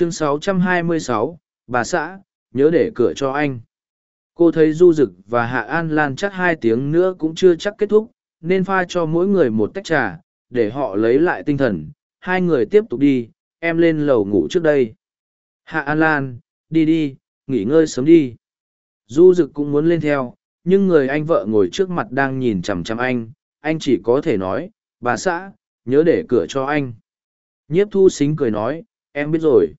chương 626, bà xã, nhớ để cửa cho anh. Cô thấy Du Dực và Hạ An Lan chắc hai tiếng nữa cũng chưa chắc kết thúc, nên pha cho mỗi người một tách trà, để họ lấy lại tinh thần. Hai người tiếp tục đi, em lên lầu ngủ trước đây. Hạ An Lan, đi đi, nghỉ ngơi sớm đi. Du Dực cũng muốn lên theo, nhưng người anh vợ ngồi trước mặt đang nhìn chằm chằm anh, anh chỉ có thể nói, bà xã, nhớ để cửa cho anh. Nhiếp thu xính cười nói, em biết rồi.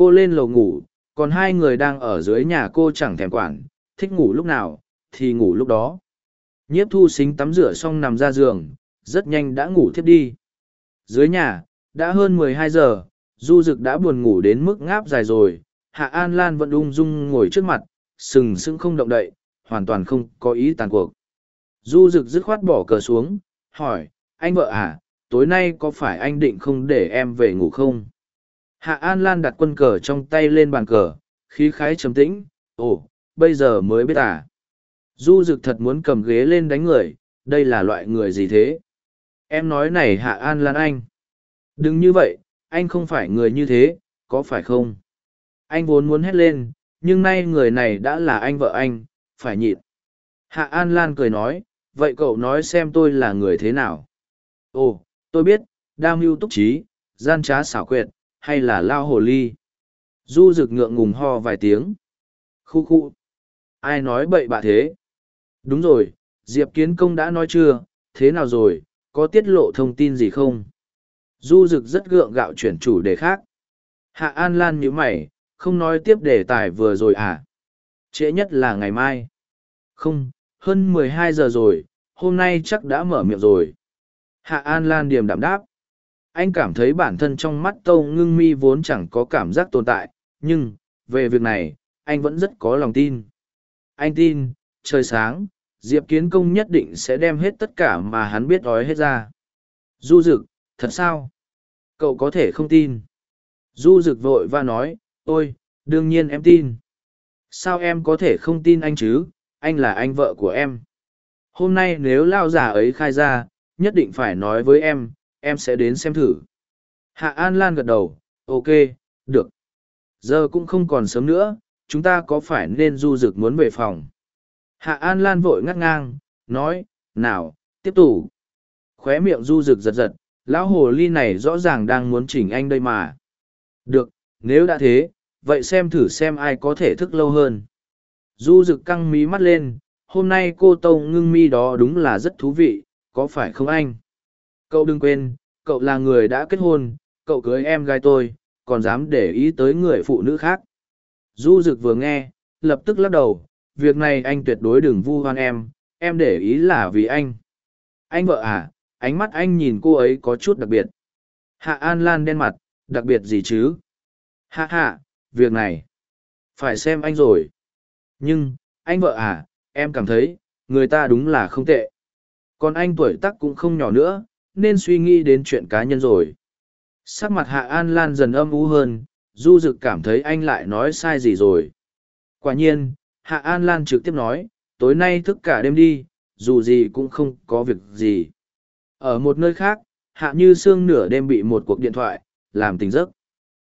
Cô lên lầu ngủ, còn hai người đang ở dưới nhà cô chẳng thèm quản, thích ngủ lúc nào, thì ngủ lúc đó. Nhiếp thu xính tắm rửa xong nằm ra giường, rất nhanh đã ngủ thiếp đi. Dưới nhà, đã hơn mười hai giờ, du dực đã buồn ngủ đến mức ngáp dài rồi, Hạ An Lan vẫn ung dung ngồi trước mặt, sừng sững không động đậy, hoàn toàn không có ý tàn cuộc. Du rực dứt khoát bỏ cờ xuống, hỏi, anh vợ à, tối nay có phải anh định không để em về ngủ không? Hạ An Lan đặt quân cờ trong tay lên bàn cờ, khí khái trầm tĩnh, ồ, bây giờ mới biết à. Du Dực thật muốn cầm ghế lên đánh người, đây là loại người gì thế? Em nói này Hạ An Lan anh. Đừng như vậy, anh không phải người như thế, có phải không? Anh vốn muốn hét lên, nhưng nay người này đã là anh vợ anh, phải nhịn. Hạ An Lan cười nói, vậy cậu nói xem tôi là người thế nào? Ồ, tôi biết, đam mưu túc trí, gian trá xảo quyệt, hay là lao hồ ly? Du rực ngượng ngùng ho vài tiếng. Khu khu. Ai nói bậy bạ thế? Đúng rồi, Diệp Kiến Công đã nói chưa, thế nào rồi, có tiết lộ thông tin gì không? Du rực rất gượng gạo chuyển chủ đề khác. Hạ An Lan nhíu mày, không nói tiếp đề tài vừa rồi à? Trễ nhất là ngày mai. Không, hơn mười hai giờ rồi, hôm nay chắc đã mở miệng rồi. Hạ An Lan điềm đạm đáp. Anh cảm thấy bản thân trong mắt Tâu Ngưng Mi vốn chẳng có cảm giác tồn tại, nhưng, về việc này, anh vẫn rất có lòng tin. Anh tin, trời sáng, Diệp Kiến Công nhất định sẽ đem hết tất cả mà hắn biết đói hết ra. Du Dực, thật sao? Cậu có thể không tin. Du Dực vội và nói, ôi, đương nhiên em tin. Sao em có thể không tin anh chứ, anh là anh vợ của em. Hôm nay nếu lao giả ấy khai ra, nhất định phải nói với em, em sẽ đến xem thử. Hạ An Lan gật đầu, ok, được. Giờ cũng không còn sớm nữa, chúng ta có phải nên du dực muốn về phòng. Hạ An Lan vội ngắt ngang, nói, nào, tiếp tục. Khóe miệng du rực giật giật, lão hồ ly này rõ ràng đang muốn chỉnh anh đây mà. Được, nếu đã thế, vậy xem thử xem ai có thể thức lâu hơn. Du rực căng mí mắt lên, hôm nay cô tâu ngưng mi đó đúng là rất thú vị, có phải không anh? Cậu đừng quên, cậu là người đã kết hôn, cậu cưới em gái tôi, còn dám để ý tới người phụ nữ khác. Du Dực vừa nghe, lập tức lắc đầu, việc này anh tuyệt đối đừng vu hoan em, em để ý là vì anh. Anh vợ à, ánh mắt anh nhìn cô ấy có chút đặc biệt. Hạ An Lan đen mặt, đặc biệt gì chứ? Hạ hạ, việc này, phải xem anh rồi. Nhưng, anh vợ à, em cảm thấy, người ta đúng là không tệ. Còn anh tuổi tác cũng không nhỏ nữa, nên suy nghĩ đến chuyện cá nhân rồi. Sắc mặt Hạ An Lan dần âm u hơn, Du Dực cảm thấy anh lại nói sai gì rồi. Quả nhiên, Hạ An Lan trực tiếp nói, tối nay thức cả đêm đi, dù gì cũng không có việc gì. Ở một nơi khác, Hạ Như Sương nửa đêm bị một cuộc điện thoại, làm tỉnh giấc.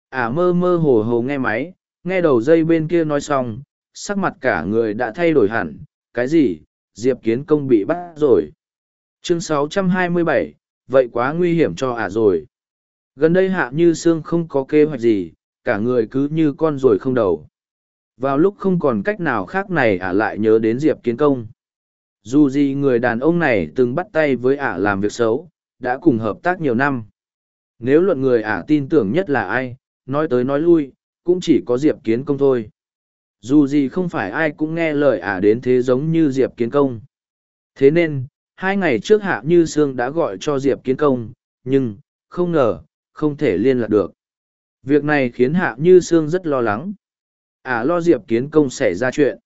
Ả à, mơ mơ hồ hồ nghe máy, nghe đầu dây bên kia nói xong, sắc mặt cả người đã thay đổi hẳn, cái gì, Diệp Kiến Công bị bắt rồi. Chương 627, vậy quá nguy hiểm cho ả rồi. Gần đây Hạ Như Sương không có kế hoạch gì, cả người cứ như con rồi không đầu. Vào lúc không còn cách nào khác này ả lại nhớ đến Diệp Kiến Công. Dù gì người đàn ông này từng bắt tay với ả làm việc xấu, đã cùng hợp tác nhiều năm. Nếu luận người ả tin tưởng nhất là ai, nói tới nói lui, cũng chỉ có Diệp Kiến Công thôi. Dù gì không phải ai cũng nghe lời ả đến thế giống như Diệp Kiến Công. Thế nên, hai ngày trước Hạ Như Sương đã gọi cho Diệp Kiến Công, nhưng, không ngờ, không thể liên lạc được. Việc này khiến Hạ Như Sương rất lo lắng. Ả lo Diệp Kiến Công xảy ra chuyện.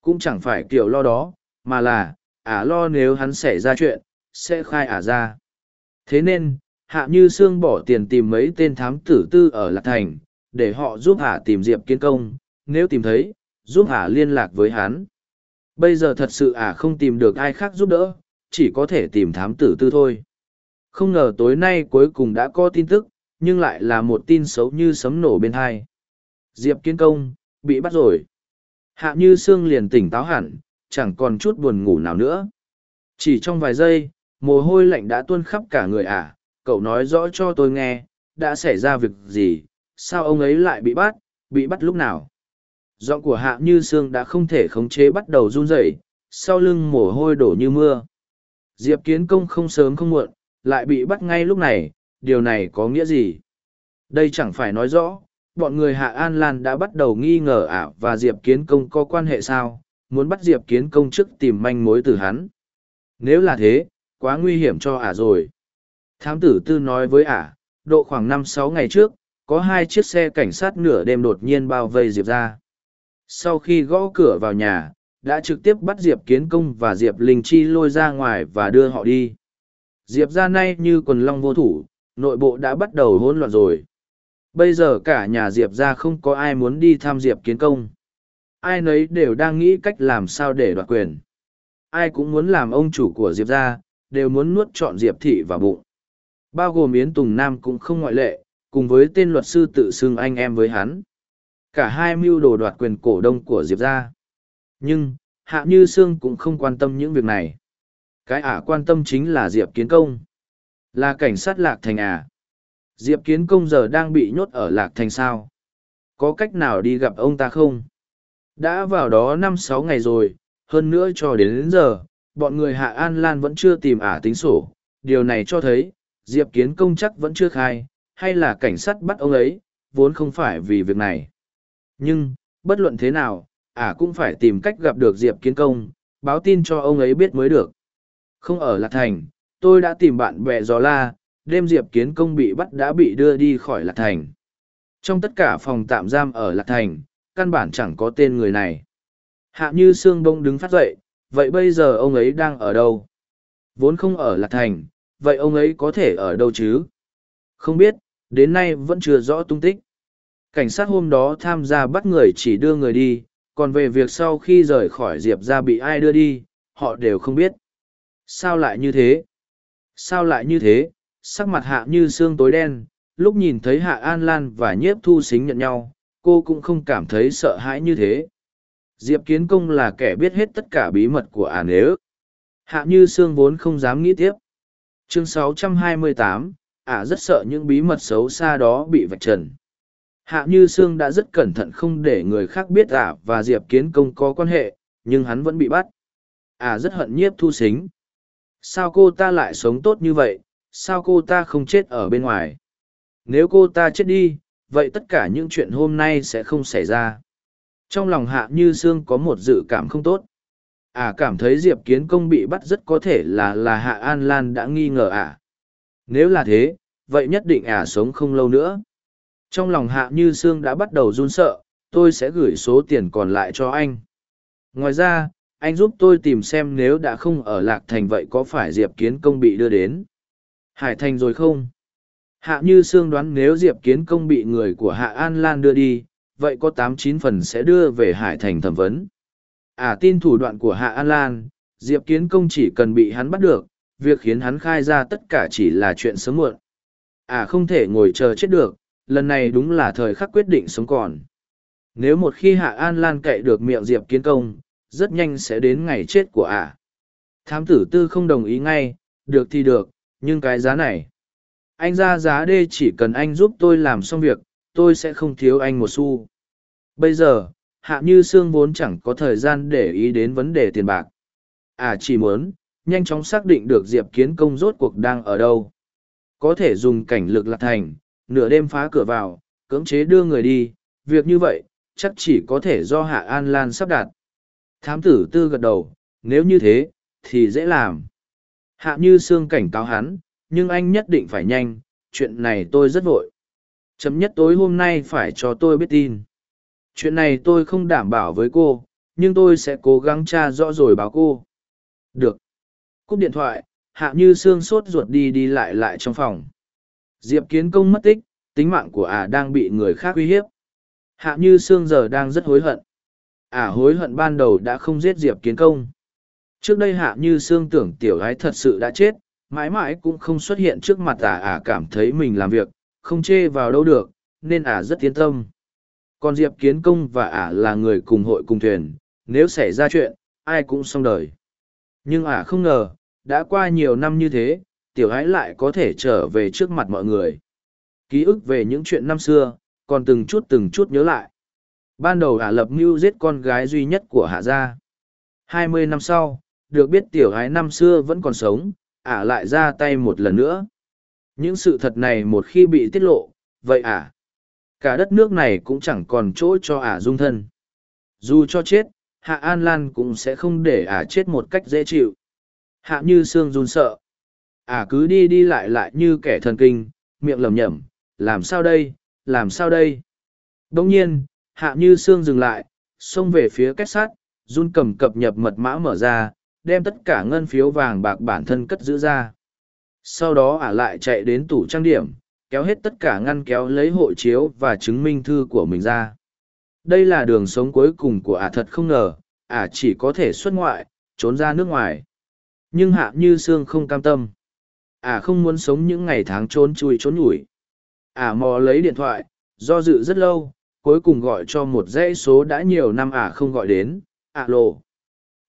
Cũng chẳng phải kiểu lo đó, mà là, Ả lo nếu hắn xảy ra chuyện, sẽ khai Ả ra. Thế nên, Hạ Như Sương bỏ tiền tìm mấy tên thám tử tư ở Lạc Thành, để họ giúp Ả tìm Diệp Kiến Công, nếu tìm thấy, giúp Ả liên lạc với hắn. Bây giờ thật sự Ả không tìm được ai khác giúp đỡ, chỉ có thể tìm thám tử tư thôi. Không ngờ tối nay cuối cùng đã có tin tức, nhưng lại là một tin xấu như sấm nổ bên hai. Diệp Kiến Công, bị bắt rồi. Hạ Như Sương liền tỉnh táo hẳn, chẳng còn chút buồn ngủ nào nữa. Chỉ trong vài giây, mồ hôi lạnh đã tuôn khắp cả người ả, à. cậu nói rõ cho tôi nghe, đã xảy ra việc gì, sao ông ấy lại bị bắt, bị bắt lúc nào. Giọng của Hạ Như Sương đã không thể khống chế bắt đầu run rẩy, sau lưng mồ hôi đổ như mưa. Diệp Kiến Công không sớm không muộn, lại bị bắt ngay lúc này, điều này có nghĩa gì? Đây chẳng phải nói rõ, bọn người Hạ An Lan đã bắt đầu nghi ngờ ả và Diệp Kiến Công có quan hệ sao, muốn bắt Diệp Kiến Công trước tìm manh mối từ hắn. Nếu là thế, quá nguy hiểm cho ả rồi. Thám tử tư nói với ả, độ khoảng năm sáu ngày trước, có hai chiếc xe cảnh sát nửa đêm đột nhiên bao vây Diệp ra. Sau khi gõ cửa vào nhà, đã trực tiếp bắt Diệp Kiến Công và Diệp Linh Chi lôi ra ngoài và đưa họ đi. Diệp ra nay như quần long vô thủ, nội bộ đã bắt đầu hỗn loạn rồi. Bây giờ cả nhà Diệp ra không có ai muốn đi tham Diệp Kiến Công. Ai nấy đều đang nghĩ cách làm sao để đoạt quyền. Ai cũng muốn làm ông chủ của Diệp ra, đều muốn nuốt trọn Diệp Thị vào bụng. Bao gồm Yến Tùng Nam cũng không ngoại lệ, cùng với tên luật sư tự xưng anh em với hắn. Cả hai mưu đồ đoạt quyền cổ đông của Diệp ra. Nhưng, Hạ Như Sương cũng không quan tâm những việc này. Cái ả quan tâm chính là Diệp Kiến Công. Là cảnh sát Lạc Thành à? Diệp Kiến Công giờ đang bị nhốt ở Lạc Thành sao? Có cách nào đi gặp ông ta không? Đã vào đó năm sáu ngày rồi, hơn nữa cho đến, đến giờ, bọn người Hạ An Lan vẫn chưa tìm ả tính sổ. Điều này cho thấy, Diệp Kiến Công chắc vẫn chưa khai, hay là cảnh sát bắt ông ấy, vốn không phải vì việc này. Nhưng, bất luận thế nào, ả cũng phải tìm cách gặp được Diệp Kiến Công, báo tin cho ông ấy biết mới được. Không ở Lạc Thành, tôi đã tìm bạn bè gió la, đêm Diệp Kiến Công bị bắt đã bị đưa đi khỏi Lạc Thành. Trong tất cả phòng tạm giam ở Lạc Thành, căn bản chẳng có tên người này. Hạ như Sương Bông đứng phát dậy, vậy bây giờ ông ấy đang ở đâu? Vốn không ở Lạc Thành, vậy ông ấy có thể ở đâu chứ? Không biết, đến nay vẫn chưa rõ tung tích. Cảnh sát hôm đó tham gia bắt người chỉ đưa người đi, còn về việc sau khi rời khỏi Diệp ra bị ai đưa đi, họ đều không biết. Sao lại như thế? Sao lại như thế? Sắc mặt hạ như xương tối đen, lúc nhìn thấy hạ an lan và nhiếp thu xính nhận nhau, cô cũng không cảm thấy sợ hãi như thế. Diệp Kiến Công là kẻ biết hết tất cả bí mật của ả ức Hạ như xương vốn không dám nghĩ tiếp. Chương 628, ả rất sợ những bí mật xấu xa đó bị vạch trần. Hạ Như Sương đã rất cẩn thận không để người khác biết ả và Diệp Kiến Công có quan hệ, nhưng hắn vẫn bị bắt. Ả rất hận nhiếp thu xính. Sao cô ta lại sống tốt như vậy, sao cô ta không chết ở bên ngoài? Nếu cô ta chết đi, vậy tất cả những chuyện hôm nay sẽ không xảy ra. Trong lòng Hạ Như Sương có một dự cảm không tốt. Ả cảm thấy Diệp Kiến Công bị bắt rất có thể là là Hạ An Lan đã nghi ngờ ả. Nếu là thế, vậy nhất định ả sống không lâu nữa. Trong lòng Hạ Như Sương đã bắt đầu run sợ, tôi sẽ gửi số tiền còn lại cho anh. Ngoài ra, anh giúp tôi tìm xem nếu đã không ở Lạc Thành vậy có phải Diệp Kiến Công bị đưa đến. Hải Thành rồi không? Hạ Như Sương đoán nếu Diệp Kiến Công bị người của Hạ An Lan đưa đi, vậy có tám chín phần sẽ đưa về Hải Thành thẩm vấn. À tin thủ đoạn của Hạ An Lan, Diệp Kiến Công chỉ cần bị hắn bắt được, việc khiến hắn khai ra tất cả chỉ là chuyện sớm muộn. À không thể ngồi chờ chết được, lần này đúng là thời khắc quyết định sống còn. Nếu một khi Hạ An Lan cậy được miệng Diệp Kiến Công, rất nhanh sẽ đến ngày chết của ả. À. Thám tử tư không đồng ý ngay, được thì được, nhưng cái giá này. Anh ra giá đê chỉ cần anh giúp tôi làm xong việc, tôi sẽ không thiếu anh một xu. Bây giờ, Hạ Như Sương vốn chẳng có thời gian để ý đến vấn đề tiền bạc. À chỉ muốn, nhanh chóng xác định được Diệp Kiến Công rốt cuộc đang ở đâu. Có thể dùng cảnh lực lạc thành, nửa đêm phá cửa vào, cưỡng chế đưa người đi, việc như vậy, chắc chỉ có thể do Hạ An Lan sắp đặt. Thám tử tư gật đầu, nếu như thế, thì dễ làm. Hạ như Sương cảnh cáo hắn, nhưng anh nhất định phải nhanh, chuyện này tôi rất vội. Chấm nhất tối hôm nay phải cho tôi biết tin. Chuyện này tôi không đảm bảo với cô, nhưng tôi sẽ cố gắng tra rõ rồi báo cô. Được. Cúp điện thoại, hạ như Sương sốt ruột đi đi lại lại trong phòng. Diệp kiến công mất tích, tính mạng của ả đang bị người khác uy hiếp. Hạ như Sương giờ đang rất hối hận. Ả hối hận ban đầu đã không giết Diệp kiến công. Trước đây hạ như Sương tưởng tiểu gái thật sự đã chết, mãi mãi cũng không xuất hiện trước mặt ả ả cảm thấy mình làm việc, không chê vào đâu được, nên ả rất yên tâm. Còn Diệp Kiến Công và ả là người cùng hội cùng thuyền, nếu xảy ra chuyện, ai cũng xong đời. Nhưng ả không ngờ, đã qua nhiều năm như thế, tiểu ái lại có thể trở về trước mặt mọi người. Ký ức về những chuyện năm xưa, còn từng chút từng chút nhớ lại. Ban đầu ả lập mưu giết con gái duy nhất của hạ gia. Hai mươi năm sau, được biết tiểu ái năm xưa vẫn còn sống, ả lại ra tay một lần nữa. Những sự thật này một khi bị tiết lộ, vậy ả, cả đất nước này cũng chẳng còn chỗ cho ả dung thân. Dù cho chết, Hạ An Lan cũng sẽ không để ả chết một cách dễ chịu. Hạ như xương run sợ. Ả cứ đi đi lại lại như kẻ thần kinh, miệng lầm nhẩm, làm sao đây, làm sao đây. Đông nhiên, Hạ như xương dừng lại, xông về phía kết sát, run cầm cập nhập mật mã mở ra, đem tất cả ngân phiếu vàng bạc bản thân cất giữ ra. Sau đó ả lại chạy đến tủ trang điểm, kéo hết tất cả ngăn kéo lấy hộ chiếu và chứng minh thư của mình ra. Đây là đường sống cuối cùng của ả thật không ngờ, ả chỉ có thể xuất ngoại, trốn ra nước ngoài. Nhưng hạ như xương không cam tâm. Ả không muốn sống những ngày tháng trốn chui trốn nhủi. Ả mò lấy điện thoại, do dự rất lâu, cuối cùng gọi cho một dãy số đã nhiều năm ả không gọi đến. Ả lộ.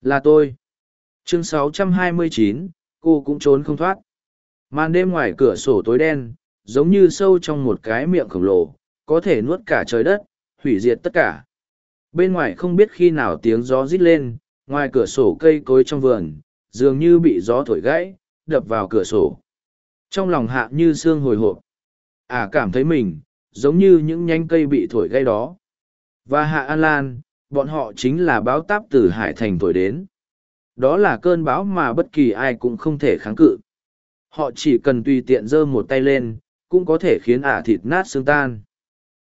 Là tôi. Chương 629, cô cũng trốn không thoát. Màn đêm ngoài cửa sổ tối đen, giống như sâu trong một cái miệng khổng lồ, có thể nuốt cả trời đất, hủy diệt tất cả. Bên ngoài không biết khi nào tiếng gió rít lên, ngoài cửa sổ cây cối trong vườn, dường như bị gió thổi gãy, đập vào cửa sổ. Trong lòng hạ như xương hồi hộp. À cảm thấy mình, giống như những nhánh cây bị thổi gây đó. Và hạ an lan, bọn họ chính là báo táp từ hải thành thổi đến. Đó là cơn bão mà bất kỳ ai cũng không thể kháng cự. Họ chỉ cần tùy tiện giơ một tay lên, cũng có thể khiến ả thịt nát xương tan.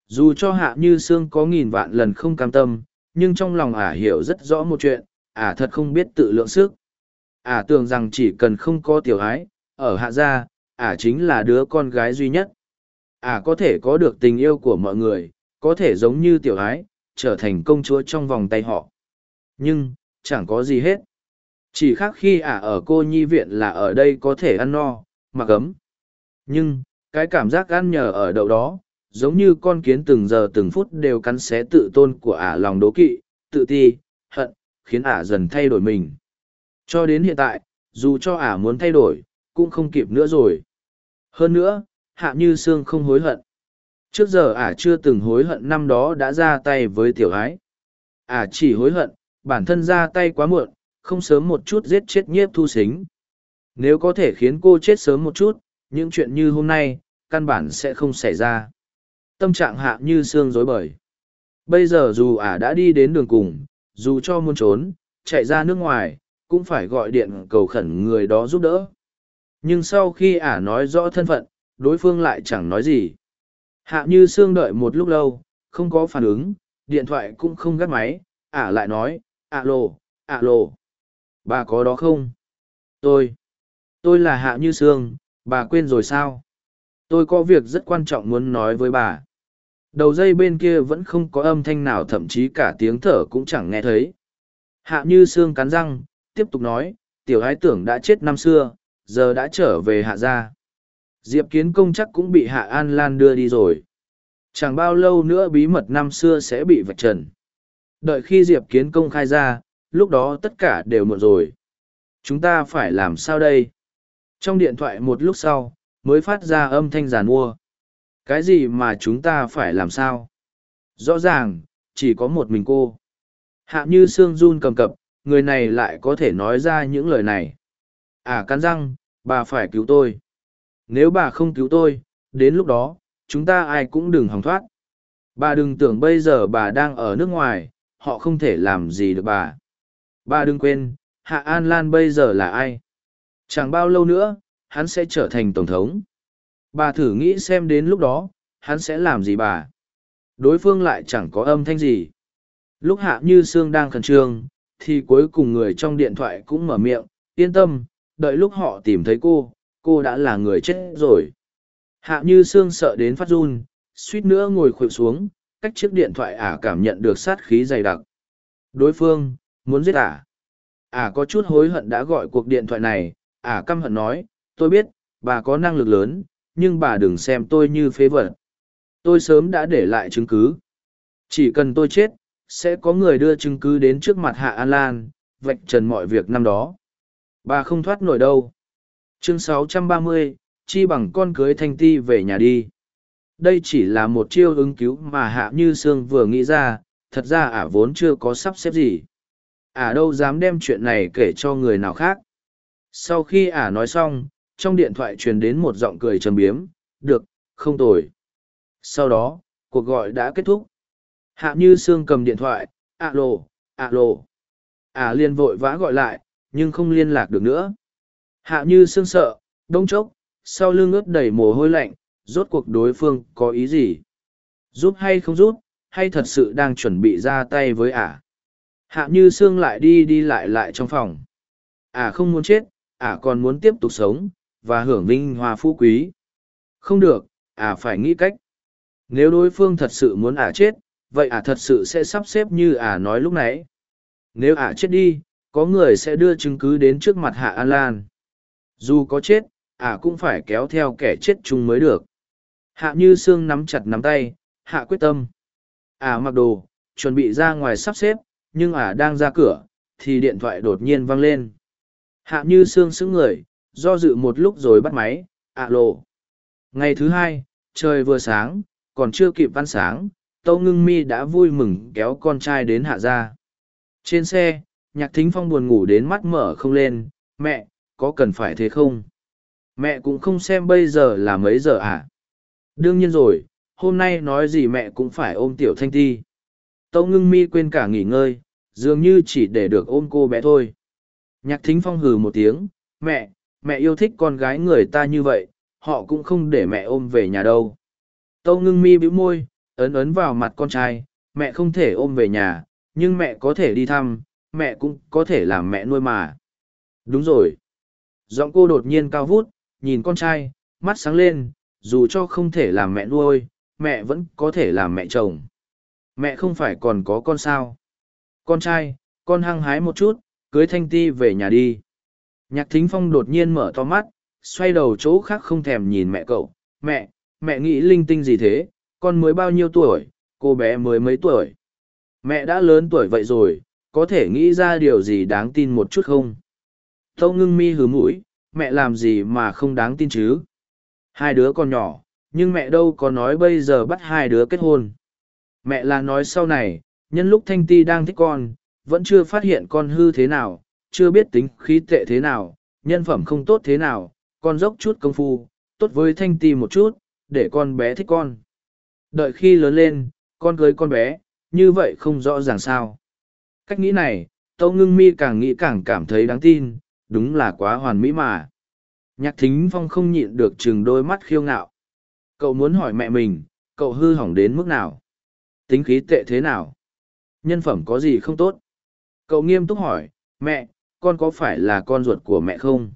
Dù cho hạ như xương có nghìn vạn lần không cam tâm, nhưng trong lòng ả hiểu rất rõ một chuyện, ả thật không biết tự lượng sức. Ả tưởng rằng chỉ cần không có tiểu ái, ở hạ gia, ả chính là đứa con gái duy nhất. Ả có thể có được tình yêu của mọi người, có thể giống như tiểu ái, trở thành công chúa trong vòng tay họ. Nhưng, chẳng có gì hết. Chỉ khác khi ả ở cô nhi viện là ở đây có thể ăn no, mặc ấm. Nhưng, cái cảm giác ăn nhờ ở đậu đó, giống như con kiến từng giờ từng phút đều cắn xé tự tôn của ả lòng đố kỵ, tự ti, hận, khiến ả dần thay đổi mình. Cho đến hiện tại, dù cho ả muốn thay đổi, cũng không kịp nữa rồi. Hơn nữa, hạ như sương không hối hận. Trước giờ ả chưa từng hối hận năm đó đã ra tay với tiểu ái. Ả chỉ hối hận, bản thân ra tay quá muộn, không sớm một chút giết chết nhiếp thu xính. Nếu có thể khiến cô chết sớm một chút, những chuyện như hôm nay, căn bản sẽ không xảy ra. Tâm trạng hạ như xương rối bời. Bây giờ dù ả đã đi đến đường cùng, dù cho muốn trốn, chạy ra nước ngoài, cũng phải gọi điện cầu khẩn người đó giúp đỡ. Nhưng sau khi ả nói rõ thân phận, đối phương lại chẳng nói gì. Hạ như xương đợi một lúc lâu, không có phản ứng, điện thoại cũng không gắt máy, ả lại nói, alo, alo. Bà có đó không? Tôi. Tôi là Hạ Như xương bà quên rồi sao? Tôi có việc rất quan trọng muốn nói với bà. Đầu dây bên kia vẫn không có âm thanh nào thậm chí cả tiếng thở cũng chẳng nghe thấy. Hạ Như xương cắn răng, tiếp tục nói, tiểu ái tưởng đã chết năm xưa, giờ đã trở về hạ gia. Diệp Kiến Công chắc cũng bị Hạ An Lan đưa đi rồi. Chẳng bao lâu nữa bí mật năm xưa sẽ bị vạch trần. Đợi khi Diệp Kiến Công khai ra, lúc đó tất cả đều muộn rồi. Chúng ta phải làm sao đây? Trong điện thoại một lúc sau, mới phát ra âm thanh giàn mua. Cái gì mà chúng ta phải làm sao? Rõ ràng, chỉ có một mình cô. Hạ như xương run cầm cập, người này lại có thể nói ra những lời này. À cắn răng, bà phải cứu tôi. Nếu bà không cứu tôi, đến lúc đó, chúng ta ai cũng đừng hòng thoát. Bà đừng tưởng bây giờ bà đang ở nước ngoài, họ không thể làm gì được bà. Bà đừng quên, Hạ An Lan bây giờ là ai? Chẳng bao lâu nữa, hắn sẽ trở thành Tổng thống. Bà thử nghĩ xem đến lúc đó, hắn sẽ làm gì bà? Đối phương lại chẳng có âm thanh gì. Lúc Hạ Như Sương đang khẩn trương, thì cuối cùng người trong điện thoại cũng mở miệng, yên tâm, đợi lúc họ tìm thấy cô, cô đã là người chết rồi. Hạ Như Sương sợ đến phát run, suýt nữa ngồi khuỵu xuống, cách chiếc điện thoại ả cảm nhận được sát khí dày đặc. Đối phương, muốn giết ả ả có chút hối hận đã gọi cuộc điện thoại này ả căm hận nói tôi biết bà có năng lực lớn nhưng bà đừng xem tôi như phế vật. Tôi sớm đã để lại chứng cứ. Chỉ cần tôi chết, sẽ có người đưa chứng cứ đến trước mặt Hạ An Lan, vạch trần mọi việc năm đó. Bà không thoát nổi đâu. Chương 630, chi bằng con cưới Thanh Ti về nhà đi. Đây chỉ là một chiêu ứng cứu mà Hạ Như Sương vừa nghĩ ra, thật ra ả vốn chưa có sắp xếp gì. Ả đâu dám đem chuyện này kể cho người nào khác. Sau khi ả nói xong, trong điện thoại truyền đến một giọng cười trầm biếm, được, không tồi. Sau đó, cuộc gọi đã kết thúc. Hạ Như Sương cầm điện thoại, alo, alo. Ả liên vội vã gọi lại, nhưng không liên lạc được nữa. Hạ Như Sương sợ, đông chốc, sau lưng ướt đầy mồ hôi lạnh, rốt cuộc đối phương có ý gì? Giúp hay không giúp, hay thật sự đang chuẩn bị ra tay với ả? Hạ Như Sương lại đi đi lại lại trong phòng. Ả không muốn chết, ả còn muốn tiếp tục sống, và hưởng vinh hoa phú quý. Không được, ả phải nghĩ cách. Nếu đối phương thật sự muốn ả chết, vậy ả thật sự sẽ sắp xếp như ả nói lúc nãy. Nếu ả chết đi, có người sẽ đưa chứng cứ đến trước mặt Hạ An Lan. Dù có chết, ả cũng phải kéo theo kẻ chết chung mới được. Hạ Như Sương nắm chặt nắm tay, Hạ quyết tâm. Ả mặc đồ, chuẩn bị ra ngoài sắp xếp, nhưng ả đang ra cửa, thì điện thoại đột nhiên vang lên. Hạ Như Sương sững người, do dự một lúc rồi bắt máy, ạ lộ. Ngày thứ hai, trời vừa sáng, còn chưa kịp ăn sáng, Tâu Ngưng Mi đã vui mừng kéo con trai đến hạ ra. Trên xe, Nhạc Thính Phong buồn ngủ đến mắt mở không lên, mẹ, có cần phải thế không? Mẹ cũng không xem bây giờ là mấy giờ à? Đương nhiên rồi, hôm nay nói gì mẹ cũng phải ôm tiểu thanh ti. Tâu ngưng mi quên cả nghỉ ngơi, dường như chỉ để được ôm cô bé thôi. Nhạc thính phong hừ một tiếng, mẹ, mẹ yêu thích con gái người ta như vậy, họ cũng không để mẹ ôm về nhà đâu. Tâu ngưng mi bĩu môi, ấn ấn vào mặt con trai, mẹ không thể ôm về nhà, nhưng mẹ có thể đi thăm, mẹ cũng có thể làm mẹ nuôi mà. Đúng rồi. Giọng cô đột nhiên cao vút, nhìn con trai, mắt sáng lên, dù cho không thể làm mẹ nuôi, mẹ vẫn có thể làm mẹ chồng. Mẹ không phải còn có con sao. Con trai, con hăng hái một chút, cưới thanh ti về nhà đi. Nhạc thính phong đột nhiên mở to mắt, xoay đầu chỗ khác không thèm nhìn mẹ cậu. Mẹ, mẹ nghĩ linh tinh gì thế, con mới bao nhiêu tuổi, cô bé mới mấy tuổi. Mẹ đã lớn tuổi vậy rồi, có thể nghĩ ra điều gì đáng tin một chút không? Tâu ngưng mi hứ mũi, mẹ làm gì mà không đáng tin chứ? Hai đứa còn nhỏ, nhưng mẹ đâu có nói bây giờ bắt hai đứa kết hôn. Mẹ là nói sau này, nhân lúc Thanh Ti đang thích con, vẫn chưa phát hiện con hư thế nào, chưa biết tính khí tệ thế nào, nhân phẩm không tốt thế nào, con dốc chút công phu, tốt với Thanh Ti một chút, để con bé thích con. Đợi khi lớn lên, con cưới con bé, như vậy không rõ ràng sao. Cách nghĩ này, Tâu Ngưng Mi càng nghĩ càng cảm thấy đáng tin, đúng là quá hoàn mỹ mà. Nhạc thính phong không nhịn được chừng đôi mắt khiêu ngạo. Cậu muốn hỏi mẹ mình, cậu hư hỏng đến mức nào? Tính khí tệ thế nào? Nhân phẩm có gì không tốt? Cậu nghiêm túc hỏi, mẹ, con có phải là con ruột của mẹ không?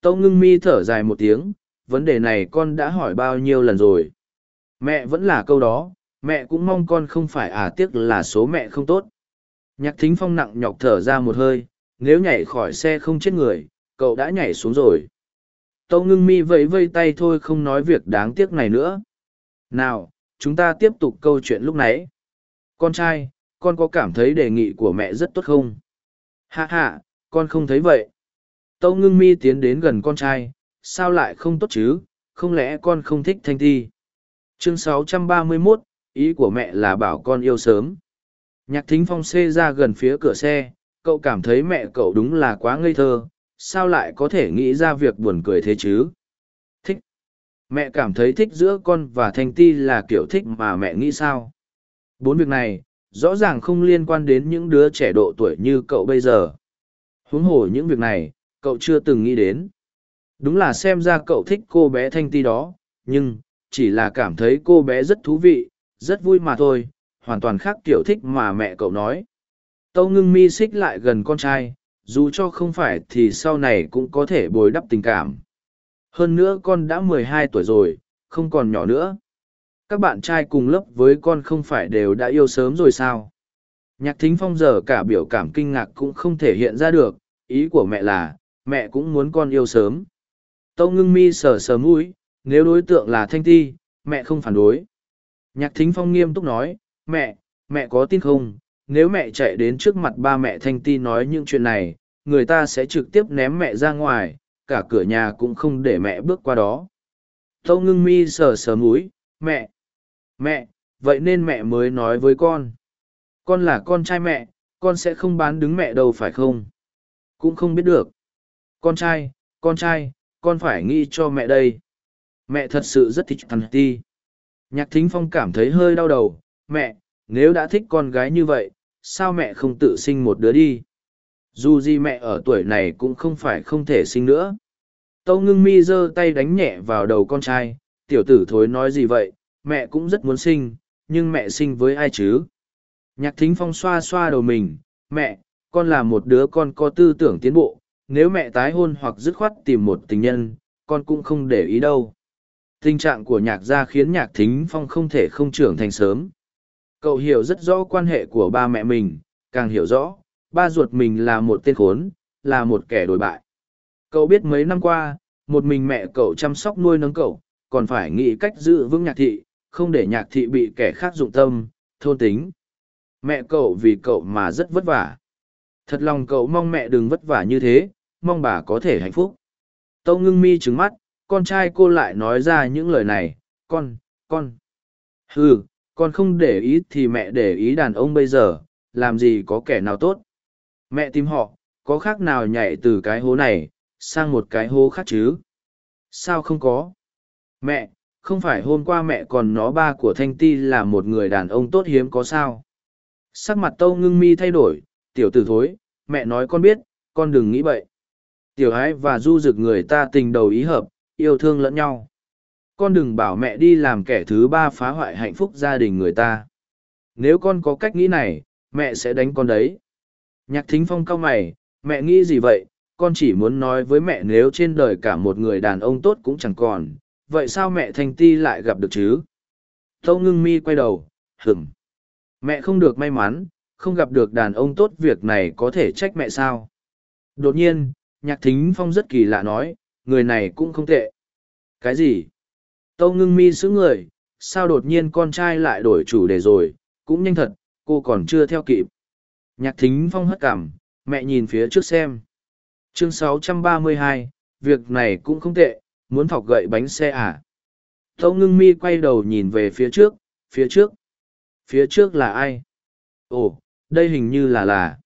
Tâu ngưng mi thở dài một tiếng, vấn đề này con đã hỏi bao nhiêu lần rồi. Mẹ vẫn là câu đó, mẹ cũng mong con không phải à tiếc là số mẹ không tốt. Nhạc thính phong nặng nhọc thở ra một hơi, nếu nhảy khỏi xe không chết người, cậu đã nhảy xuống rồi. Tâu ngưng mi vẫy vây tay thôi không nói việc đáng tiếc này nữa. Nào, chúng ta tiếp tục câu chuyện lúc nãy. Con trai, con có cảm thấy đề nghị của mẹ rất tốt không? Hạ hạ, con không thấy vậy. Tâu ngưng mi tiến đến gần con trai, sao lại không tốt chứ, không lẽ con không thích thanh thi? Chương 631, ý của mẹ là bảo con yêu sớm. Nhạc thính phong xê ra gần phía cửa xe, cậu cảm thấy mẹ cậu đúng là quá ngây thơ, sao lại có thể nghĩ ra việc buồn cười thế chứ? Thích. Mẹ cảm thấy thích giữa con và Thanh Ti là kiểu thích mà mẹ nghĩ sao? Bốn việc này, rõ ràng không liên quan đến những đứa trẻ độ tuổi như cậu bây giờ. Huống hồ những việc này, cậu chưa từng nghĩ đến. Đúng là xem ra cậu thích cô bé Thanh Ti đó, nhưng, chỉ là cảm thấy cô bé rất thú vị, rất vui mà thôi, hoàn toàn khác kiểu thích mà mẹ cậu nói. Tâu ngưng mi xích lại gần con trai, dù cho không phải thì sau này cũng có thể bồi đắp tình cảm. Hơn nữa con đã mười hai tuổi rồi, không còn nhỏ nữa. Các bạn trai cùng lớp với con không phải đều đã yêu sớm rồi sao? Nhạc thính phong giờ cả biểu cảm kinh ngạc cũng không thể hiện ra được, ý của mẹ là, mẹ cũng muốn con yêu sớm. Tâu ngưng mi sờ sờ mũi, nếu đối tượng là thanh ti, mẹ không phản đối. Nhạc thính phong nghiêm túc nói, mẹ mẹ có tin không? Nếu mẹ chạy đến trước mặt ba mẹ thanh ti nói những chuyện này, người ta sẽ trực tiếp ném mẹ ra ngoài, cả cửa nhà cũng không để mẹ bước qua đó. Tâu ngưng mi sờ sờ múi mẹ mẹ, vậy nên mẹ mới nói với con. Con là con trai mẹ, con sẽ không bán đứng mẹ đâu phải không? Cũng không biết được. Con trai con trai, con phải nghĩ cho mẹ đây mẹ thật sự rất thích thằng ti nhạc thính phong cảm thấy hơi đau đầu, mẹ, nếu đã thích con gái như vậy, sao mẹ không tự sinh một đứa đi? Dù gì mẹ ở tuổi này cũng không phải không thể sinh nữa. Tâu ngưng mi giơ tay đánh nhẹ vào đầu con trai, tiểu tử thối nói gì vậy? Mẹ cũng rất muốn sinh, nhưng mẹ sinh với ai chứ? Nhạc thính phong xoa xoa đầu mình, mẹ, con là một đứa con có tư tưởng tiến bộ, nếu mẹ tái hôn hoặc dứt khoát tìm một tình nhân, con cũng không để ý đâu tình trạng của nhạc gia khiến nhạc thính phong không thể không trưởng thành sớm. Cậu hiểu rất rõ quan hệ của ba mẹ mình, càng hiểu rõ, ba ruột mình là một tên khốn, là một kẻ đổi bại. Cậu biết mấy năm qua, một mình mẹ cậu chăm sóc nuôi nấng cậu, còn phải nghĩ cách giữ vững nhạc thị, không để nhạc thị bị kẻ khác dụng tâm, thôn tính. Mẹ cậu vì cậu mà rất vất vả. Thật lòng cậu mong mẹ đừng vất vả như thế, mong bà có thể hạnh phúc. Tâu ngưng mi trứng mắt con trai cô lại nói ra những lời này, con con. Ừ con không để ý thì mẹ để ý đàn ông bây giờ, làm gì có kẻ nào tốt. Mẹ tìm họ, có khác nào nhảy từ cái hố này, sang một cái hố khác chứ? Sao không có? Mẹ, không phải hôm qua mẹ còn nó ba của thanh ti là một người đàn ông tốt hiếm có sao? Sắc mặt tâu ngưng mi thay đổi, tiểu tử thối, mẹ nói con biết, con đừng nghĩ vậy tiểu ái và du dực người ta tình đầu ý hợp yêu thương lẫn nhau. Con đừng bảo mẹ đi làm kẻ thứ ba phá hoại hạnh phúc gia đình người ta. Nếu con có cách nghĩ này, mẹ sẽ đánh con đấy. Nhạc thính phong cau mày, mẹ nghĩ gì vậy? Con chỉ muốn nói với mẹ nếu trên đời cả một người đàn ông tốt cũng chẳng còn, vậy sao mẹ thanh ti lại gặp được chứ? Tâu ngưng mi quay đầu hửng mẹ không được may mắn, không gặp được đàn ông tốt việc này có thể trách mẹ sao? Đột nhiên, nhạc thính phong rất kỳ lạ nói người này cũng không tệ. Cái gì? Tâu ngưng mi sững người sao đột nhiên con trai lại đổi chủ đề rồi cũng nhanh thật cô còn chưa theo kịp. Nhạc thính phong hất cảm mẹ nhìn phía trước xem. Chương 632, việc này cũng không tệ muốn thọc gậy bánh xe à? Tâu ngưng mi quay đầu nhìn về phía trước phía trước. Phía trước là ai? Ồ đây hình như là là.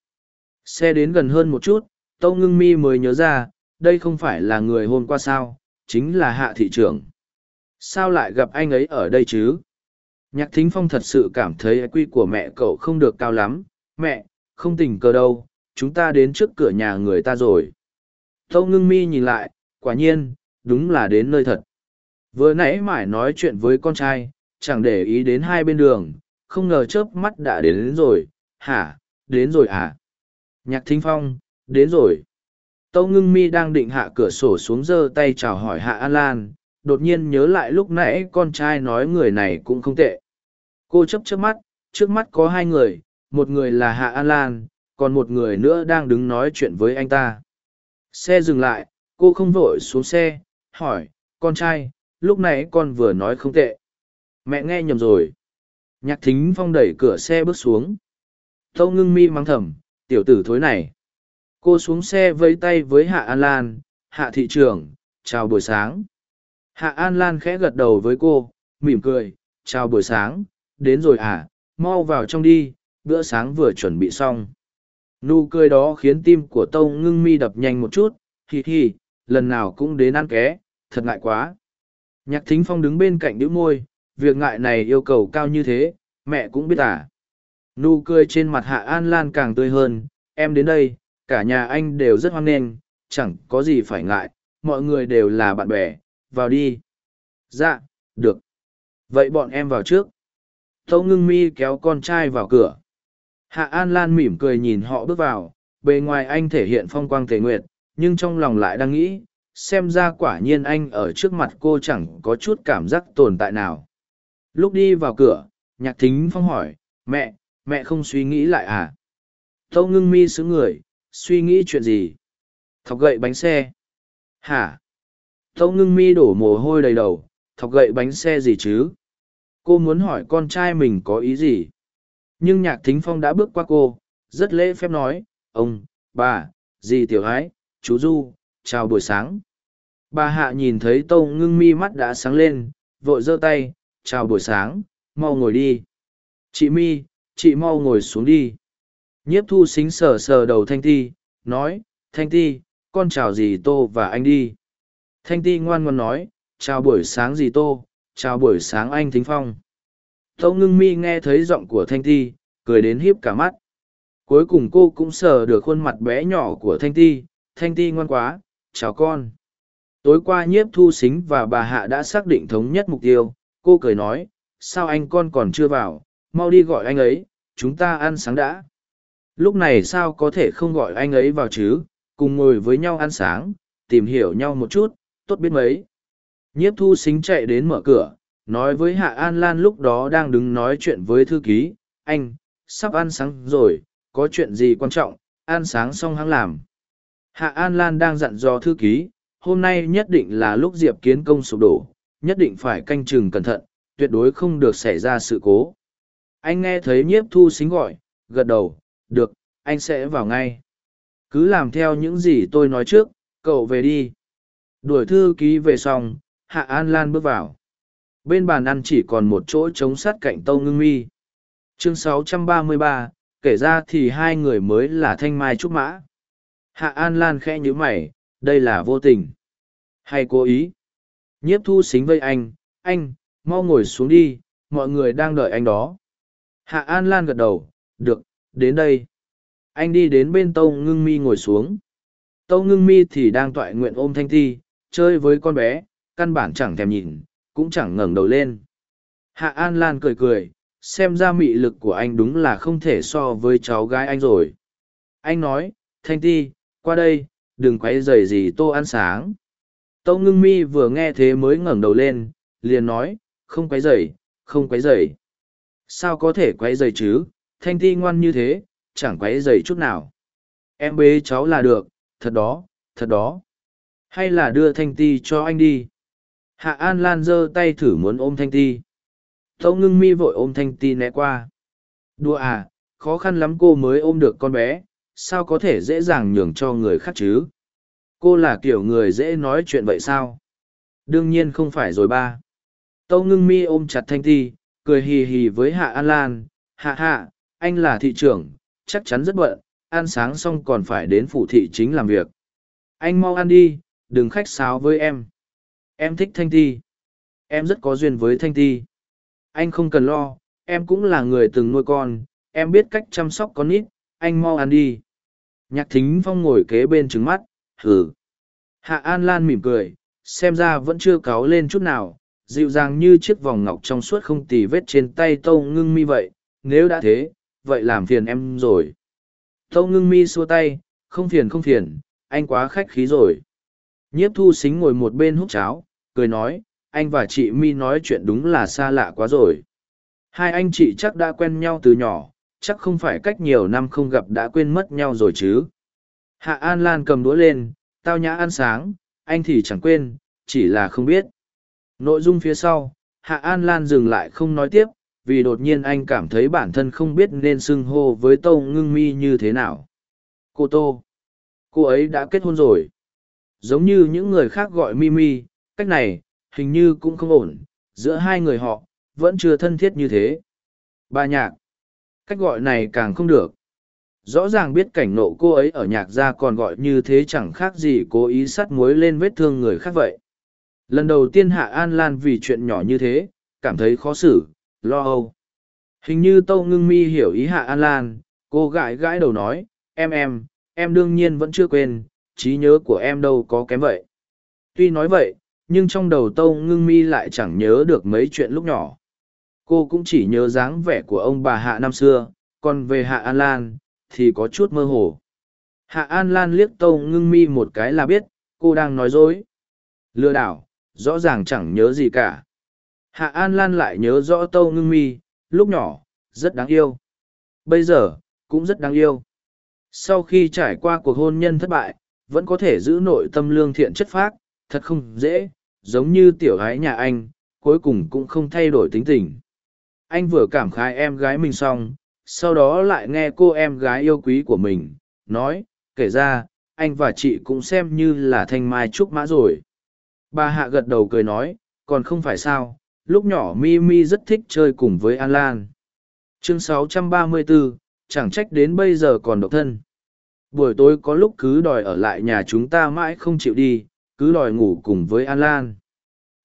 Xe đến gần hơn một chút tâu ngưng mi mới nhớ ra đây không phải là người hôm qua sao chính là hạ thị trưởng. Sao lại gặp anh ấy ở đây chứ? Nhạc thính phong thật sự cảm thấy quy của mẹ cậu không được cao lắm. Mẹ không tình cờ đâu chúng ta đến trước cửa nhà người ta rồi. Tâu ngưng mi nhìn lại quả nhiên đúng là đến nơi thật. Vừa nãy mải nói chuyện với con trai chẳng để ý đến hai bên đường không ngờ chớp mắt đã đến, đến rồi. Hả đến rồi à? Nhạc thính phong đến rồi tâu ngưng mi đang định hạ cửa sổ xuống giơ tay chào hỏi hạ an lan, đột nhiên nhớ lại lúc nãy con trai nói người này cũng không tệ. Cô chấp chấp mắt, trước mắt có hai người, một người là hạ an lan, còn một người nữa đang đứng nói chuyện với anh ta. Xe dừng lại, cô không vội xuống xe, hỏi, con trai, lúc nãy con vừa nói không tệ. Mẹ nghe nhầm rồi. Nhạc thính phong đẩy cửa xe bước xuống. Tâu ngưng mi mắng thầm, tiểu tử thối này cô xuống xe vẫy tay với hạ an lan, hạ thị trưởng, chào buổi sáng. Hạ an lan khẽ gật đầu với cô, mỉm cười, chào buổi sáng, đến rồi à mau vào trong đi, bữa sáng vừa chuẩn bị xong. Nụ cười đó khiến tim của tâu ngưng mi đập nhanh một chút hì hì lần nào cũng đến ăn ké, thật ngại quá. Nhạc thính phong đứng bên cạnh đĩu môi, việc ngại này yêu cầu cao như thế, mẹ cũng biết à. Nụ cười trên mặt hạ an lan càng tươi hơn, em đến đây cả nhà anh đều rất hoan nghênh, chẳng có gì phải ngại, mọi người đều là bạn bè, vào đi. Dạ được. Vậy bọn em vào trước. Tâu ngưng mi kéo con trai vào cửa. Hạ an lan mỉm cười nhìn họ bước vào, bề ngoài anh thể hiện phong quang tề nguyệt, nhưng trong lòng lại đang nghĩ, xem ra quả nhiên anh ở trước mặt cô chẳng có chút cảm giác tồn tại nào. Lúc đi vào cửa, nhạc thính phong hỏi, mẹ mẹ không suy nghĩ lại à? Tâu ngưng mi xứ người suy nghĩ chuyện gì? Thọc gậy bánh xe. Hả? Tâu ngưng mi đổ mồ hôi đầy đầu. Thọc gậy bánh xe gì chứ? Cô muốn hỏi con trai mình có ý gì? Nhưng nhạc thính phong đã bước qua cô, rất lễ phép nói, ông, bà, dì tiểu ái chú du, chào buổi sáng. Bà hạ nhìn thấy tâu ngưng mi mắt đã sáng lên, vội giơ tay, chào buổi sáng, mau ngồi đi. Chị mi, chị mau ngồi xuống đi nhiếp thu xính sờ sờ đầu thanh ti, nói, thanh ti, con chào dì tô và anh đi. Thanh ti ngoan ngoan nói, chào buổi sáng dì tô, chào buổi sáng anh thính phong. Tâu ngưng mi nghe thấy giọng của thanh ti, cười đến híp cả mắt. Cuối cùng cô cũng sờ được khuôn mặt bé nhỏ của thanh ti thanh ti ngoan quá, chào con. Tối qua nhiếp thu xính và bà hạ đã xác định thống nhất mục tiêu. Cô cười nói, sao anh con còn chưa vào? Mau đi gọi anh ấy, chúng ta ăn sáng đã lúc này sao có thể không gọi anh ấy vào chứ? Cùng ngồi với nhau ăn sáng, tìm hiểu nhau một chút, tốt biết mấy. Nhiếp thu xính chạy đến mở cửa, nói với hạ an lan lúc đó đang đứng nói chuyện với thư ký. Anh, sắp ăn sáng rồi, có chuyện gì quan trọng? Ăn sáng xong hắn làm. Hạ an lan đang dặn dò thư ký, hôm nay nhất định là lúc diệp kiến công sụp đổ, nhất định phải canh chừng cẩn thận, tuyệt đối không được xảy ra sự cố. Anh nghe thấy nhiếp thu xính gọi, gật đầu được anh sẽ vào ngay. Cứ làm theo những gì tôi nói trước cậu về đi. Đuổi thư ký về xong hạ an lan bước vào. Bên bàn ăn chỉ còn một chỗ trống sát cạnh tâu ngưng mi. Chương 633, kể ra thì hai người mới là thanh mai trúc mã. Hạ an lan khẽ nhíu mày đây là vô tình. Hay cố ý? Nhiếp thu xính với anh anh mau ngồi xuống đi mọi người đang đợi anh đó. Hạ an lan gật đầu được đến đây. Anh đi đến bên tâu ngưng mi ngồi xuống. Tâu ngưng mi thì đang toại nguyện ôm thanh thi, chơi với con bé, căn bản chẳng thèm nhìn, cũng chẳng ngẩng đầu lên. Hạ an lan cười cười, xem ra mị lực của anh đúng là không thể so với cháu gái anh rồi. Anh nói, thanh ti qua đây, đừng quấy rầy gì tô ăn sáng. Tâu ngưng mi vừa nghe thế mới ngẩng đầu lên, liền nói, không quấy rầy, không quấy rầy. Sao có thể quấy rầy chứ? Thanh ti ngoan như thế, chẳng quấy rầy chút nào. Em bế cháu là được, thật đó thật đó. Hay là đưa thanh ti cho anh đi. Hạ an lan giơ tay thử muốn ôm thanh ti. Tâu ngưng mi vội ôm thanh ti né qua. Đùa à khó khăn lắm cô mới ôm được con bé, sao có thể dễ dàng nhường cho người khác chứ? Cô là kiểu người dễ nói chuyện vậy sao? Đương nhiên không phải rồi ba. Tâu ngưng mi ôm chặt thanh ti, cười hì hì với hạ an lan. Hạ hạ anh là thị trưởng, chắc chắn rất bận, ăn sáng xong còn phải đến phủ thị chính làm việc. Anh mau ăn đi, đừng khách sáo với em. Em thích thanh ti. Em rất có duyên với thanh ti. Anh không cần lo, em cũng là người từng nuôi con, em biết cách chăm sóc con nít, anh mau ăn đi. Nhạc thính phong ngồi kế bên trứng mắt, hừ. Hạ an lan mỉm cười, xem ra vẫn chưa cáo lên chút nào, dịu dàng như chiếc vòng ngọc trong suốt không tì vết trên tay tâu ngưng mi vậy, nếu đã thế vậy làm phiền em rồi. Tâu ngưng mi xua tay, không phiền không phiền, anh quá khách khí rồi. Nhiếp thu xính ngồi một bên hút cháo, cười nói, anh và chị mi nói chuyện đúng là xa lạ quá rồi. Hai anh chị chắc đã quen nhau từ nhỏ, chắc không phải cách nhiều năm không gặp đã quên mất nhau rồi chứ. Hạ an lan cầm đũa lên, tao nhã ăn sáng, anh thì chẳng quên, chỉ là không biết. Nội dung phía sau, hạ an lan dừng lại không nói tiếp vì đột nhiên anh cảm thấy bản thân không biết nên xưng hô với tâu ngưng mi như thế nào. Cô tô, cô ấy đã kết hôn rồi. Giống như những người khác gọi mimi cách này, hình như cũng không ổn, giữa hai người họ, vẫn chưa thân thiết như thế. Ba nhạc, cách gọi này càng không được. Rõ ràng biết cảnh nộ cô ấy ở nhạc gia còn gọi như thế chẳng khác gì cố ý sắt muối lên vết thương người khác vậy. Lần đầu tiên hạ an lan vì chuyện nhỏ như thế, cảm thấy khó xử lo âu. Hình như tâu ngưng mi hiểu ý hạ an lan, cô gãi gãi đầu nói, em em em đương nhiên vẫn chưa quên, trí nhớ của em đâu có kém vậy. Tuy nói vậy, nhưng trong đầu tâu ngưng mi lại chẳng nhớ được mấy chuyện lúc nhỏ. Cô cũng chỉ nhớ dáng vẻ của ông bà hạ năm xưa, còn về hạ an lan thì có chút mơ hồ. Hạ an lan liếc tâu ngưng mi một cái là biết, cô đang nói dối. Lừa đảo, rõ ràng chẳng nhớ gì cả hạ an lan lại nhớ rõ tâu ngưng mi lúc nhỏ rất đáng yêu bây giờ cũng rất đáng yêu sau khi trải qua cuộc hôn nhân thất bại vẫn có thể giữ nội tâm lương thiện chất phác thật không dễ giống như tiểu gái nhà anh cuối cùng cũng không thay đổi tính tình. Anh vừa cảm khái em gái mình xong, sau đó lại nghe cô em gái yêu quý của mình, nói, kể ra, anh và chị cũng xem như là thanh mai trúc mã rồi. Bà Hạ gật đầu cười nói, còn không phải sao, lúc nhỏ Mi Mi rất thích chơi cùng với An Lan. Chương 634, chẳng trách đến bây giờ còn độc thân. Buổi tối có lúc cứ đòi ở lại nhà chúng ta mãi không chịu đi, cứ đòi ngủ cùng với An Lan.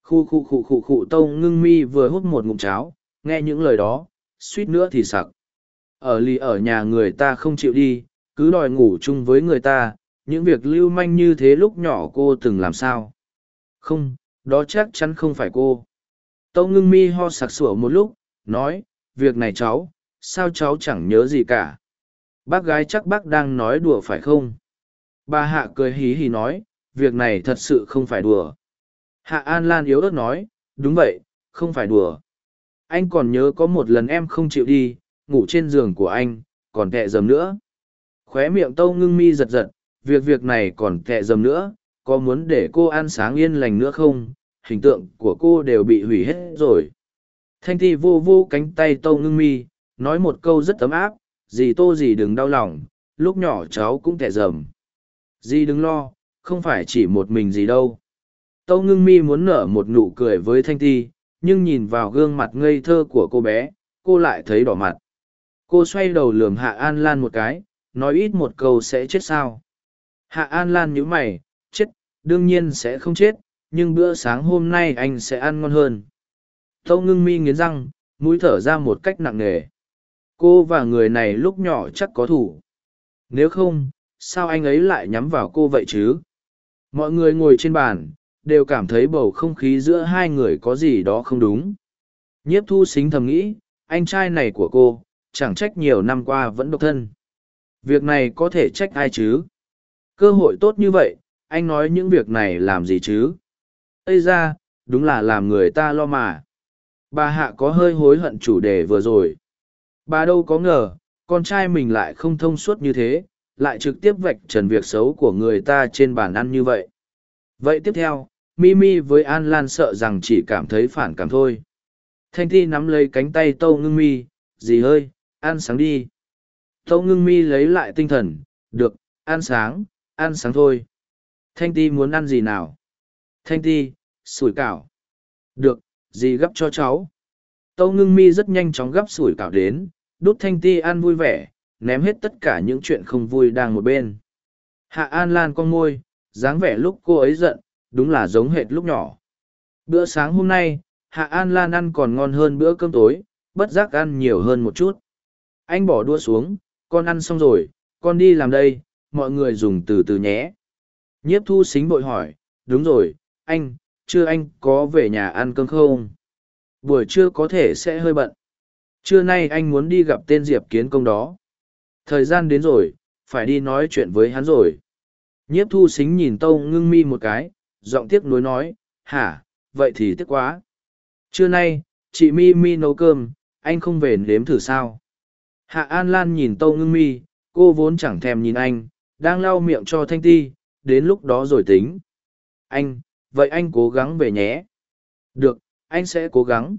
Khu khu khu khu khu tông ngưng mi vừa hút một ngụm cháo, nghe những lời đó, suýt nữa thì sặc. Ở lì ở nhà người ta không chịu đi, cứ đòi ngủ chung với người ta, những việc lưu manh như thế lúc nhỏ cô từng làm sao. Không, đó chắc chắn không phải cô. Tâu ngưng mi ho sặc sủa một lúc, nói, việc này cháu, sao cháu chẳng nhớ gì cả. Bác gái chắc bác đang nói đùa phải không? Bà Hạ cười hí hí nói, việc này thật sự không phải đùa. Hạ An Lan yếu ớt nói, đúng vậy, không phải đùa. Anh còn nhớ có một lần em không chịu đi, ngủ trên giường của anh, còn tệ dầm nữa. Khóe miệng tâu ngưng mi giật giật, việc việc này còn tệ dầm nữa, có muốn để cô ăn sáng yên lành nữa không? Hình tượng của cô đều bị hủy hết rồi. Thanh ti vô vô cánh tay tâu ngưng mi, nói một câu rất ấm áp, dì tô dì đừng đau lòng, lúc nhỏ cháu cũng tẹ dầm. Dì đừng lo, không phải chỉ một mình gì đâu. Tâu ngưng mi muốn nở một nụ cười với Thanh Ti, nhưng nhìn vào gương mặt ngây thơ của cô bé, cô lại thấy đỏ mặt. Cô xoay đầu lườm Hạ An Lan một cái, nói ít một câu sẽ chết sao. Hạ An Lan nhíu mày, chết, đương nhiên sẽ không chết, nhưng bữa sáng hôm nay anh sẽ ăn ngon hơn. Tâu ngưng mi nghiến răng, mũi thở ra một cách nặng nề. Cô và người này lúc nhỏ chắc có thủ. Nếu không, sao anh ấy lại nhắm vào cô vậy chứ? Mọi người ngồi trên bàn, đều cảm thấy bầu không khí giữa hai người có gì đó không đúng. Nhiếp thu xính thầm nghĩ, anh trai này của cô, chẳng trách nhiều năm qua vẫn độc thân. Việc này có thể trách ai chứ? Cơ hội tốt như vậy, anh nói những việc này làm gì chứ? Ây ra, đúng là làm người ta lo mà. Bà Hạ có hơi hối hận chủ đề vừa rồi. Bà đâu có ngờ, con trai mình lại không thông suốt như thế, lại trực tiếp vạch trần việc xấu của người ta trên bàn ăn như vậy. Vậy tiếp theo, Mimi với An Lan sợ rằng chỉ cảm thấy phản cảm thôi. Thanh Thi nắm lấy cánh tay Tâu Ngưng Mi, dì ơi, ăn sáng đi. Tâu Ngưng Mi lấy lại tinh thần, được, ăn sáng, ăn sáng thôi. Thanh Ti muốn ăn gì nào? Thanh Ti, sủi cảo. Được, dì gấp cho cháu. Tâu Ngưng Mi rất nhanh chóng gấp sủi cảo đến, đút Thanh Ti ăn vui vẻ, ném hết tất cả những chuyện không vui đang một bên. Hạ An Lan con môi, dáng vẻ lúc cô ấy giận, đúng là giống hệt lúc nhỏ. Bữa sáng hôm nay, Hạ An Lan ăn còn ngon hơn bữa cơm tối, bất giác ăn nhiều hơn một chút. Anh bỏ đua xuống, con ăn xong rồi, con đi làm đây, mọi người dùng từ từ nhé. Nhiếp thu xính bội hỏi, đúng rồi, anh, chưa anh có về nhà ăn cơm không? Buổi trưa có thể sẽ hơi bận. Trưa nay anh muốn đi gặp tên Diệp Kiến Công đó. Thời gian đến rồi, phải đi nói chuyện với hắn rồi. Nhiếp thu xính nhìn Tâu ngưng mi một cái, giọng tiếc nuối nói, hả, vậy thì tiếc quá. Trưa nay, chị mi mi nấu cơm, anh không về nếm thử sao. Hạ An Lan nhìn Tâu ngưng mi, cô vốn chẳng thèm nhìn anh, đang lau miệng cho Thanh Ti, đến lúc đó rồi tính. Anh, vậy anh cố gắng về nhé. Được, anh sẽ cố gắng.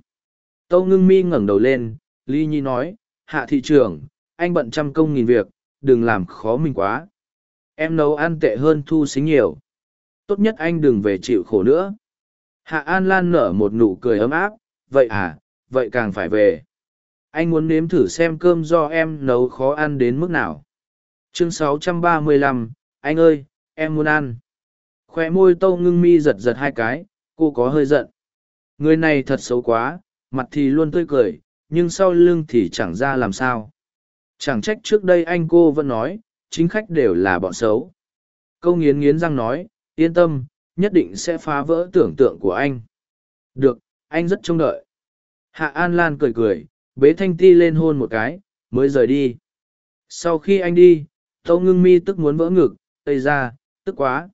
Tâu ngưng mi ngẩng đầu lên, Ly Nhi nói, Hạ thị trưởng, anh bận trăm công nghìn việc, đừng làm khó mình quá. Em nấu ăn tệ hơn thu xính nhiều. Tốt nhất anh đừng về chịu khổ nữa. Hạ An Lan nở một nụ cười ấm áp, vậy à, vậy càng phải về. Anh muốn nếm thử xem cơm do em nấu khó ăn đến mức nào. Chương 635, anh ơi, em muốn ăn. Khoe môi tâu ngưng mi giật giật hai cái, cô có hơi giận. Người này thật xấu quá, mặt thì luôn tươi cười, nhưng sau lưng thì chẳng ra làm sao. Chẳng trách trước đây anh cô vẫn nói, chính khách đều là bọn xấu. Câu nghiến nghiến răng nói, yên tâm, nhất định sẽ phá vỡ tưởng tượng của anh. Được, anh rất trông đợi. Hạ An Lan cười cười, bế Thanh Ti lên hôn một cái, mới rời đi. Sau khi anh đi, Tâu Ngưng Mi tức muốn vỡ ngực, tây ra, tức quá.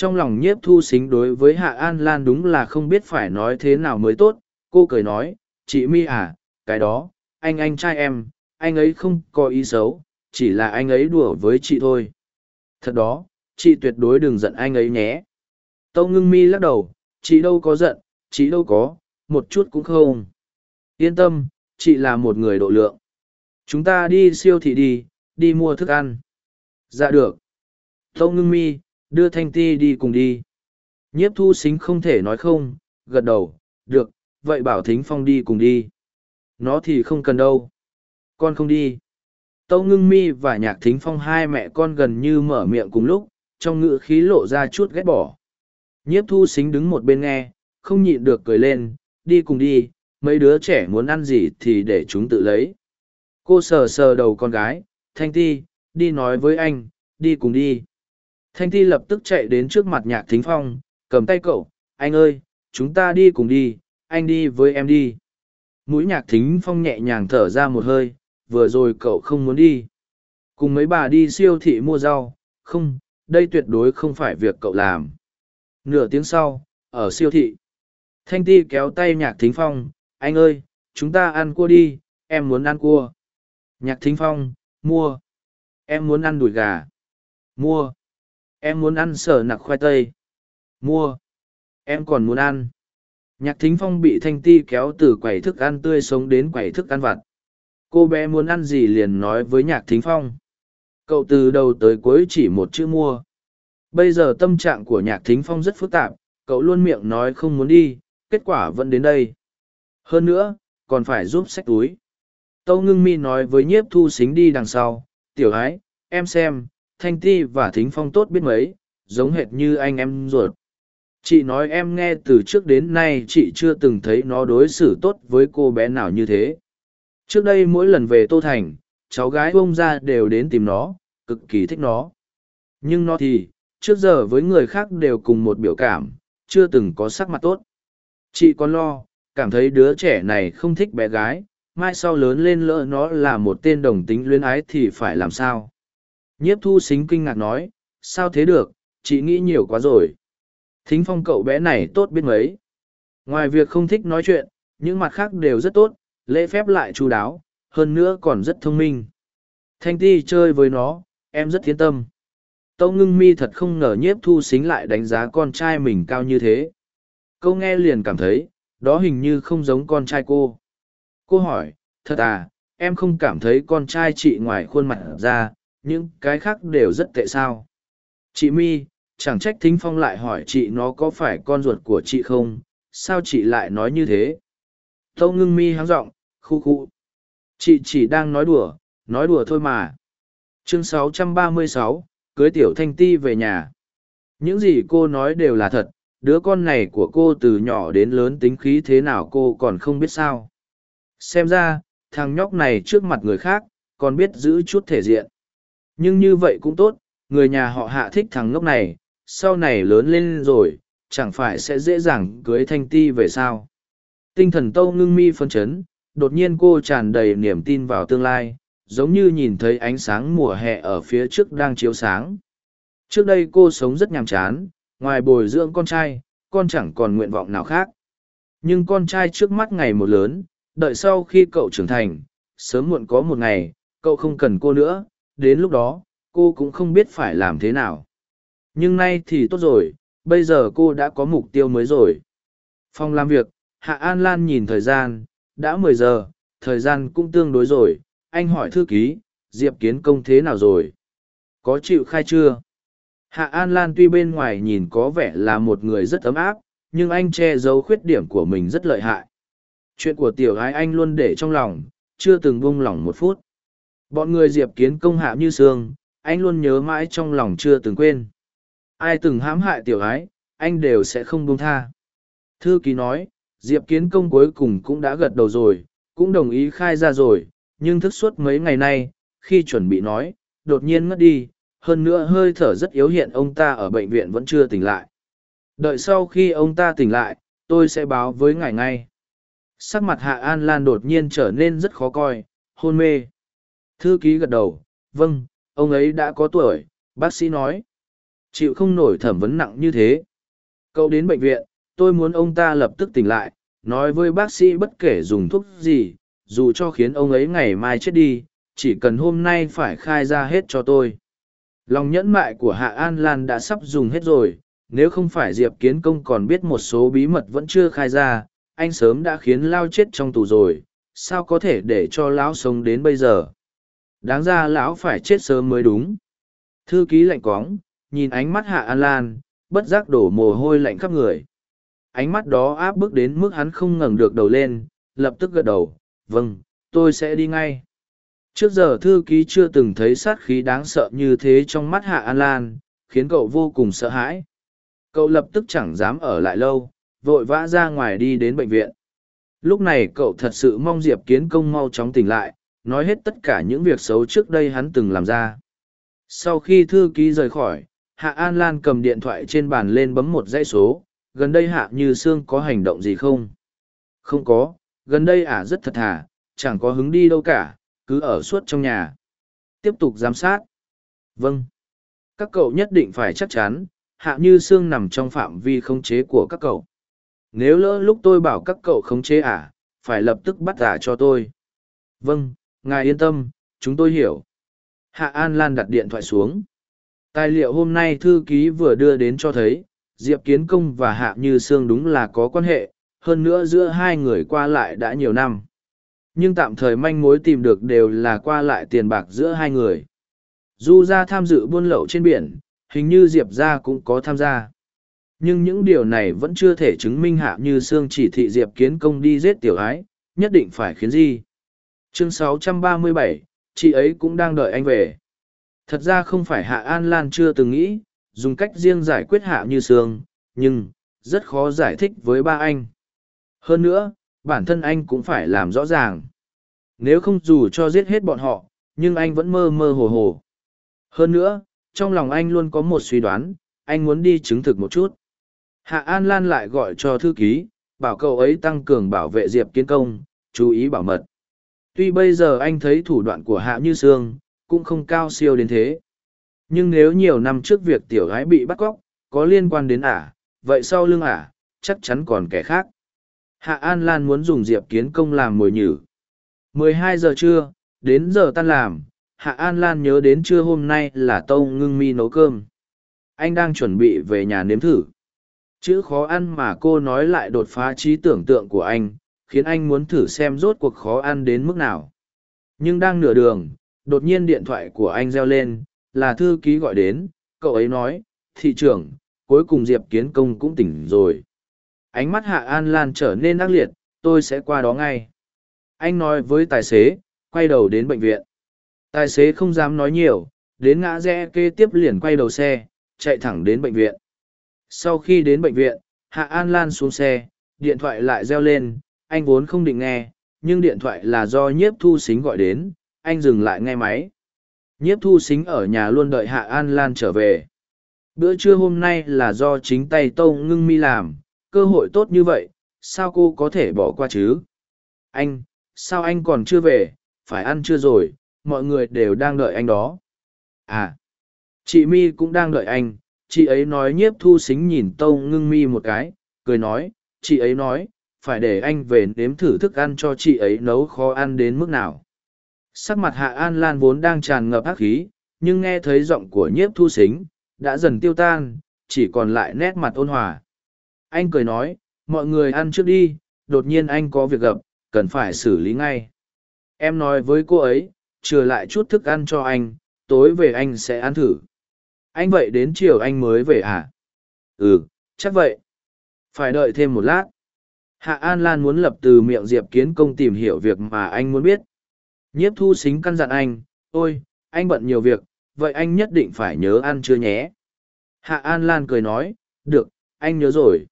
Trong lòng nhiếp thu xính đối với Hạ An Lan đúng là không biết phải nói thế nào mới tốt, cô cười nói, chị Mi à, cái đó, anh anh trai em, anh ấy không có ý xấu, chỉ là anh ấy đùa với chị thôi. Thật đó, chị tuyệt đối đừng giận anh ấy nhé. Tâu ngưng mi lắc đầu, chị đâu có giận, chị đâu có, một chút cũng không. Yên tâm, chị là một người độ lượng. Chúng ta đi siêu thị đi, đi mua thức ăn. Dạ được. Tâu ngưng mi, đưa Thanh Ti đi cùng đi. Nhiếp thu xính không thể nói không, gật đầu, được, vậy bảo Thính Phong đi cùng đi. Nó thì không cần đâu. Con không đi. Tâu ngưng mi và nhạc thính phong hai mẹ con gần như mở miệng cùng lúc, trong ngữ khí lộ ra chút ghét bỏ. Nhiếp thu xính đứng một bên nghe, không nhịn được cười lên, đi cùng đi, mấy đứa trẻ muốn ăn gì thì để chúng tự lấy. Cô sờ sờ đầu con gái, Thanh Ti, đi nói với anh, đi cùng đi. Thanh Ti lập tức chạy đến trước mặt nhạc thính phong, cầm tay cậu, anh ơi, chúng ta đi cùng đi, anh đi với em đi. Mũi nhạc thính phong nhẹ nhàng thở ra một hơi, vừa rồi cậu không muốn đi. Cùng mấy bà đi siêu thị mua rau, không, đây tuyệt đối không phải việc cậu làm. Nửa tiếng sau, ở siêu thị, Thanh Ti kéo tay nhạc thính phong, anh ơi, chúng ta ăn cua đi, em muốn ăn cua. Nhạc thính phong, mua. Em muốn ăn đùi gà. Mua. Em muốn ăn sở nặc khoai tây. Mua. Em còn muốn ăn. Nhạc thính phong bị thanh ti kéo từ quầy thức ăn tươi sống đến quầy thức ăn vặt. Cô bé muốn ăn gì liền nói với nhạc thính phong. Cậu từ đầu tới cuối chỉ một chữ mua. Bây giờ tâm trạng của nhạc thính phong rất phức tạp, cậu luôn miệng nói không muốn đi, kết quả vẫn đến đây. Hơn nữa, còn phải giúp xách túi. Tâu ngưng mi nói với nhiếp thu xính đi đằng sau, tiểu ái, em xem, thanh ti và thính phong tốt biết mấy, giống hệt như anh em ruột. Chị nói em nghe từ trước đến nay chị chưa từng thấy nó đối xử tốt với cô bé nào như thế. Trước đây mỗi lần về Tô Thành, cháu gái ông ra đều đến tìm nó, cực kỳ thích nó. Nhưng nó thì, trước giờ với người khác đều cùng một biểu cảm, chưa từng có sắc mặt tốt. Chị còn lo, cảm thấy đứa trẻ này không thích bé gái, mai sau lớn lên lỡ nó là một tên đồng tính luyến ái thì phải làm sao? Nhiếp thu xính kinh ngạc nói, sao thế được, chị nghĩ nhiều quá rồi. Thính phong cậu bé này tốt biết mấy. Ngoài việc không thích nói chuyện, những mặt khác đều rất tốt, lễ phép lại chu đáo, hơn nữa còn rất thông minh. Thanh ti chơi với nó, em rất yên tâm. Tâu ngưng mi thật không ngờ nhiếp thu xính lại đánh giá con trai mình cao như thế. Câu nghe liền cảm thấy, đó hình như không giống con trai cô. Cô hỏi, thật à, em không cảm thấy con trai chị ngoài khuôn mặt ra, những cái khác đều rất tệ sao. Chị mi, chẳng trách thính phong lại hỏi chị nó có phải con ruột của chị không, sao chị lại nói như thế? Tâu ngưng mi háng giọng khu khu. Chị chỉ đang nói đùa, nói đùa thôi mà. Chương 636, cưới tiểu thanh ti về nhà. Những gì cô nói đều là thật, đứa con này của cô từ nhỏ đến lớn tính khí thế nào cô còn không biết sao. Xem ra, thằng nhóc này trước mặt người khác, còn biết giữ chút thể diện. Nhưng như vậy cũng tốt, người nhà họ hạ thích thằng ngốc này, sau này lớn lên rồi, chẳng phải sẽ dễ dàng cưới thanh ti về sao. Tinh thần tâu ngưng mi phân chấn, đột nhiên cô tràn đầy niềm tin vào tương lai, giống như nhìn thấy ánh sáng mùa hè ở phía trước đang chiếu sáng. Trước đây cô sống rất nhàm chán, ngoài bồi dưỡng con trai, con chẳng còn nguyện vọng nào khác. Nhưng con trai trước mắt ngày một lớn, đợi sau khi cậu trưởng thành, sớm muộn có một ngày, cậu không cần cô nữa, đến lúc đó, cô cũng không biết phải làm thế nào. Nhưng nay thì tốt rồi, bây giờ cô đã có mục tiêu mới rồi. Phòng làm việc, Hạ An Lan nhìn thời gian, đã mười giờ, thời gian cũng tương đối rồi, anh hỏi thư ký, Diệp Kiến Công thế nào rồi? Có chịu khai chưa? Hạ An Lan tuy bên ngoài nhìn có vẻ là một người rất ấm áp, nhưng anh che giấu khuyết điểm của mình rất lợi hại. Chuyện của tiểu gái anh luôn để trong lòng, chưa từng buông lỏng một phút. Bọn người Diệp Kiến Công hạ như sương, anh luôn nhớ mãi trong lòng chưa từng quên. Ai từng hãm hại tiểu gái, anh đều sẽ không buông tha. Thư ký nói, Diệp Kiến Công cuối cùng cũng đã gật đầu rồi, cũng đồng ý khai ra rồi, nhưng thức suốt mấy ngày nay, khi chuẩn bị nói, đột nhiên ngất đi, hơn nữa hơi thở rất yếu hiện ông ta ở bệnh viện vẫn chưa tỉnh lại. Đợi sau khi ông ta tỉnh lại, tôi sẽ báo với ngài ngay. Sắc mặt Hạ An Lan đột nhiên trở nên rất khó coi, hôn mê. Thư ký gật đầu, vâng, ông ấy đã có tuổi, bác sĩ nói. Chịu không nổi thẩm vấn nặng như thế. Cậu đến bệnh viện, tôi muốn ông ta lập tức tỉnh lại, nói với bác sĩ bất kể dùng thuốc gì, dù cho khiến ông ấy ngày mai chết đi, chỉ cần hôm nay phải khai ra hết cho tôi. Lòng nhẫn mại của Hạ An Lan đã sắp dùng hết rồi, nếu không phải Diệp Kiến Công còn biết một số bí mật vẫn chưa khai ra, anh sớm đã khiến lao chết trong tù rồi sao có thể để cho lão sống đến bây giờ đáng ra lão phải chết sớm mới đúng. Thư ký lạnh cóng, nhìn ánh mắt hạ an lan, bất giác đổ mồ hôi lạnh khắp người. Ánh mắt đó áp bức đến mức hắn không ngẩng được đầu lên, lập tức gật đầu vâng tôi sẽ đi ngay. Trước giờ thư ký chưa từng thấy sát khí đáng sợ như thế trong mắt hạ an lan, khiến cậu vô cùng sợ hãi. Cậu lập tức chẳng dám ở lại lâu, vội vã ra ngoài đi đến bệnh viện. Lúc này cậu thật sự mong diệp kiến công mau chóng tỉnh lại nói hết tất cả những việc xấu trước đây hắn từng làm ra. Sau khi thư ký rời khỏi, hạ an lan cầm điện thoại trên bàn lên bấm một dãy số, gần đây hạ như sương có hành động gì không? Không có, gần đây ả rất thật thà, chẳng có hứng đi đâu cả, cứ ở suốt trong nhà. Tiếp tục giám sát. Vâng. Các cậu nhất định phải chắc chắn, hạ như sương nằm trong phạm vi khống chế của các cậu. Nếu lỡ lúc tôi bảo các cậu khống chế ả, phải lập tức bắt ả cho tôi. Vâng ngài yên tâm, chúng tôi hiểu. Hạ an lan đặt điện thoại xuống. Tài liệu hôm nay thư ký vừa đưa đến cho thấy, diệp kiến công và hạ như sương đúng là có quan hệ, hơn nữa giữa hai người qua lại đã nhiều năm. Nhưng tạm thời manh mối tìm được đều là qua lại tiền bạc giữa hai người. Du ra tham dự buôn lậu trên biển, hình như diệp ra cũng có tham gia. Nhưng những điều này vẫn chưa thể chứng minh hạ như sương chỉ thị diệp kiến công đi giết tiểu ái, nhất định phải khiến gì chương 637, chị ấy cũng đang đợi anh về. Thật ra không phải hạ an lan chưa từng nghĩ dùng cách riêng giải quyết hạ như sương nhưng rất khó giải thích với ba anh. Hơn nữa bản thân anh cũng phải làm rõ ràng. Nếu không dù cho giết hết bọn họ nhưng anh vẫn mơ mơ hồ hồ. Hơn nữa trong lòng anh luôn có một suy đoán anh muốn đi chứng thực một chút. Hạ an lan lại gọi cho thư ký bảo cậu ấy tăng cường bảo vệ diệp kiến công chú ý bảo mật tuy bây giờ anh thấy thủ đoạn của hạ như sương cũng không cao siêu đến thế. Nhưng nếu nhiều năm trước việc tiểu gái bị bắt cóc có liên quan đến ả, vậy sau lưng ả chắc chắn còn kẻ khác. Hạ an lan muốn dùng diệp kiến công làm mồi nhử. Mười hai giờ trưa, đến giờ tan làm, hạ an lan nhớ đến trưa hôm nay là tâu ngưng mi nấu cơm. Anh đang chuẩn bị về nhà nếm thử. Chữ khó ăn mà cô nói lại đột phá trí tưởng tượng của anh khiến anh muốn thử xem rốt cuộc khó ăn đến mức nào. Nhưng đang nửa đường, đột nhiên điện thoại của anh reo lên, là thư ký gọi đến, cậu ấy nói, thị trưởng, cuối cùng diệp kiến công cũng tỉnh rồi. Ánh mắt hạ an lan trở nên ác liệt, tôi sẽ qua đó ngay. Anh nói với tài xế, quay đầu đến bệnh viện. Tài xế không dám nói nhiều, đến ngã rẽ kế tiếp liền quay đầu xe, chạy thẳng đến bệnh viện. Sau khi đến bệnh viện, hạ an lan xuống xe, điện thoại lại reo lên anh vốn không định nghe, nhưng điện thoại là do nhiếp thu xính gọi đến, anh dừng lại nghe máy. Nhiếp thu xính ở nhà luôn đợi hạ an lan trở về. Bữa trưa hôm nay là do chính tay tâu ngưng mi làm, cơ hội tốt như vậy, sao cô có thể bỏ qua chứ? Anh, sao anh còn chưa về, phải ăn chưa rồi, mọi người đều đang đợi anh đó. À chị mi cũng đang đợi anh, chị ấy nói nhiếp thu xính nhìn tâu ngưng mi một cái, cười nói, chị ấy nói phải để anh về nếm thử thức ăn cho chị ấy nấu khó ăn đến mức nào. Sắc mặt hạ an lan vốn đang tràn ngập ác khí, nhưng nghe thấy giọng của nhiếp thu xính, đã dần tiêu tan, chỉ còn lại nét mặt ôn hòa. Anh cười nói, mọi người ăn trước đi, đột nhiên anh có việc gặp cần phải xử lý ngay. Em nói với cô ấy, trừ lại chút thức ăn cho anh, tối về anh sẽ ăn thử. Anh vậy đến chiều anh mới về à? Ừ chắc vậy. Phải đợi thêm một lát hạ an lan muốn lập từ miệng diệp kiến công tìm hiểu việc mà anh muốn biết. Nhiếp thu xính căn dặn anh, ôi, anh bận nhiều việc, vậy anh nhất định phải nhớ ăn chưa nhé. Hạ an lan cười nói, được, anh nhớ rồi.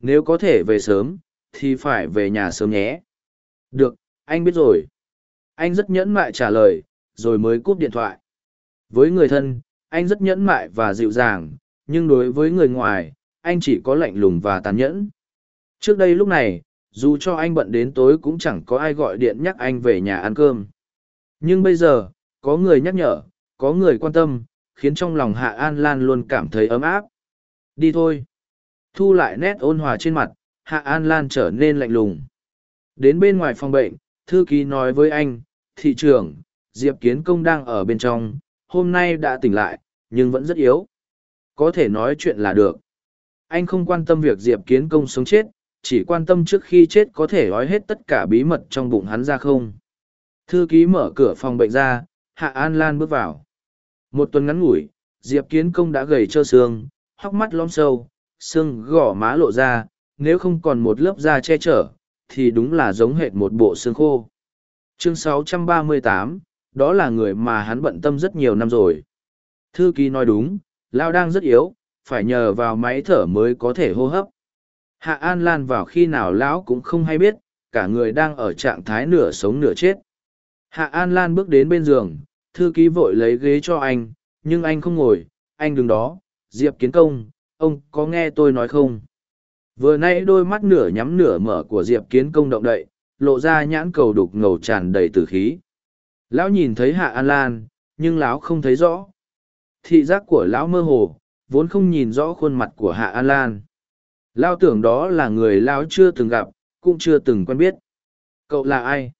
Nếu có thể về sớm, thì phải về nhà sớm nhé. Được, anh biết rồi. Anh rất nhẫn mại trả lời, rồi mới cúp điện thoại. Với người thân, anh rất nhẫn mại và dịu dàng, nhưng đối với người ngoài, anh chỉ có lạnh lùng và tàn nhẫn trước đây lúc này, dù cho anh bận đến tối cũng chẳng có ai gọi điện nhắc anh về nhà ăn cơm. Nhưng bây giờ, có người nhắc nhở, có người quan tâm, khiến trong lòng hạ an lan luôn cảm thấy ấm áp. Đi thôi. Thu lại nét ôn hòa trên mặt, hạ an lan trở nên lạnh lùng. Đến bên ngoài phòng bệnh, thư ký nói với anh, thị trưởng, diệp kiến công đang ở bên trong, hôm nay đã tỉnh lại, nhưng vẫn rất yếu. Có thể nói chuyện là được. Anh không quan tâm việc diệp kiến công sống chết chỉ quan tâm trước khi chết có thể nói hết tất cả bí mật trong bụng hắn ra không. Thư ký mở cửa phòng bệnh ra, Hạ An Lan bước vào. Một tuần ngắn ngủi, Diệp Kiến Công đã gầy trơ xương, hóc mắt lõm sâu, xương gỏ má lộ ra, nếu không còn một lớp da che chở, thì đúng là giống hệt một bộ xương khô. Chương 638, đó là người mà hắn bận tâm rất nhiều năm rồi. Thư ký nói đúng, Lao đang rất yếu, phải nhờ vào máy thở mới có thể hô hấp. Hạ An Lan vào khi nào lão cũng không hay biết, cả người đang ở trạng thái nửa sống nửa chết. Hạ An Lan bước đến bên giường, thư ký vội lấy ghế cho anh, nhưng anh không ngồi, anh đứng đó, Diệp Kiến Công, ông có nghe tôi nói không? Vừa nãy đôi mắt nửa nhắm nửa mở của Diệp Kiến Công động đậy, lộ ra nhãn cầu đục ngầu tràn đầy tử khí. Lão nhìn thấy Hạ An Lan, nhưng lão không thấy rõ. Thị giác của lão mơ hồ, vốn không nhìn rõ khuôn mặt của Hạ An Lan. Lão tưởng đó là người lão chưa từng gặp, cũng chưa từng quen biết. Cậu là ai?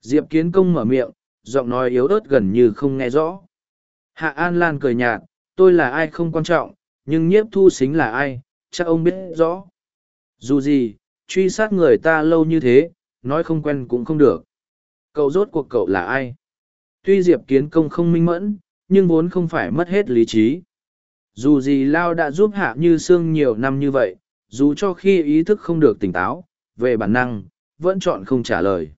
Diệp Kiến Công mở miệng, giọng nói yếu ớt gần như không nghe rõ. Hạ An Lan cười nhạt, tôi là ai không quan trọng, nhưng nhiếp thu xính là ai, chắc ông biết rõ. Dù gì, truy sát người ta lâu như thế, nói không quen cũng không được. Cậu rốt cuộc cậu là ai? Tuy Diệp Kiến Công không minh mẫn, nhưng vốn không phải mất hết lý trí. Dù gì Lao đã giúp Hạ Như Sương nhiều năm như vậy, dù cho khi ý thức không được tỉnh táo, về bản năng, vẫn chọn không trả lời.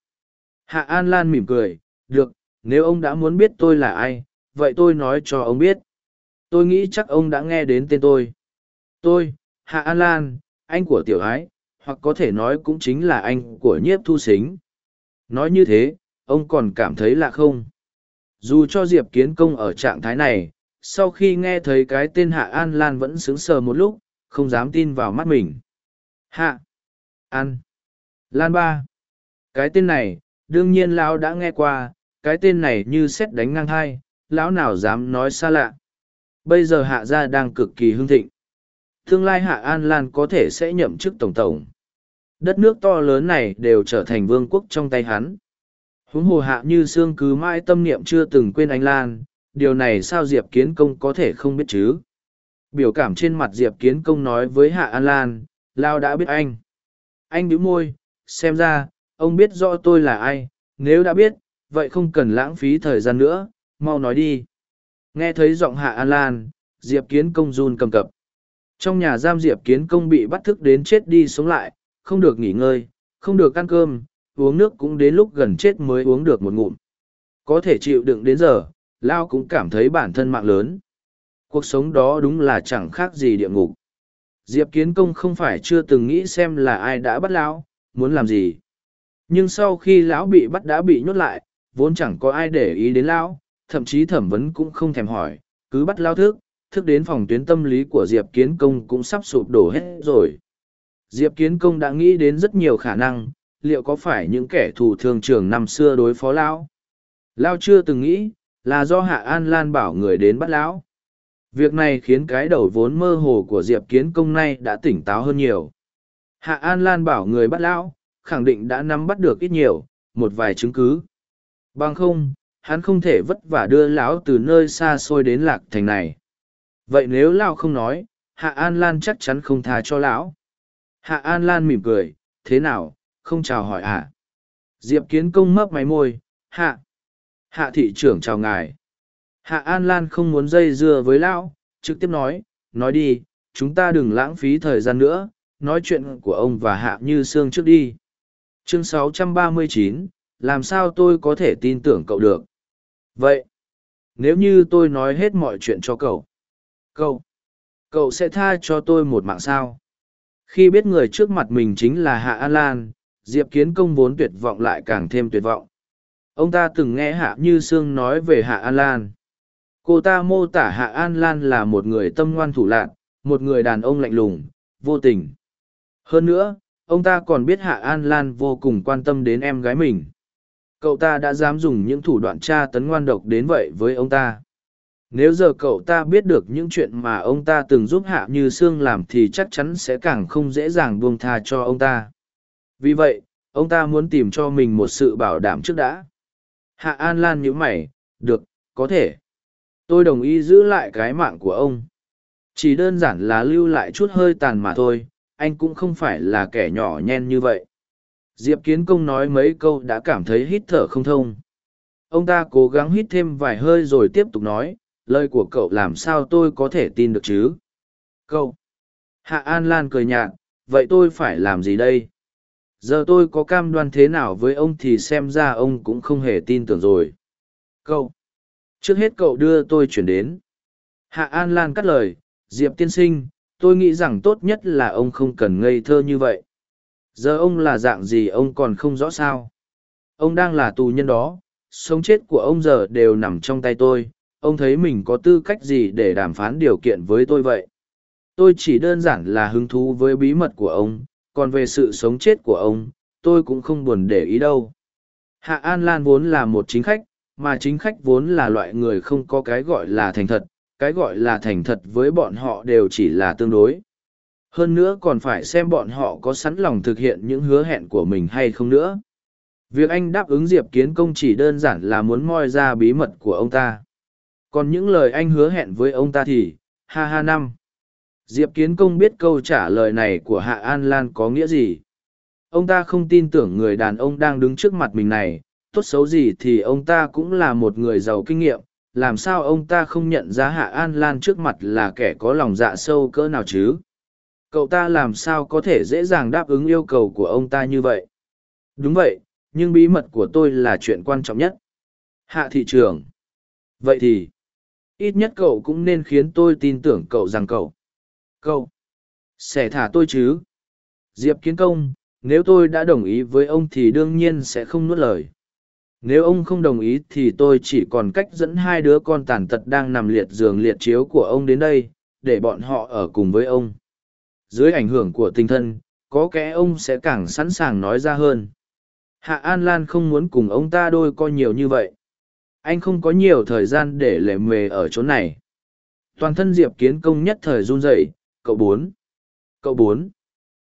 Hạ An Lan mỉm cười, được, nếu ông đã muốn biết tôi là ai, vậy tôi nói cho ông biết. Tôi nghĩ chắc ông đã nghe đến tên tôi. Tôi, Hạ An Lan, anh của tiểu ái, hoặc có thể nói cũng chính là anh của nhiếp thu xính. Nói như thế, ông còn cảm thấy lạ không? Dù cho Diệp Kiến Công ở trạng thái này, sau khi nghe thấy cái tên Hạ An Lan vẫn sướng sờ một lúc, không dám tin vào mắt mình. Hạ! An! Lan Ba! Cái tên này, đương nhiên lão đã nghe qua cái tên này như xét đánh ngang hai lão nào dám nói xa lạ bây giờ hạ gia đang cực kỳ hưng thịnh tương lai hạ an lan có thể sẽ nhậm chức tổng tổng đất nước to lớn này đều trở thành vương quốc trong tay hắn huống hồ hạ như sương cứ mãi tâm niệm chưa từng quên anh lan điều này sao diệp kiến công có thể không biết chứ biểu cảm trên mặt diệp kiến công nói với hạ an lan lao đã biết anh anh bĩu môi xem ra ông biết rõ tôi là ai, nếu đã biết, vậy không cần lãng phí thời gian nữa, mau nói đi. Nghe thấy giọng Hạ An Lan, Diệp Kiến Công run cầm cập. Trong nhà giam Diệp Kiến Công bị bắt thức đến chết đi sống lại, không được nghỉ ngơi, không được ăn cơm, uống nước cũng đến lúc gần chết mới uống được một ngụm. Có thể chịu đựng đến giờ, Lao cũng cảm thấy bản thân mạng lớn. Cuộc sống đó đúng là chẳng khác gì địa ngục. Diệp Kiến Công không phải chưa từng nghĩ xem là ai đã bắt lão, muốn làm gì. Nhưng sau khi lão bị bắt đã bị nhốt lại vốn chẳng có ai để ý đến lão thậm chí thẩm vấn cũng không thèm hỏi cứ bắt lao thức thức đến phòng tuyến tâm lý của diệp kiến công cũng sắp sụp đổ hết rồi. Diệp kiến công đã nghĩ đến rất nhiều khả năng liệu có phải những kẻ thù thường trường năm xưa đối phó lão? Lão chưa từng nghĩ là do hạ an lan bảo người đến bắt lão việc này khiến cái đầu vốn mơ hồ của diệp kiến công nay đã tỉnh táo hơn nhiều hạ an lan bảo người bắt lão khẳng định đã nắm bắt được ít nhiều, một vài chứng cứ. Bằng không, hắn không thể vất vả đưa lão từ nơi xa xôi đến lạc thành này. Vậy nếu lão không nói, Hạ An Lan chắc chắn không tha cho lão. Hạ An Lan mỉm cười, thế nào, không chào hỏi ạ. Diệp Kiến Công mấp máy môi, hạ. Hạ thị trưởng chào ngài. Hạ An Lan không muốn dây dưa với lão, trực tiếp nói, nói đi, chúng ta đừng lãng phí thời gian nữa, nói chuyện của ông và Hạ Như Sương trước đi. Chương 639, làm sao tôi có thể tin tưởng cậu được? Vậy nếu như tôi nói hết mọi chuyện cho cậu cậu cậu sẽ tha cho tôi một mạng sao? Khi biết người trước mặt mình chính là hạ an lan diệp kiến công vốn tuyệt vọng lại càng thêm tuyệt vọng. Ông ta từng nghe hạ như sương nói về hạ an lan cô ta mô tả hạ an lan là một người tâm ngoan thủ lạc một người đàn ông lạnh lùng vô tình hơn nữa ông ta còn biết Hạ An Lan vô cùng quan tâm đến em gái mình. Cậu ta đã dám dùng những thủ đoạn tra tấn ngoan độc đến vậy với ông ta. Nếu giờ cậu ta biết được những chuyện mà ông ta từng giúp Hạ Như Sương làm thì chắc chắn sẽ càng không dễ dàng buông tha cho ông ta. Vì vậy, ông ta muốn tìm cho mình một sự bảo đảm trước đã. Hạ An Lan nhíu mày, được, có thể. Tôi đồng ý giữ lại cái mạng của ông. Chỉ đơn giản là lưu lại chút hơi tàn mà thôi, anh cũng không phải là kẻ nhỏ nhen như vậy. Diệp kiến công nói mấy câu đã cảm thấy hít thở không thông. Ông ta cố gắng hít thêm vài hơi rồi tiếp tục nói lời của cậu làm sao tôi có thể tin được chứ? Cậu. Hạ an lan cười nhạt vậy tôi phải làm gì đây? Giờ tôi có cam đoan thế nào với ông thì xem ra ông cũng không hề tin tưởng rồi. Cậu trước hết cậu đưa tôi chuyển đến. Hạ an lan cắt lời, diệp tiên sinh, tôi nghĩ rằng tốt nhất là ông không cần ngây thơ như vậy. Giờ ông là dạng gì ông còn không rõ sao? Ông đang là tù nhân đó, sống chết của ông giờ đều nằm trong tay tôi. Ông thấy mình có tư cách gì để đàm phán điều kiện với tôi vậy? Tôi chỉ đơn giản là hứng thú với bí mật của ông, còn về sự sống chết của ông, tôi cũng không buồn để ý đâu. Hạ an lan vốn là một chính khách mà chính khách vốn là loại người không có cái gọi là thành thật, cái gọi là thành thật với bọn họ đều chỉ là tương đối. Hơn nữa còn phải xem bọn họ có sẵn lòng thực hiện những hứa hẹn của mình hay không nữa. Việc anh đáp ứng diệp kiến công chỉ đơn giản là muốn moi ra bí mật của ông ta. Còn những lời anh hứa hẹn với ông ta thì, ha ha năm. Diệp kiến công biết câu trả lời này của hạ an lan có nghĩa gì. Ông ta không tin tưởng người đàn ông đang đứng trước mặt mình này tốt xấu gì thì ông ta cũng là một người giàu kinh nghiệm, làm sao ông ta không nhận ra hạ an lan trước mặt là kẻ có lòng dạ sâu cỡ nào chứ? Cậu ta làm sao có thể dễ dàng đáp ứng yêu cầu của ông ta như vậy? Đúng vậy, nhưng bí mật của tôi là chuyện quan trọng nhất. Hạ thị trường. Vậy thì, ít nhất cậu cũng nên khiến tôi tin tưởng cậu rằng cậu cậu, sẽ thả tôi chứ? Diệp kiến công, nếu tôi đã đồng ý với ông thì đương nhiên sẽ không nuốt lời nếu ông không đồng ý thì tôi chỉ còn cách dẫn hai đứa con tàn tật đang nằm liệt giường liệt chiếu của ông đến đây, để bọn họ ở cùng với ông. Dưới ảnh hưởng của tinh thân, có kẽ ông sẽ càng sẵn sàng nói ra hơn. Hạ an lan không muốn cùng ông ta đôi co nhiều như vậy. Anh không có nhiều thời gian để lề mề ở chỗ này. Toàn thân diệp kiến công nhất thời run rẩy, cậu bốn cậu bốn.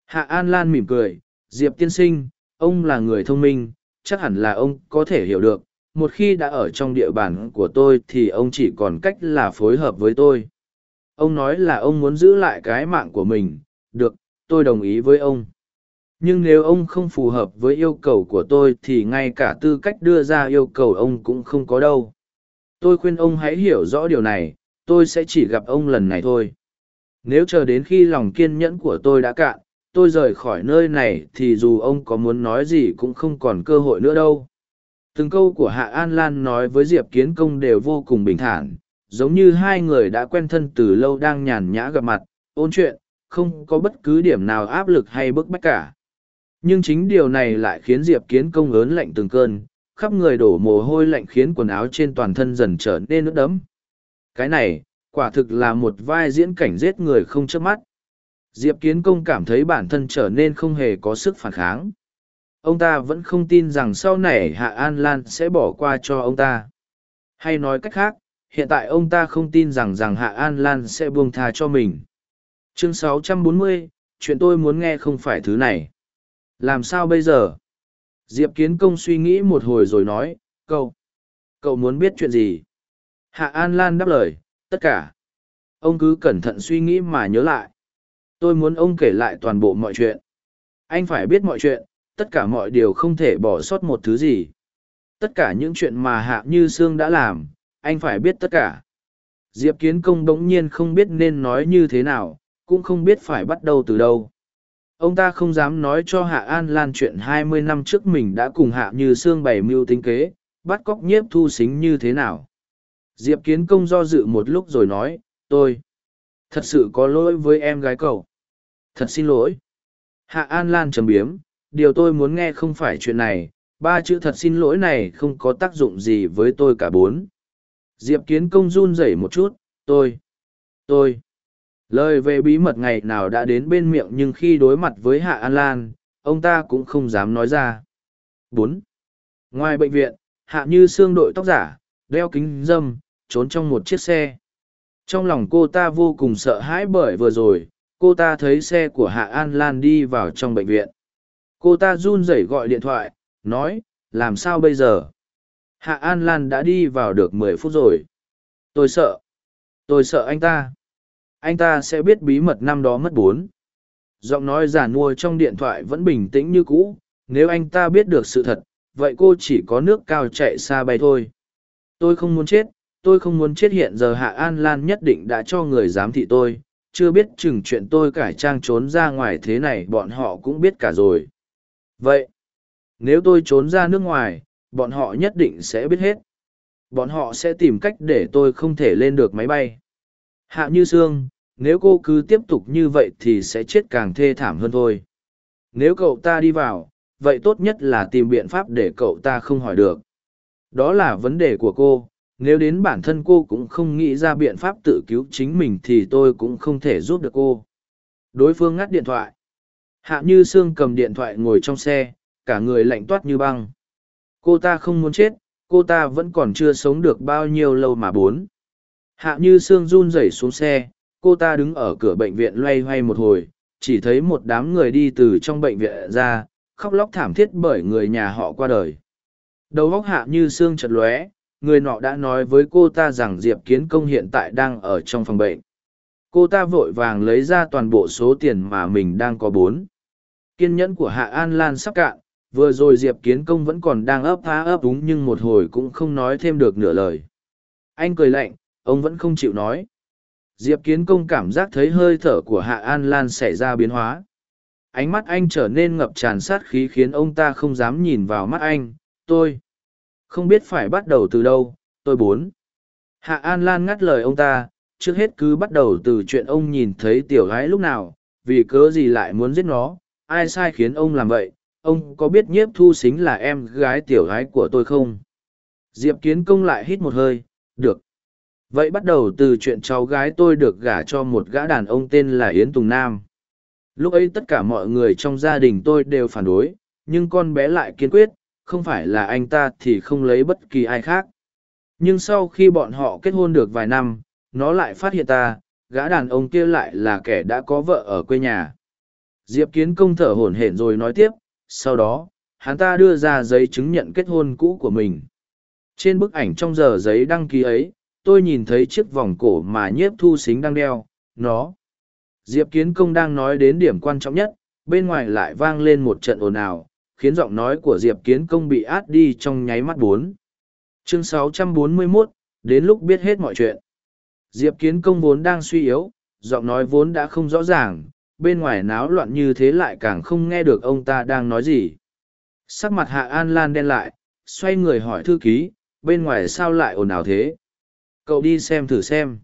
Hạ an lan mỉm cười, diệp tiên sinh, ông là người thông minh chắc hẳn là ông có thể hiểu được, một khi đã ở trong địa bàn của tôi thì ông chỉ còn cách là phối hợp với tôi. Ông nói là ông muốn giữ lại cái mạng của mình, được, tôi đồng ý với ông. Nhưng nếu ông không phù hợp với yêu cầu của tôi thì ngay cả tư cách đưa ra yêu cầu ông cũng không có đâu. Tôi khuyên ông hãy hiểu rõ điều này, tôi sẽ chỉ gặp ông lần này thôi. Nếu chờ đến khi lòng kiên nhẫn của tôi đã cạn tôi rời khỏi nơi này thì dù ông có muốn nói gì cũng không còn cơ hội nữa đâu. Từng câu của hạ an lan nói với diệp kiến công đều vô cùng bình thản, giống như hai người đã quen thân từ lâu đang nhàn nhã gặp mặt, ôn chuyện, không có bất cứ điểm nào áp lực hay bức bách cả. Nhưng chính điều này lại khiến diệp kiến công ớn lạnh từng cơn, khắp người đổ mồ hôi lạnh khiến quần áo trên toàn thân dần trở nên ướt đẫm. Cái này, quả thực là một vai diễn cảnh giết người không chớp mắt diệp kiến công cảm thấy bản thân trở nên không hề có sức phản kháng. Ông ta vẫn không tin rằng sau này hạ an lan sẽ bỏ qua cho ông ta. Hay nói cách khác hiện tại ông ta không tin rằng rằng hạ an lan sẽ buông tha cho mình. Chương 640, chuyện tôi muốn nghe không phải thứ này. Làm sao bây giờ? Diệp kiến công suy nghĩ một hồi rồi nói cậu cậu muốn biết chuyện gì? Hạ an lan đáp lời tất cả. Ông cứ cẩn thận suy nghĩ mà nhớ lại tôi muốn ông kể lại toàn bộ mọi chuyện. Anh phải biết mọi chuyện, tất cả mọi điều không thể bỏ sót một thứ gì. Tất cả những chuyện mà hạ như sương đã làm, anh phải biết tất cả. Diệp kiến công bỗng nhiên không biết nên nói như thế nào, cũng không biết phải bắt đầu từ đâu. Ông ta không dám nói cho hạ an lan chuyện hai mươi năm trước mình đã cùng hạ như sương bày mưu tính kế, bắt cóc nhiếp thu xính như thế nào. Diệp kiến công do dự một lúc rồi nói, tôi thật sự có lỗi với em gái cậu thật xin lỗi. Hạ an lan trầm biếm, điều tôi muốn nghe không phải chuyện này, ba chữ thật xin lỗi này không có tác dụng gì với tôi cả bốn. Diệp kiến công run rẩy một chút, tôi tôi. Lời về bí mật ngày nào đã đến bên miệng nhưng khi đối mặt với hạ an lan, ông ta cũng không dám nói ra. Bốn. Ngoài bệnh viện, hạ như xương đội tóc giả, đeo kính dâm, trốn trong một chiếc xe. Trong lòng cô ta vô cùng sợ hãi bởi vừa rồi cô ta thấy xe của hạ an lan đi vào trong bệnh viện. Cô ta run rẩy gọi điện thoại, nói, làm sao bây giờ? Hạ an lan đã đi vào được mười phút rồi. Tôi sợ. Tôi sợ anh ta. Anh ta sẽ biết bí mật năm đó mất bốn. Giọng nói giản mua trong điện thoại vẫn bình tĩnh như cũ. Nếu anh ta biết được sự thật, vậy cô chỉ có nước cao chạy xa bay thôi. Tôi không muốn chết. Tôi không muốn chết hiện giờ hạ an lan nhất định đã cho người giám thị tôi chưa biết chừng chuyện tôi cải trang trốn ra ngoài thế này bọn họ cũng biết cả rồi. Vậy, nếu tôi trốn ra nước ngoài, bọn họ nhất định sẽ biết hết. Bọn họ sẽ tìm cách để tôi không thể lên được máy bay. Hạ như sương, nếu cô cứ tiếp tục như vậy thì sẽ chết càng thê thảm hơn thôi. Nếu cậu ta đi vào, vậy tốt nhất là tìm biện pháp để cậu ta không hỏi được. Đó là vấn đề của cô nếu đến bản thân cô cũng không nghĩ ra biện pháp tự cứu chính mình thì tôi cũng không thể giúp được cô. Đối phương ngắt điện thoại. Hạ như sương cầm điện thoại ngồi trong xe, cả người lạnh toát như băng. Cô ta không muốn chết, cô ta vẫn còn chưa sống được bao nhiêu lâu mà bốn. Hạ như sương run rẩy xuống xe, cô ta đứng ở cửa bệnh viện loay hoay một hồi, chỉ thấy một đám người đi từ trong bệnh viện ra, khóc lóc thảm thiết bởi người nhà họ qua đời. Đầu góc hạ như xương chật lóe người nọ đã nói với cô ta rằng diệp kiến công hiện tại đang ở trong phòng bệnh. Cô ta vội vàng lấy ra toàn bộ số tiền mà mình đang có bốn. Kiên nhẫn của hạ an lan sắp cạn, vừa rồi diệp kiến công vẫn còn đang ấp phá ấp úng nhưng một hồi cũng không nói thêm được nửa lời. Anh cười lạnh, ông vẫn không chịu nói. Diệp kiến công cảm giác thấy hơi thở của hạ an lan xảy ra biến hóa. Ánh mắt anh trở nên ngập tràn sát khí khiến ông ta không dám nhìn vào mắt anh. Tôi không biết phải bắt đầu từ đâu, tôi bốn. Hạ an lan ngắt lời ông ta, trước hết cứ bắt đầu từ chuyện ông nhìn thấy tiểu gái lúc nào, vì cớ gì lại muốn giết nó, ai sai khiến ông làm vậy, ông có biết nhiếp thu xính là em gái tiểu gái của tôi không? Diệp kiến công lại hít một hơi, được. Vậy bắt đầu từ chuyện cháu gái tôi được gả cho một gã đàn ông tên là yến tùng nam. Lúc ấy tất cả mọi người trong gia đình tôi đều phản đối, nhưng con bé lại kiên quyết không phải là anh ta thì không lấy bất kỳ ai khác. Nhưng sau khi bọn họ kết hôn được vài năm, nó lại phát hiện ta, gã đàn ông kia lại là kẻ đã có vợ ở quê nhà. Diệp kiến công thở hổn hển rồi nói tiếp, sau đó, hắn ta đưa ra giấy chứng nhận kết hôn cũ của mình. Trên bức ảnh trong giờ giấy đăng ký ấy, tôi nhìn thấy chiếc vòng cổ mà nhiếp thu xính đang đeo, nó. Diệp kiến công đang nói đến điểm quan trọng nhất, bên ngoài lại vang lên một trận ồn ào khiến giọng nói của diệp kiến công bị át đi trong nháy mắt bốn. Chương 641, đến lúc biết hết mọi chuyện. Diệp kiến công vốn đang suy yếu giọng nói vốn đã không rõ ràng bên ngoài náo loạn như thế lại càng không nghe được ông ta đang nói gì. Sắc mặt hạ an lan đen lại xoay người hỏi thư ký bên ngoài sao lại ồn ào thế? Cậu đi xem thử xem.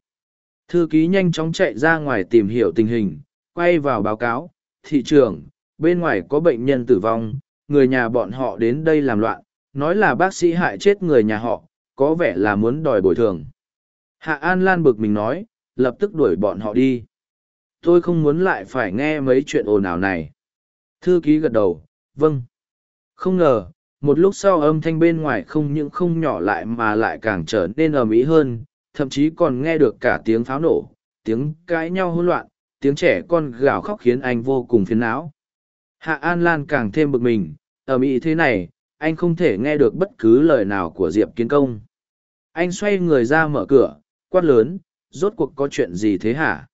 Thư ký nhanh chóng chạy ra ngoài tìm hiểu tình hình quay vào báo cáo. Thị trường bên ngoài có bệnh nhân tử vong người nhà bọn họ đến đây làm loạn, nói là bác sĩ hại chết người nhà họ, có vẻ là muốn đòi bồi thường. Hạ an lan bực mình nói, lập tức đuổi bọn họ đi. Tôi không muốn lại phải nghe mấy chuyện ồn ào này. Thư ký gật đầu vâng. Không ngờ, một lúc sau âm thanh bên ngoài không những không nhỏ lại mà lại càng trở nên ầm ĩ hơn, thậm chí còn nghe được cả tiếng pháo nổ, tiếng cãi nhau hỗn loạn, tiếng trẻ con gào khóc khiến anh vô cùng phiền não. Hạ an lan càng thêm bực mình ầm ĩ thế này, anh không thể nghe được bất cứ lời nào của diệp kiến công. Anh xoay người ra mở cửa, quát lớn, rốt cuộc có chuyện gì thế hả?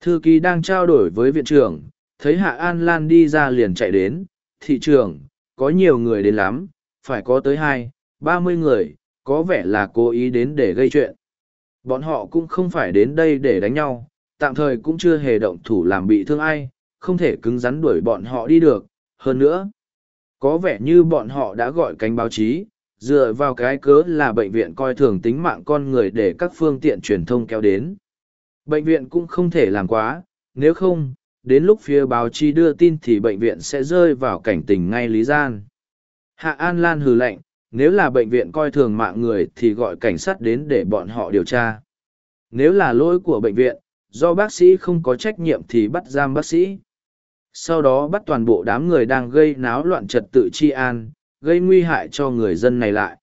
Thư ký đang trao đổi với viện trưởng, thấy hạ an lan đi ra liền chạy đến, thị trường có nhiều người đến lắm, phải có tới hai, ba mươi người, có vẻ là cố ý đến để gây chuyện. Bọn họ cũng không phải đến đây để đánh nhau, tạm thời cũng chưa hề động thủ làm bị thương ai, không thể cứng rắn đuổi bọn họ đi được. Hơn nữa có vẻ như bọn họ đã gọi cánh báo chí, dựa vào cái cớ là bệnh viện coi thường tính mạng con người để các phương tiện truyền thông kéo đến. Bệnh viện cũng không thể làm quá, nếu không, đến lúc phía báo chí đưa tin thì bệnh viện sẽ rơi vào cảnh tình ngay lý gian. Hạ an lan hừ lạnh, nếu là bệnh viện coi thường mạng người thì gọi cảnh sát đến để bọn họ điều tra. Nếu là lỗi của bệnh viện, do bác sĩ không có trách nhiệm thì bắt giam bác sĩ sau đó bắt toàn bộ đám người đang gây náo loạn trật tự tri an, gây nguy hại cho người dân này lại.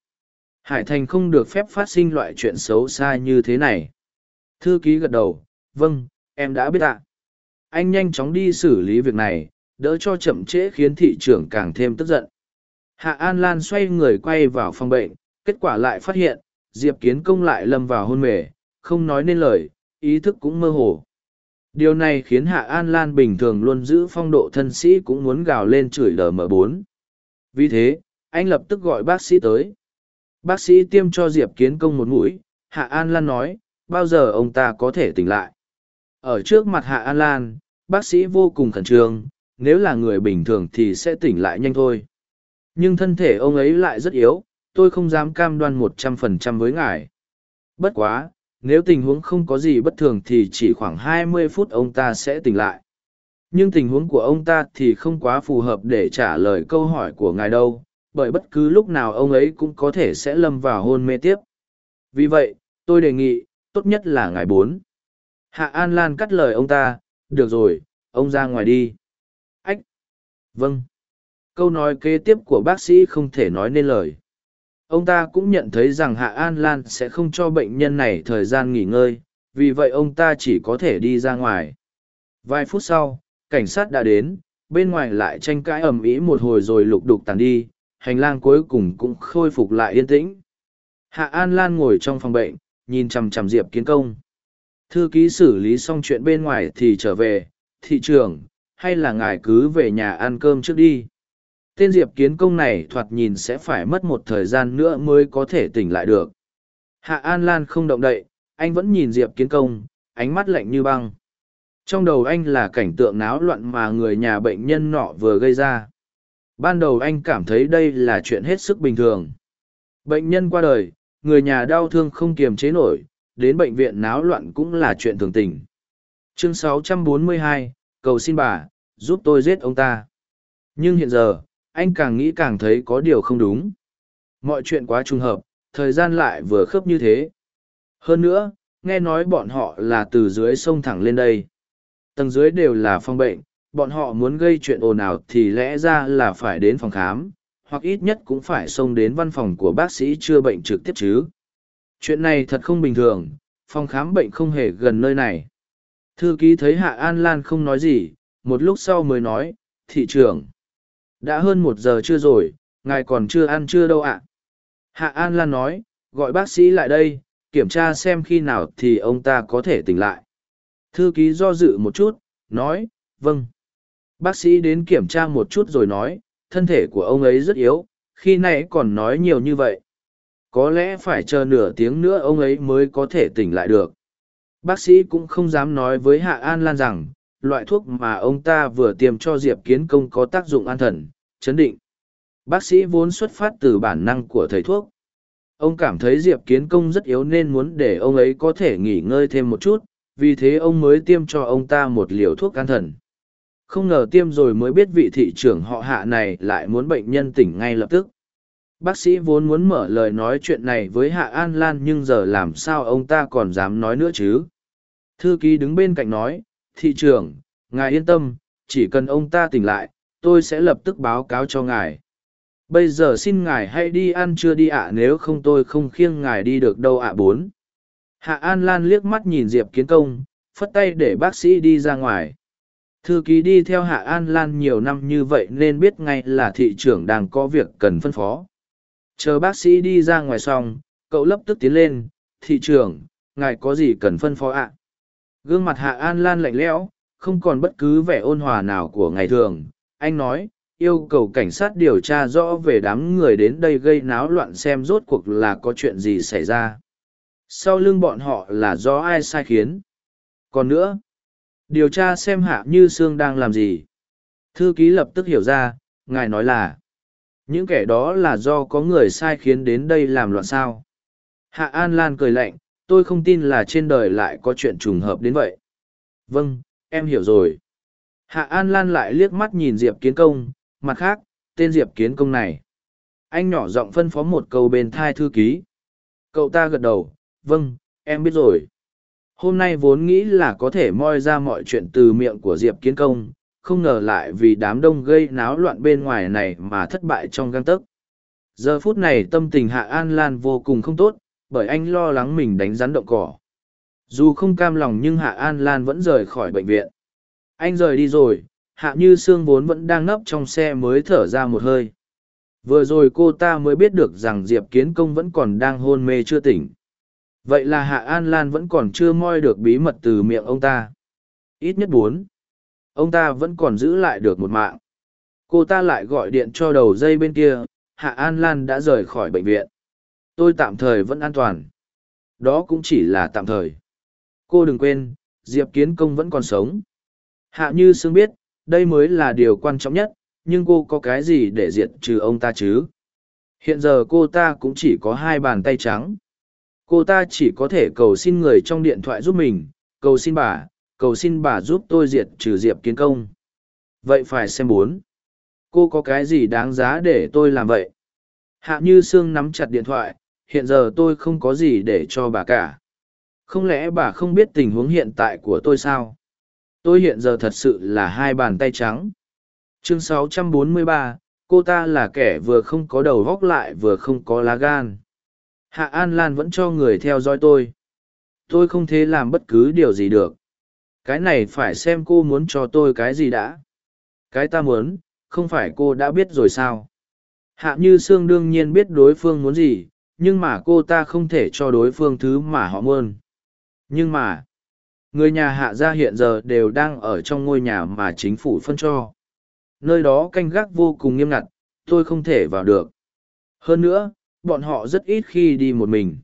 Hải thành không được phép phát sinh loại chuyện xấu xa như thế này. Thư ký gật đầu vâng em đã biết ạ. Anh nhanh chóng đi xử lý việc này, đỡ cho chậm trễ khiến thị trưởng càng thêm tức giận. Hạ an lan xoay người quay vào phòng bệnh, kết quả lại phát hiện, diệp kiến công lại lâm vào hôn mề không nói nên lời, ý thức cũng mơ hồ điều này khiến hạ an lan bình thường luôn giữ phong độ thân sĩ cũng muốn gào lên chửi lm bốn. Vì thế, anh lập tức gọi bác sĩ tới. Bác sĩ tiêm cho diệp kiến công một mũi, hạ an lan nói, bao giờ ông ta có thể tỉnh lại? Ở trước mặt hạ an lan, bác sĩ vô cùng khẩn trương, nếu là người bình thường thì sẽ tỉnh lại nhanh thôi. Nhưng thân thể ông ấy lại rất yếu, tôi không dám cam đoan một trăm phần trăm với ngài. Bất quá nếu tình huống không có gì bất thường thì chỉ khoảng hai mươi phút ông ta sẽ tỉnh lại. Nhưng tình huống của ông ta thì không quá phù hợp để trả lời câu hỏi của ngài đâu, bởi bất cứ lúc nào ông ấy cũng có thể sẽ lâm vào hôn mê tiếp. Vì vậy, tôi đề nghị, tốt nhất là ngài bốn. Hạ an lan cắt lời ông ta, được rồi, ông ra ngoài đi. Ách! Vâng. Câu nói kế tiếp của bác sĩ không thể nói nên lời ông ta cũng nhận thấy rằng hạ an lan sẽ không cho bệnh nhân này thời gian nghỉ ngơi, vì vậy ông ta chỉ có thể đi ra ngoài. Vài phút sau, cảnh sát đã đến, bên ngoài lại tranh cãi ầm ĩ một hồi rồi lục đục tàn đi, hành lang cuối cùng cũng khôi phục lại yên tĩnh. Hạ an lan ngồi trong phòng bệnh, nhìn chằm chằm diệp kiến công. Thư ký xử lý xong chuyện bên ngoài thì trở về, thị trường hay là ngài cứ về nhà ăn cơm trước đi tên diệp kiến công này thoạt nhìn sẽ phải mất một thời gian nữa mới có thể tỉnh lại được. Hạ an lan không động đậy anh vẫn nhìn diệp kiến công ánh mắt lạnh như băng. Trong đầu anh là cảnh tượng náo loạn mà người nhà bệnh nhân nọ vừa gây ra. Ban đầu anh cảm thấy đây là chuyện hết sức bình thường. Bệnh nhân qua đời người nhà đau thương không kiềm chế nổi đến bệnh viện náo loạn cũng là chuyện thường tình. Chương 642, cầu xin bà giúp tôi giết ông ta. Nhưng hiện giờ anh càng nghĩ càng thấy có điều không đúng. Mọi chuyện quá trùng hợp, thời gian lại vừa khớp như thế. Hơn nữa, nghe nói bọn họ là từ dưới sông thẳng lên đây. Tầng dưới đều là phong bệnh, bọn họ muốn gây chuyện ồn ào thì lẽ ra là phải đến phòng khám, hoặc ít nhất cũng phải xông đến văn phòng của bác sĩ chưa bệnh trực tiếp chứ. Chuyện này thật không bình thường, phòng khám bệnh không hề gần nơi này. Thư ký thấy hạ an lan không nói gì, một lúc sau mới nói, thị trưởng đã hơn một giờ chưa rồi, ngài còn chưa ăn chưa đâu ạ. Hạ an lan nói, gọi bác sĩ lại đây, kiểm tra xem khi nào thì ông ta có thể tỉnh lại. Thư ký do dự một chút, nói vâng. Bác sĩ đến kiểm tra một chút rồi nói, thân thể của ông ấy rất yếu, khi nãy còn nói nhiều như vậy. Có lẽ phải chờ nửa tiếng nữa ông ấy mới có thể tỉnh lại được. Bác sĩ cũng không dám nói với hạ an lan rằng loại thuốc mà ông ta vừa tiêm cho diệp kiến công có tác dụng an thần, chấn định. Bác sĩ vốn xuất phát từ bản năng của thầy thuốc. Ông cảm thấy diệp kiến công rất yếu nên muốn để ông ấy có thể nghỉ ngơi thêm một chút, vì thế ông mới tiêm cho ông ta một liều thuốc an thần. Không ngờ tiêm rồi mới biết vị thị trưởng họ hạ này lại muốn bệnh nhân tỉnh ngay lập tức. Bác sĩ vốn muốn mở lời nói chuyện này với hạ an lan nhưng giờ làm sao ông ta còn dám nói nữa chứ? Thư ký đứng bên cạnh nói thị trưởng, ngài yên tâm, chỉ cần ông ta tỉnh lại, tôi sẽ lập tức báo cáo cho ngài. Bây giờ xin ngài hãy đi ăn chưa đi ạ, nếu không tôi không khiêng ngài đi được đâu ạ, bốn. Hạ an lan liếc mắt nhìn diệp kiến công, phất tay để bác sĩ đi ra ngoài. Thư ký đi theo hạ an lan nhiều năm như vậy nên biết ngay là thị trưởng đang có việc cần phân phó. Chờ bác sĩ đi ra ngoài xong, cậu lập tức tiến lên. Thị trưởng, ngài có gì cần phân phó ạ? Gương mặt hạ an lan lạnh lẽo, không còn bất cứ vẻ ôn hòa nào của ngày thường. Anh nói, yêu cầu cảnh sát điều tra rõ về đám người đến đây gây náo loạn xem rốt cuộc là có chuyện gì xảy ra. Sau lưng bọn họ là do ai sai khiến? Còn nữa, điều tra xem hạ như sương đang làm gì? Thư ký lập tức hiểu ra, ngài nói là, những kẻ đó là do có người sai khiến đến đây làm loạn sao? Hạ an lan cười lạnh tôi không tin là trên đời lại có chuyện trùng hợp đến vậy. Vâng em hiểu rồi. Hạ an lan lại liếc mắt nhìn diệp kiến công, mặt khác, tên diệp kiến công này. Anh nhỏ giọng phân phó một câu bên thai thư ký. Cậu ta gật đầu vâng em biết rồi. Hôm nay vốn nghĩ là có thể moi ra mọi chuyện từ miệng của diệp kiến công, không ngờ lại vì đám đông gây náo loạn bên ngoài này mà thất bại trong găng tấc. Giờ phút này tâm tình hạ an lan vô cùng không tốt bởi anh lo lắng mình đánh rắn động cỏ. Dù không cam lòng nhưng hạ an lan vẫn rời khỏi bệnh viện. Anh rời đi rồi, hạ như sương vốn vẫn đang nấp trong xe mới thở ra một hơi. Vừa rồi cô ta mới biết được rằng diệp kiến công vẫn còn đang hôn mê chưa tỉnh. Vậy là hạ an lan vẫn còn chưa moi được bí mật từ miệng ông ta. Ít nhất bốn. Ông ta vẫn còn giữ lại được một mạng. Cô ta lại gọi điện cho đầu dây bên kia. Hạ an lan đã rời khỏi bệnh viện tôi tạm thời vẫn an toàn. Đó cũng chỉ là tạm thời. Cô đừng quên, diệp kiến công vẫn còn sống. Hạ như sương biết, đây mới là điều quan trọng nhất, nhưng cô có cái gì để diệt trừ ông ta chứ? Hiện giờ cô ta cũng chỉ có hai bàn tay trắng. Cô ta chỉ có thể cầu xin người trong điện thoại giúp mình, cầu xin bà, cầu xin bà giúp tôi diệt trừ diệp kiến công. Vậy phải xem bốn. Cô có cái gì đáng giá để tôi làm vậy? Hạ như sương nắm chặt điện thoại hiện giờ tôi không có gì để cho bà cả. Không lẽ bà không biết tình huống hiện tại của tôi sao? Tôi hiện giờ thật sự là hai bàn tay trắng. Chương 643, cô ta là kẻ vừa không có đầu vóc lại vừa không có lá gan. Hạ an lan vẫn cho người theo dõi tôi. Tôi không thể làm bất cứ điều gì được. Cái này phải xem cô muốn cho tôi cái gì đã. Cái ta muốn không phải cô đã biết rồi sao? Hạ như sương đương nhiên biết đối phương muốn gì nhưng mà cô ta không thể cho đối phương thứ mà họ muốn. Nhưng mà, người nhà hạ gia hiện giờ đều đang ở trong ngôi nhà mà chính phủ phân cho. Nơi đó canh gác vô cùng nghiêm ngặt, tôi không thể vào được. Hơn nữa, bọn họ rất ít khi đi một mình.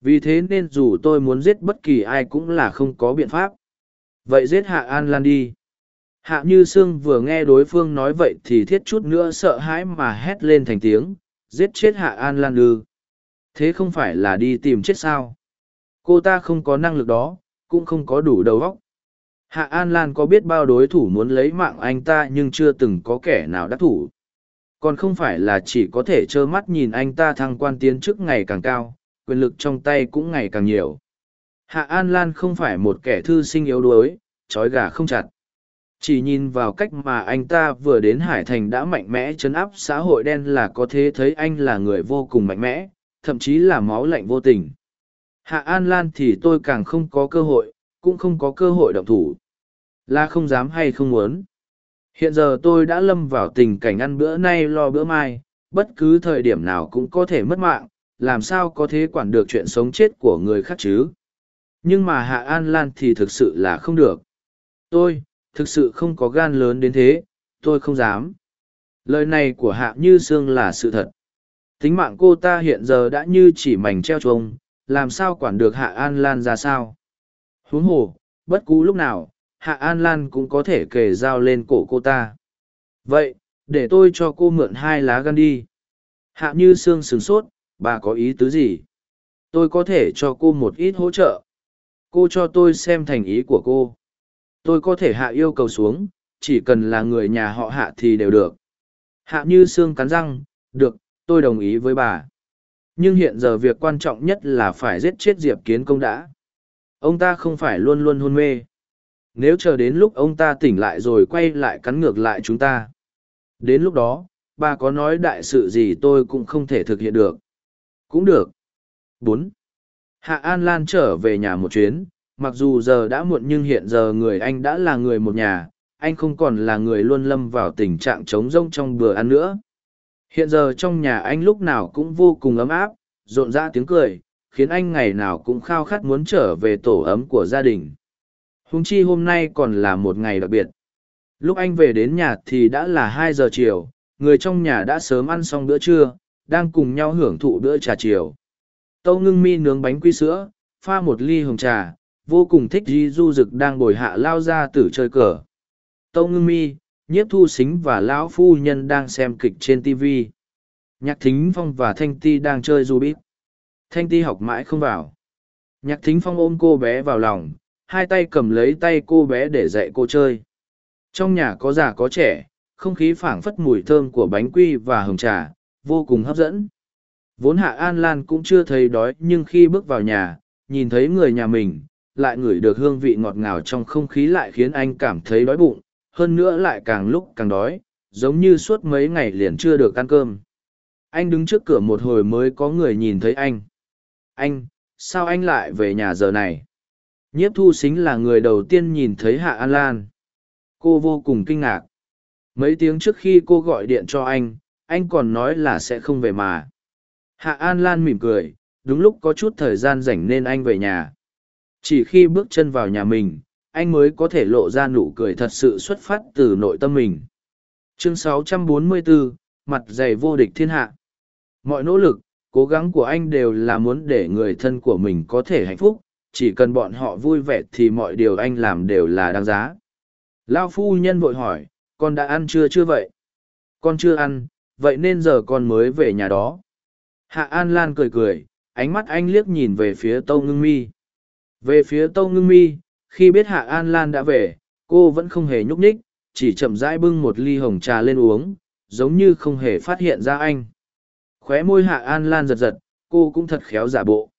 Vì thế nên dù tôi muốn giết bất kỳ ai cũng là không có biện pháp. Vậy giết hạ an lan đi. Hạ như sương vừa nghe đối phương nói vậy thì thiết chút nữa sợ hãi mà hét lên thành tiếng, giết chết hạ an lan ư thế không phải là đi tìm chết sao? Cô ta không có năng lực đó, cũng không có đủ đầu óc. Hạ an lan có biết bao đối thủ muốn lấy mạng anh ta nhưng chưa từng có kẻ nào đắc thủ. Còn không phải là chỉ có thể trơ mắt nhìn anh ta thăng quan tiến chức ngày càng cao, quyền lực trong tay cũng ngày càng nhiều. Hạ an lan không phải một kẻ thư sinh yếu đuối, trói gà không chặt. Chỉ nhìn vào cách mà anh ta vừa đến hải thành đã mạnh mẽ chấn áp xã hội đen là có thể thấy anh là người vô cùng mạnh mẽ thậm chí là máu lạnh vô tình. Hạ an lan thì tôi càng không có cơ hội, cũng không có cơ hội động thủ. Là không dám hay không muốn. Hiện giờ tôi đã lâm vào tình cảnh ăn bữa nay lo bữa mai, bất cứ thời điểm nào cũng có thể mất mạng, làm sao có thể quản được chuyện sống chết của người khác chứ? Nhưng mà hạ an lan thì thực sự là không được. Tôi, thực sự không có gan lớn đến thế, tôi không dám. Lời này của hạ như sương là sự thật tính mạng cô ta hiện giờ đã như chỉ mảnh treo trông làm sao quản được hạ an lan ra sao? Huống hồ, bất cứ lúc nào, hạ an lan cũng có thể kề dao lên cổ cô ta. Vậy, để tôi cho cô mượn hai lá gan đi. Hạ như sương sửng sốt, bà có ý tứ gì? Tôi có thể cho cô một ít hỗ trợ. Cô cho tôi xem thành ý của cô. Tôi có thể hạ yêu cầu xuống, chỉ cần là người nhà họ hạ thì đều được. Hạ như sương cắn răng, được tôi đồng ý với bà. Nhưng hiện giờ việc quan trọng nhất là phải giết chết diệp kiến công đã. Ông ta không phải luôn luôn hôn mê. Nếu chờ đến lúc ông ta tỉnh lại rồi quay lại cắn ngược lại chúng ta. Đến lúc đó, bà có nói đại sự gì tôi cũng không thể thực hiện được. Cũng được. Bốn. Hạ an lan trở về nhà một chuyến. Mặc dù giờ đã muộn nhưng hiện giờ người anh đã là người một nhà. Anh không còn là người luôn lâm vào tình trạng trống rông trong bữa ăn nữa hiện giờ trong nhà anh lúc nào cũng vô cùng ấm áp, rộn rã tiếng cười, khiến anh ngày nào cũng khao khát muốn trở về tổ ấm của gia đình. Hùng chi hôm nay còn là một ngày đặc biệt. Lúc anh về đến nhà thì đã là hai giờ chiều, người trong nhà đã sớm ăn xong bữa trưa, đang cùng nhau hưởng thụ bữa trà chiều. Tâu ngưng mi nướng bánh quy sữa, pha một ly hồng trà, vô cùng thích di du rực đang bồi hạ lao ra tử chơi cờ. Tâu ngưng mi nhiếp thu xính và lão phu nhân đang xem kịch trên tv nhạc thính phong và thanh ti đang chơi du bít. Thanh ti học mãi không vào. Nhạc thính phong ôm cô bé vào lòng, hai tay cầm lấy tay cô bé để dạy cô chơi. Trong nhà có già có trẻ, không khí phảng phất mùi thơm của bánh quy và hồng trà, vô cùng hấp dẫn. Vốn hạ an lan cũng chưa thấy đói, nhưng khi bước vào nhà, nhìn thấy người nhà mình, lại ngửi được hương vị ngọt ngào trong không khí lại khiến anh cảm thấy đói bụng hơn nữa lại càng lúc càng đói, giống như suốt mấy ngày liền chưa được ăn cơm. Anh đứng trước cửa một hồi mới có người nhìn thấy anh. Anh, sao anh lại về nhà giờ này? Nhiếp thu xính là người đầu tiên nhìn thấy hạ an lan. Cô vô cùng kinh ngạc. Mấy tiếng trước khi cô gọi điện cho anh anh còn nói là sẽ không về mà. Hạ an lan mỉm cười, đúng lúc có chút thời gian rảnh nên anh về nhà. Chỉ khi bước chân vào nhà mình anh mới có thể lộ ra nụ cười thật sự xuất phát từ nội tâm mình. Chương 644, Mặt dày vô địch thiên hạ. Mọi nỗ lực, cố gắng của anh đều là muốn để người thân của mình có thể hạnh phúc, chỉ cần bọn họ vui vẻ thì mọi điều anh làm đều là đáng giá. Lao phu nhân vội hỏi, con đã ăn chưa chưa vậy? Con chưa ăn, vậy nên giờ con mới về nhà đó. Hạ An Lan cười cười, ánh mắt anh liếc nhìn về phía Tâu Ngưng Mi. Về phía Tâu Ngưng Mi, khi biết Hạ An Lan đã về, cô vẫn không hề nhúc nhích, chỉ chậm rãi bưng một ly hồng trà lên uống, giống như không hề phát hiện ra anh. Khóe môi Hạ An Lan giật giật, cô cũng thật khéo giả bộ.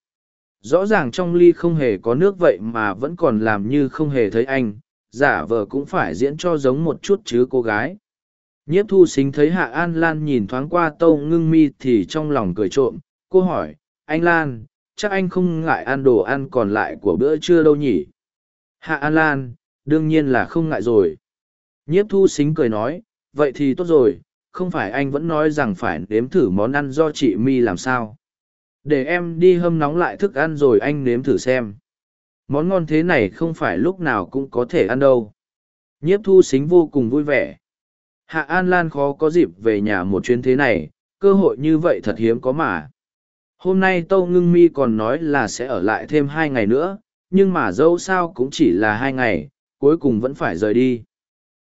Rõ ràng trong ly không hề có nước vậy mà vẫn còn làm như không hề thấy anh, giả vờ cũng phải diễn cho giống một chút chứ cô gái. Nhiếp thu xính thấy Hạ An Lan nhìn thoáng qua tâu ngưng mi thì trong lòng cười trộm, cô hỏi, anh Lan, chắc anh không ngại ăn đồ ăn còn lại của bữa trưa đâu nhỉ? Hạ An Lan, đương nhiên là không ngại rồi. Nhiếp thu xính cười nói, vậy thì tốt rồi, không phải anh vẫn nói rằng phải nếm thử món ăn do chị mi làm sao? Để em đi hâm nóng lại thức ăn rồi anh nếm thử xem. Món ngon thế này không phải lúc nào cũng có thể ăn đâu. Nhiếp thu xính vô cùng vui vẻ. Hạ an lan khó có dịp về nhà một chuyến thế này cơ hội như vậy thật hiếm có mà. Hôm nay tâu ngưng mi còn nói là sẽ ở lại thêm hai ngày nữa nhưng mà dẫu sao cũng chỉ là hai ngày, cuối cùng vẫn phải rời đi.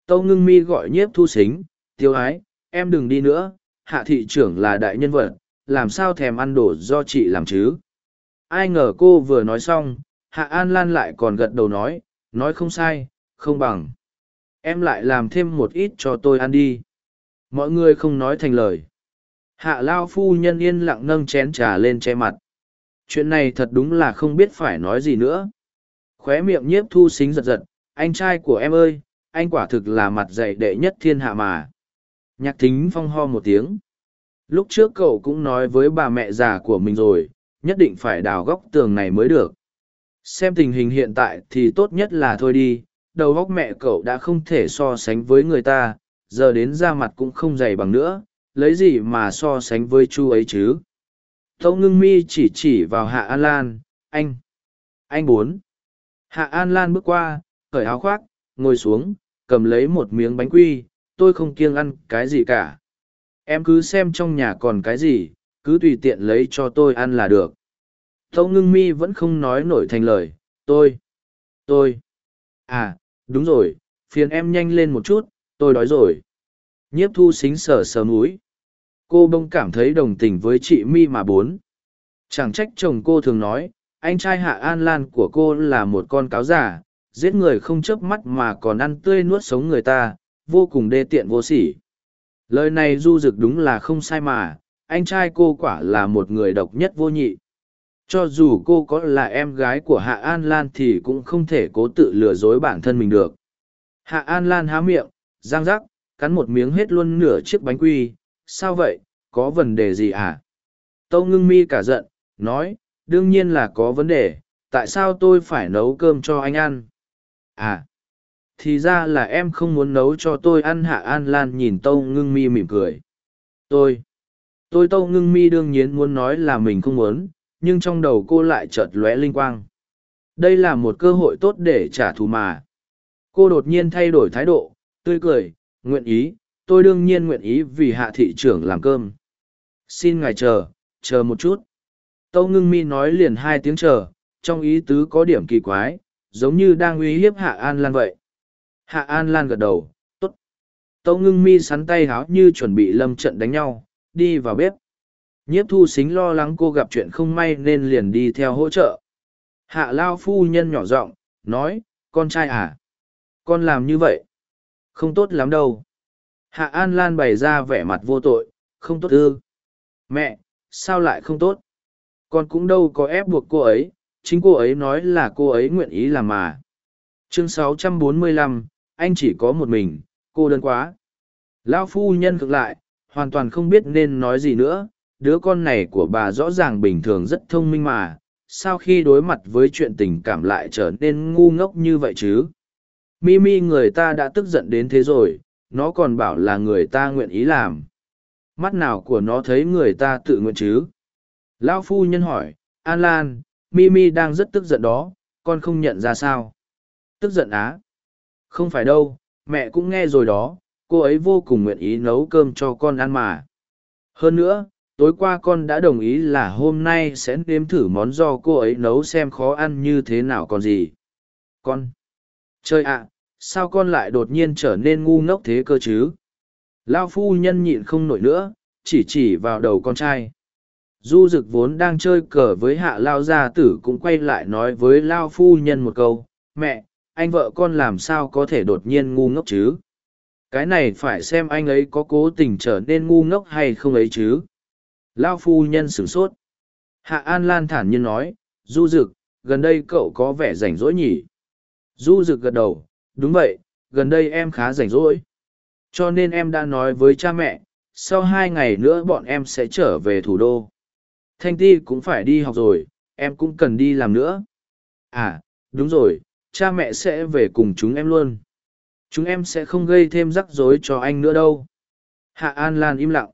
Tâu ngưng mi gọi nhiếp thu xính, tiêu ái, em đừng đi nữa, hạ thị trưởng là đại nhân vật, làm sao thèm ăn đồ do chị làm chứ? Ai ngờ cô vừa nói xong, hạ an lan lại còn gật đầu nói nói không sai, không bằng. Em lại làm thêm một ít cho tôi ăn đi. Mọi người không nói thành lời. Hạ lao phu nhân yên lặng nâng chén trà lên che mặt. Chuyện này thật đúng là không biết phải nói gì nữa khóe miệng nhiếp thu xính giật giật, anh trai của em ơi, anh quả thực là mặt dạy đệ nhất thiên hạ mà. Nhạc thính phong ho một tiếng. Lúc trước cậu cũng nói với bà mẹ già của mình rồi, nhất định phải đào góc tường này mới được. Xem tình hình hiện tại thì tốt nhất là thôi đi, đầu góc mẹ cậu đã không thể so sánh với người ta, giờ đến da mặt cũng không dày bằng nữa, lấy gì mà so sánh với chu ấy chứ? Tâu ngưng mi chỉ chỉ vào hạ an lan, anh anh bốn hạ an lan bước qua, cởi áo khoác, ngồi xuống, cầm lấy một miếng bánh quy, tôi không kiêng ăn cái gì cả. Em cứ xem trong nhà còn cái gì, cứ tùy tiện lấy cho tôi ăn là được. Tâu ngưng mi vẫn không nói nổi thành lời, tôi tôi. À đúng rồi, phiền em nhanh lên một chút, tôi đói rồi. Nhiếp thu xính sờ sờ múi cô bông cảm thấy đồng tình với chị mi mà bốn. Chẳng trách chồng cô thường nói anh trai hạ an lan của cô là một con cáo giả giết người không chớp mắt mà còn ăn tươi nuốt sống người ta, vô cùng đê tiện vô sỉ. Lời này du rực đúng là không sai mà, anh trai cô quả là một người độc nhất vô nhị. Cho dù cô có là em gái của hạ an lan thì cũng không thể cố tự lừa dối bản thân mình được. Hạ an lan há miệng giang rắc, cắn một miếng hết luôn nửa chiếc bánh quy. Sao vậy? Có vấn đề gì à? Tâu ngưng mi cả giận, nói đương nhiên là có vấn đề, tại sao tôi phải nấu cơm cho anh ăn? À thì ra là em không muốn nấu cho tôi ăn hạ an lan nhìn tâu ngưng mi mỉm cười. Tôi tôi tâu ngưng mi đương nhiên muốn nói là mình không muốn, nhưng trong đầu cô lại chợt lóe linh quang. Đây là một cơ hội tốt để trả thù mà. Cô đột nhiên thay đổi thái độ, tươi cười, nguyện ý, tôi đương nhiên nguyện ý vì hạ thị trưởng làm cơm. Xin ngài chờ chờ một chút tâu ngưng mi nói liền hai tiếng chờ trong ý tứ có điểm kỳ quái giống như đang uy hiếp hạ an lan vậy Hạ An Lan gật đầu, tốt. Tâu ngưng mi sắn tay háo như chuẩn bị lâm trận đánh nhau, đi vào bếp. Nhiếp thu xính lo lắng cô gặp chuyện không may nên liền đi theo hỗ trợ. Hạ Lao phu nhân nhỏ giọng nói, con trai à? Con làm như vậy? Không tốt lắm đâu. Hạ An Lan bày ra vẻ mặt vô tội, không tốt ư. Mẹ, sao lại không tốt? Con cũng đâu có ép buộc cô ấy, chính cô ấy nói là cô ấy nguyện ý làm mà. Chương 645, anh chỉ có một mình, cô đơn quá. Lão phu nhân cực lại, hoàn toàn không biết nên nói gì nữa, đứa con này của bà rõ ràng bình thường rất thông minh mà, sao khi đối mặt với chuyện tình cảm lại trở nên ngu ngốc như vậy chứ? Mimi người ta đã tức giận đến thế rồi, nó còn bảo là người ta nguyện ý làm. Mắt nào của nó thấy người ta tự nguyện chứ? Lão phu nhân hỏi, An Lan, Mimi đang rất tức giận đó, con không nhận ra sao? Tức giận á. Không phải đâu, mẹ cũng nghe rồi đó, cô ấy vô cùng nguyện ý nấu cơm cho con ăn mà. Hơn nữa, tối qua con đã đồng ý là hôm nay sẽ nếm thử món do cô ấy nấu xem khó ăn như thế nào còn gì. Con! trời ạ, sao con lại đột nhiên trở nên ngu ngốc thế cơ chứ? Lao phu nhân nhịn không nổi nữa, chỉ chỉ vào đầu con trai. Du dực vốn đang chơi cờ với hạ Lao gia tử cũng quay lại nói với Lao phu nhân một câu, mẹ, anh vợ con làm sao có thể đột nhiên ngu ngốc chứ? Cái này phải xem anh ấy có cố tình trở nên ngu ngốc hay không ấy chứ? Lao phu nhân sửng sốt. Hạ An Lan thản nhiên nói, Du dực, gần đây cậu có vẻ rảnh rỗi nhỉ? Du dực gật đầu, đúng vậy, gần đây em khá rảnh rỗi. Cho nên em đã nói với cha mẹ, sau hai ngày nữa bọn em sẽ trở về thủ đô. Thanh Ti cũng phải đi học rồi, em cũng cần đi làm nữa. À, đúng rồi, cha mẹ sẽ về cùng chúng em luôn. Chúng em sẽ không gây thêm rắc rối cho anh nữa đâu. Hạ An Lan im lặng.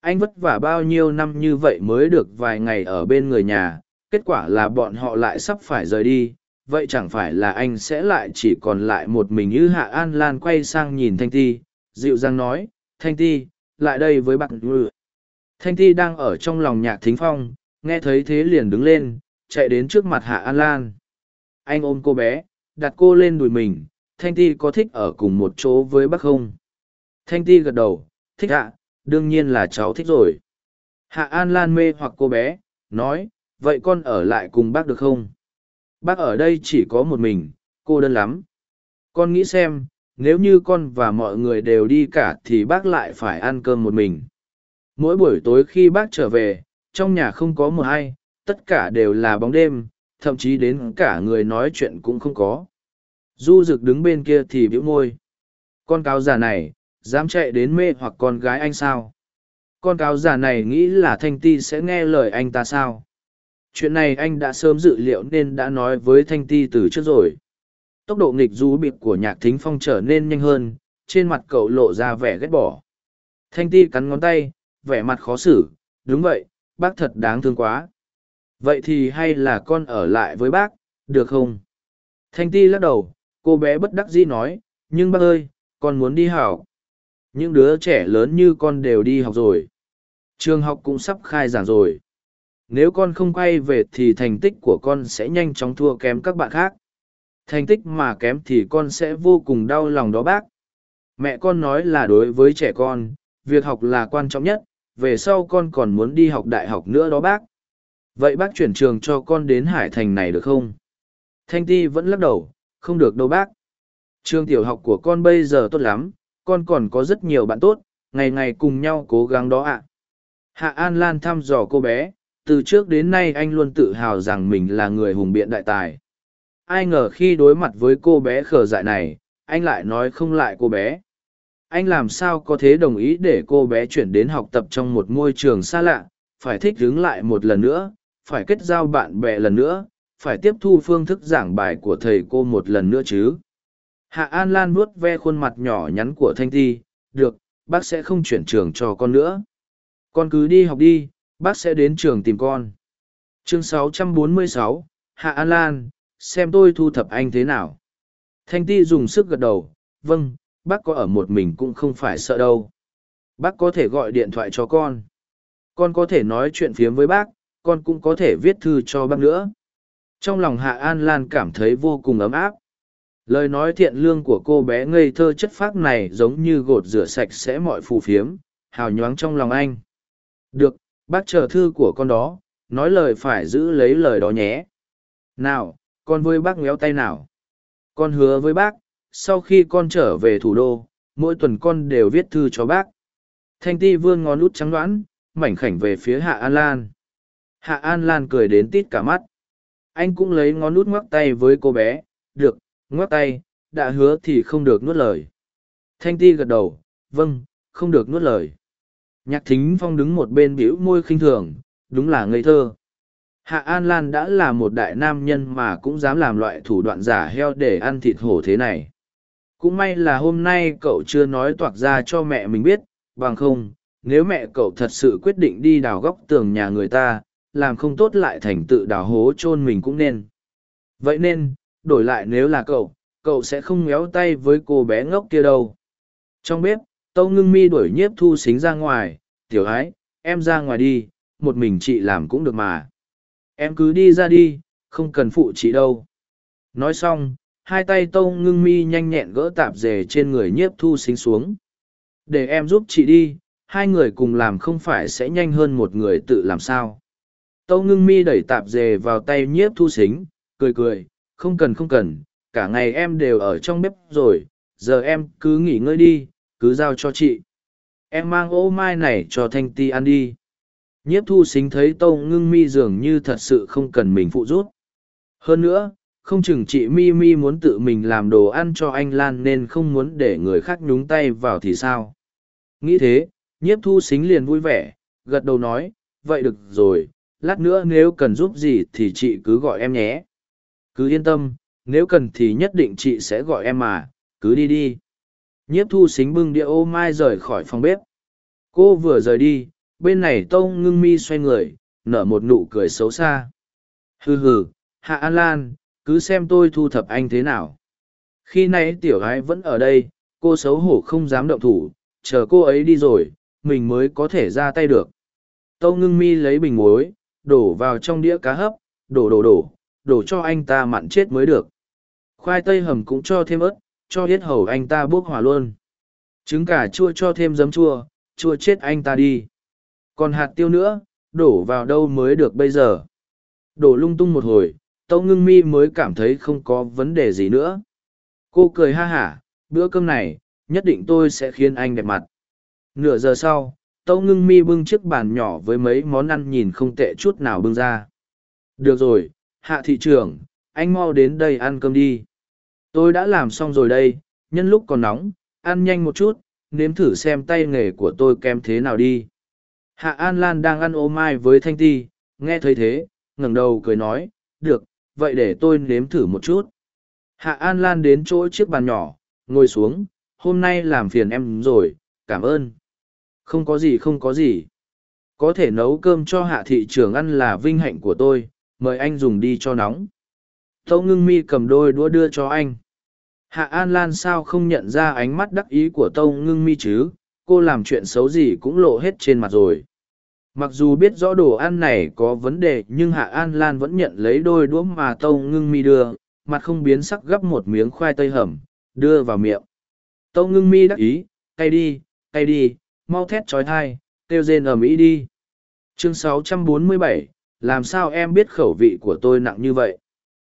Anh vất vả bao nhiêu năm như vậy mới được vài ngày ở bên người nhà, kết quả là bọn họ lại sắp phải rời đi, vậy chẳng phải là anh sẽ lại chỉ còn lại một mình như Hạ An Lan quay sang nhìn Thanh Ti, dịu dàng nói, Thanh Ti, lại đây với bạn. Thanh Ti đang ở trong lòng nhạc thính phong, nghe thấy thế liền đứng lên, chạy đến trước mặt Hạ An Lan. Anh ôm cô bé, đặt cô lên đùi mình, Thanh Ti có thích ở cùng một chỗ với bác không? Thanh Ti gật đầu, thích ạ, đương nhiên là cháu thích rồi. Hạ An Lan mê hoặc cô bé, nói, vậy con ở lại cùng bác được không? Bác ở đây chỉ có một mình, cô đơn lắm. Con nghĩ xem, nếu như con và mọi người đều đi cả thì bác lại phải ăn cơm một mình mỗi buổi tối khi bác trở về trong nhà không có một hay, tất cả đều là bóng đêm thậm chí đến cả người nói chuyện cũng không có. Du rực đứng bên kia thì bĩu môi. Con cáo già này dám chạy đến mê hoặc con gái anh sao? Con cáo già này nghĩ là thanh ti sẽ nghe lời anh ta sao? Chuyện này anh đã sớm dự liệu nên đã nói với thanh ti từ trước rồi. Tốc độ nghịch du bịp của nhạc thính phong trở nên nhanh hơn trên mặt cậu lộ ra vẻ ghét bỏ. Thanh ti cắn ngón tay vẻ mặt khó xử, đúng vậy, bác thật đáng thương quá. Vậy thì hay là con ở lại với bác, được không? Thanh ti lắc đầu, cô bé bất đắc dĩ nói, nhưng bác ơi, con muốn đi học. Những đứa trẻ lớn như con đều đi học rồi. Trường học cũng sắp khai giảng rồi. Nếu con không quay về thì thành tích của con sẽ nhanh chóng thua kém các bạn khác. Thành tích mà kém thì con sẽ vô cùng đau lòng đó bác. Mẹ con nói là đối với trẻ con, việc học là quan trọng nhất về sau con còn muốn đi học đại học nữa đó bác. Vậy bác chuyển trường cho con đến hải thành này được không? Thanh ti vẫn lắc đầu, không được đâu bác. Trường tiểu học của con bây giờ tốt lắm, con còn có rất nhiều bạn tốt, ngày ngày cùng nhau cố gắng đó ạ. Hạ an lan thăm dò cô bé, từ trước đến nay anh luôn tự hào rằng mình là người hùng biện đại tài. Ai ngờ khi đối mặt với cô bé khờ dại này, anh lại nói không lại cô bé anh làm sao có thể đồng ý để cô bé chuyển đến học tập trong một môi trường xa lạ phải thích đứng lại một lần nữa phải kết giao bạn bè lần nữa phải tiếp thu phương thức giảng bài của thầy cô một lần nữa chứ? Hạ an lan vuốt ve khuôn mặt nhỏ nhắn của thanh ti được bác sẽ không chuyển trường cho con nữa. Con cứ đi học đi bác sẽ đến trường tìm con. Chương 646, hạ an lan xem tôi thu thập anh thế nào. Thanh ti dùng sức gật đầu, vâng, bác có ở một mình cũng không phải sợ đâu. Bác có thể gọi điện thoại cho con. Con có thể nói chuyện phiếm với bác, con cũng có thể viết thư cho bác nữa. Trong lòng Hạ An Lan cảm thấy vô cùng ấm áp. Lời nói thiện lương của cô bé ngây thơ chất phác này giống như gột rửa sạch sẽ mọi phù phiếm, hào nhoáng trong lòng anh. Được, bác chờ thư của con đó, nói lời phải giữ lấy lời đó nhé. Nào, con với bác ngéo tay nào. Con hứa với bác, sau khi con trở về thủ đô, mỗi tuần con đều viết thư cho bác. Thanh ti vươn ngón út trắng đoãn mảnh khảnh về phía Hạ An Lan. Hạ An Lan cười đến tít cả mắt. Anh cũng lấy ngón út ngoắc tay với cô bé, được, ngoắc tay, đã hứa thì không được nuốt lời. Thanh ti gật đầu, vâng, không được nuốt lời. Nhạc thính phong đứng một bên bĩu môi khinh thường, đúng là ngây thơ. Hạ An Lan đã là một đại nam nhân mà cũng dám làm loại thủ đoạn giả heo để ăn thịt hổ thế này. Cũng may là hôm nay cậu chưa nói toạc ra cho mẹ mình biết, bằng không, nếu mẹ cậu thật sự quyết định đi đào góc tường nhà người ta, làm không tốt lại thành tự đào hố chôn mình cũng nên. Vậy nên, đổi lại nếu là cậu, cậu sẽ không méo tay với cô bé ngốc kia đâu. Trong bếp tâu ngưng mi đuổi nhiếp thu xính ra ngoài tiểu ái em ra ngoài đi một mình chị làm cũng được mà. Em cứ đi ra đi không cần phụ chị đâu. Nói xong hai tay tâu ngưng mi nhanh nhẹn gỡ tạp dề trên người nhiếp thu xính xuống. Để em giúp chị đi, hai người cùng làm không phải sẽ nhanh hơn một người tự làm sao. Tâu ngưng mi đẩy tạp dề vào tay nhiếp thu xính cười cười, không cần không cần, cả ngày em đều ở trong bếp rồi, giờ em cứ nghỉ ngơi đi, cứ giao cho chị. Em mang ô mai này cho thanh ti ăn đi. Nhiếp thu xính thấy tâu ngưng mi dường như thật sự không cần mình phụ rút hơn nữa không chừng chị mi mi muốn tự mình làm đồ ăn cho anh lan nên không muốn để người khác nhúng tay vào thì sao? Nghĩ thế, nhiếp thu xính liền vui vẻ, gật đầu nói, vậy được rồi, lát nữa nếu cần giúp gì thì chị cứ gọi em nhé. Cứ yên tâm, nếu cần thì nhất định chị sẽ gọi em mà, cứ đi đi. Nhiếp thu xính bưng đĩa ô mai rời khỏi phòng bếp. Cô vừa rời đi, bên này tông ngưng mi xoay người, nở một nụ cười xấu xa. Hừ hừ, hạ an lan cứ xem tôi thu thập anh thế nào. Khi nãy tiểu gái vẫn ở đây, cô xấu hổ không dám động thủ, chờ cô ấy đi rồi, mình mới có thể ra tay được. Tâu ngưng mi lấy bình muối, đổ vào trong đĩa cá hấp, đổ đổ đổ đổ cho anh ta mặn chết mới được. Khoai tây hầm cũng cho thêm ớt, cho hết hầu anh ta bốc hỏa luôn. Trứng cà chua cho thêm giấm chua chua chết anh ta đi. Còn hạt tiêu nữa, đổ vào đâu mới được bây giờ? Đổ lung tung một hồi tâu ngưng mi mới cảm thấy không có vấn đề gì nữa. Cô cười ha hả, bữa cơm này, nhất định tôi sẽ khiến anh đẹp mặt. Nửa giờ sau, tâu ngưng mi bưng chiếc bàn nhỏ với mấy món ăn nhìn không tệ chút nào bưng ra. Được rồi, hạ thị trưởng, anh mau đến đây ăn cơm đi. Tôi đã làm xong rồi đây, nhân lúc còn nóng, ăn nhanh một chút, nếm thử xem tay nghề của tôi kém thế nào đi. Hạ an lan đang ăn ô mai với thanh ti, nghe thấy thế, ngẩng đầu cười nói, được vậy để tôi nếm thử một chút. Hạ an lan đến chỗ chiếc bàn nhỏ, ngồi xuống, hôm nay làm phiền em rồi, cảm ơn. Không có gì, không có gì. Có thể nấu cơm cho hạ thị trường ăn là vinh hạnh của tôi, mời anh dùng đi cho nóng. Tâu ngưng mi cầm đôi đũa đưa cho anh. Hạ an lan sao không nhận ra ánh mắt đắc ý của tâu ngưng mi chứ? Cô làm chuyện xấu gì cũng lộ hết trên mặt rồi mặc dù biết rõ đồ ăn này có vấn đề nhưng hạ an lan vẫn nhận lấy đôi đũa mà tâu ngưng mi đưa mặt không biến sắc gấp một miếng khoai tây hầm đưa vào miệng. Tâu ngưng mi đắc ý cay đi cay đi mau thét trói thai kêu rên ầm ĩ đi. Chương 647, làm sao em biết khẩu vị của tôi nặng như vậy?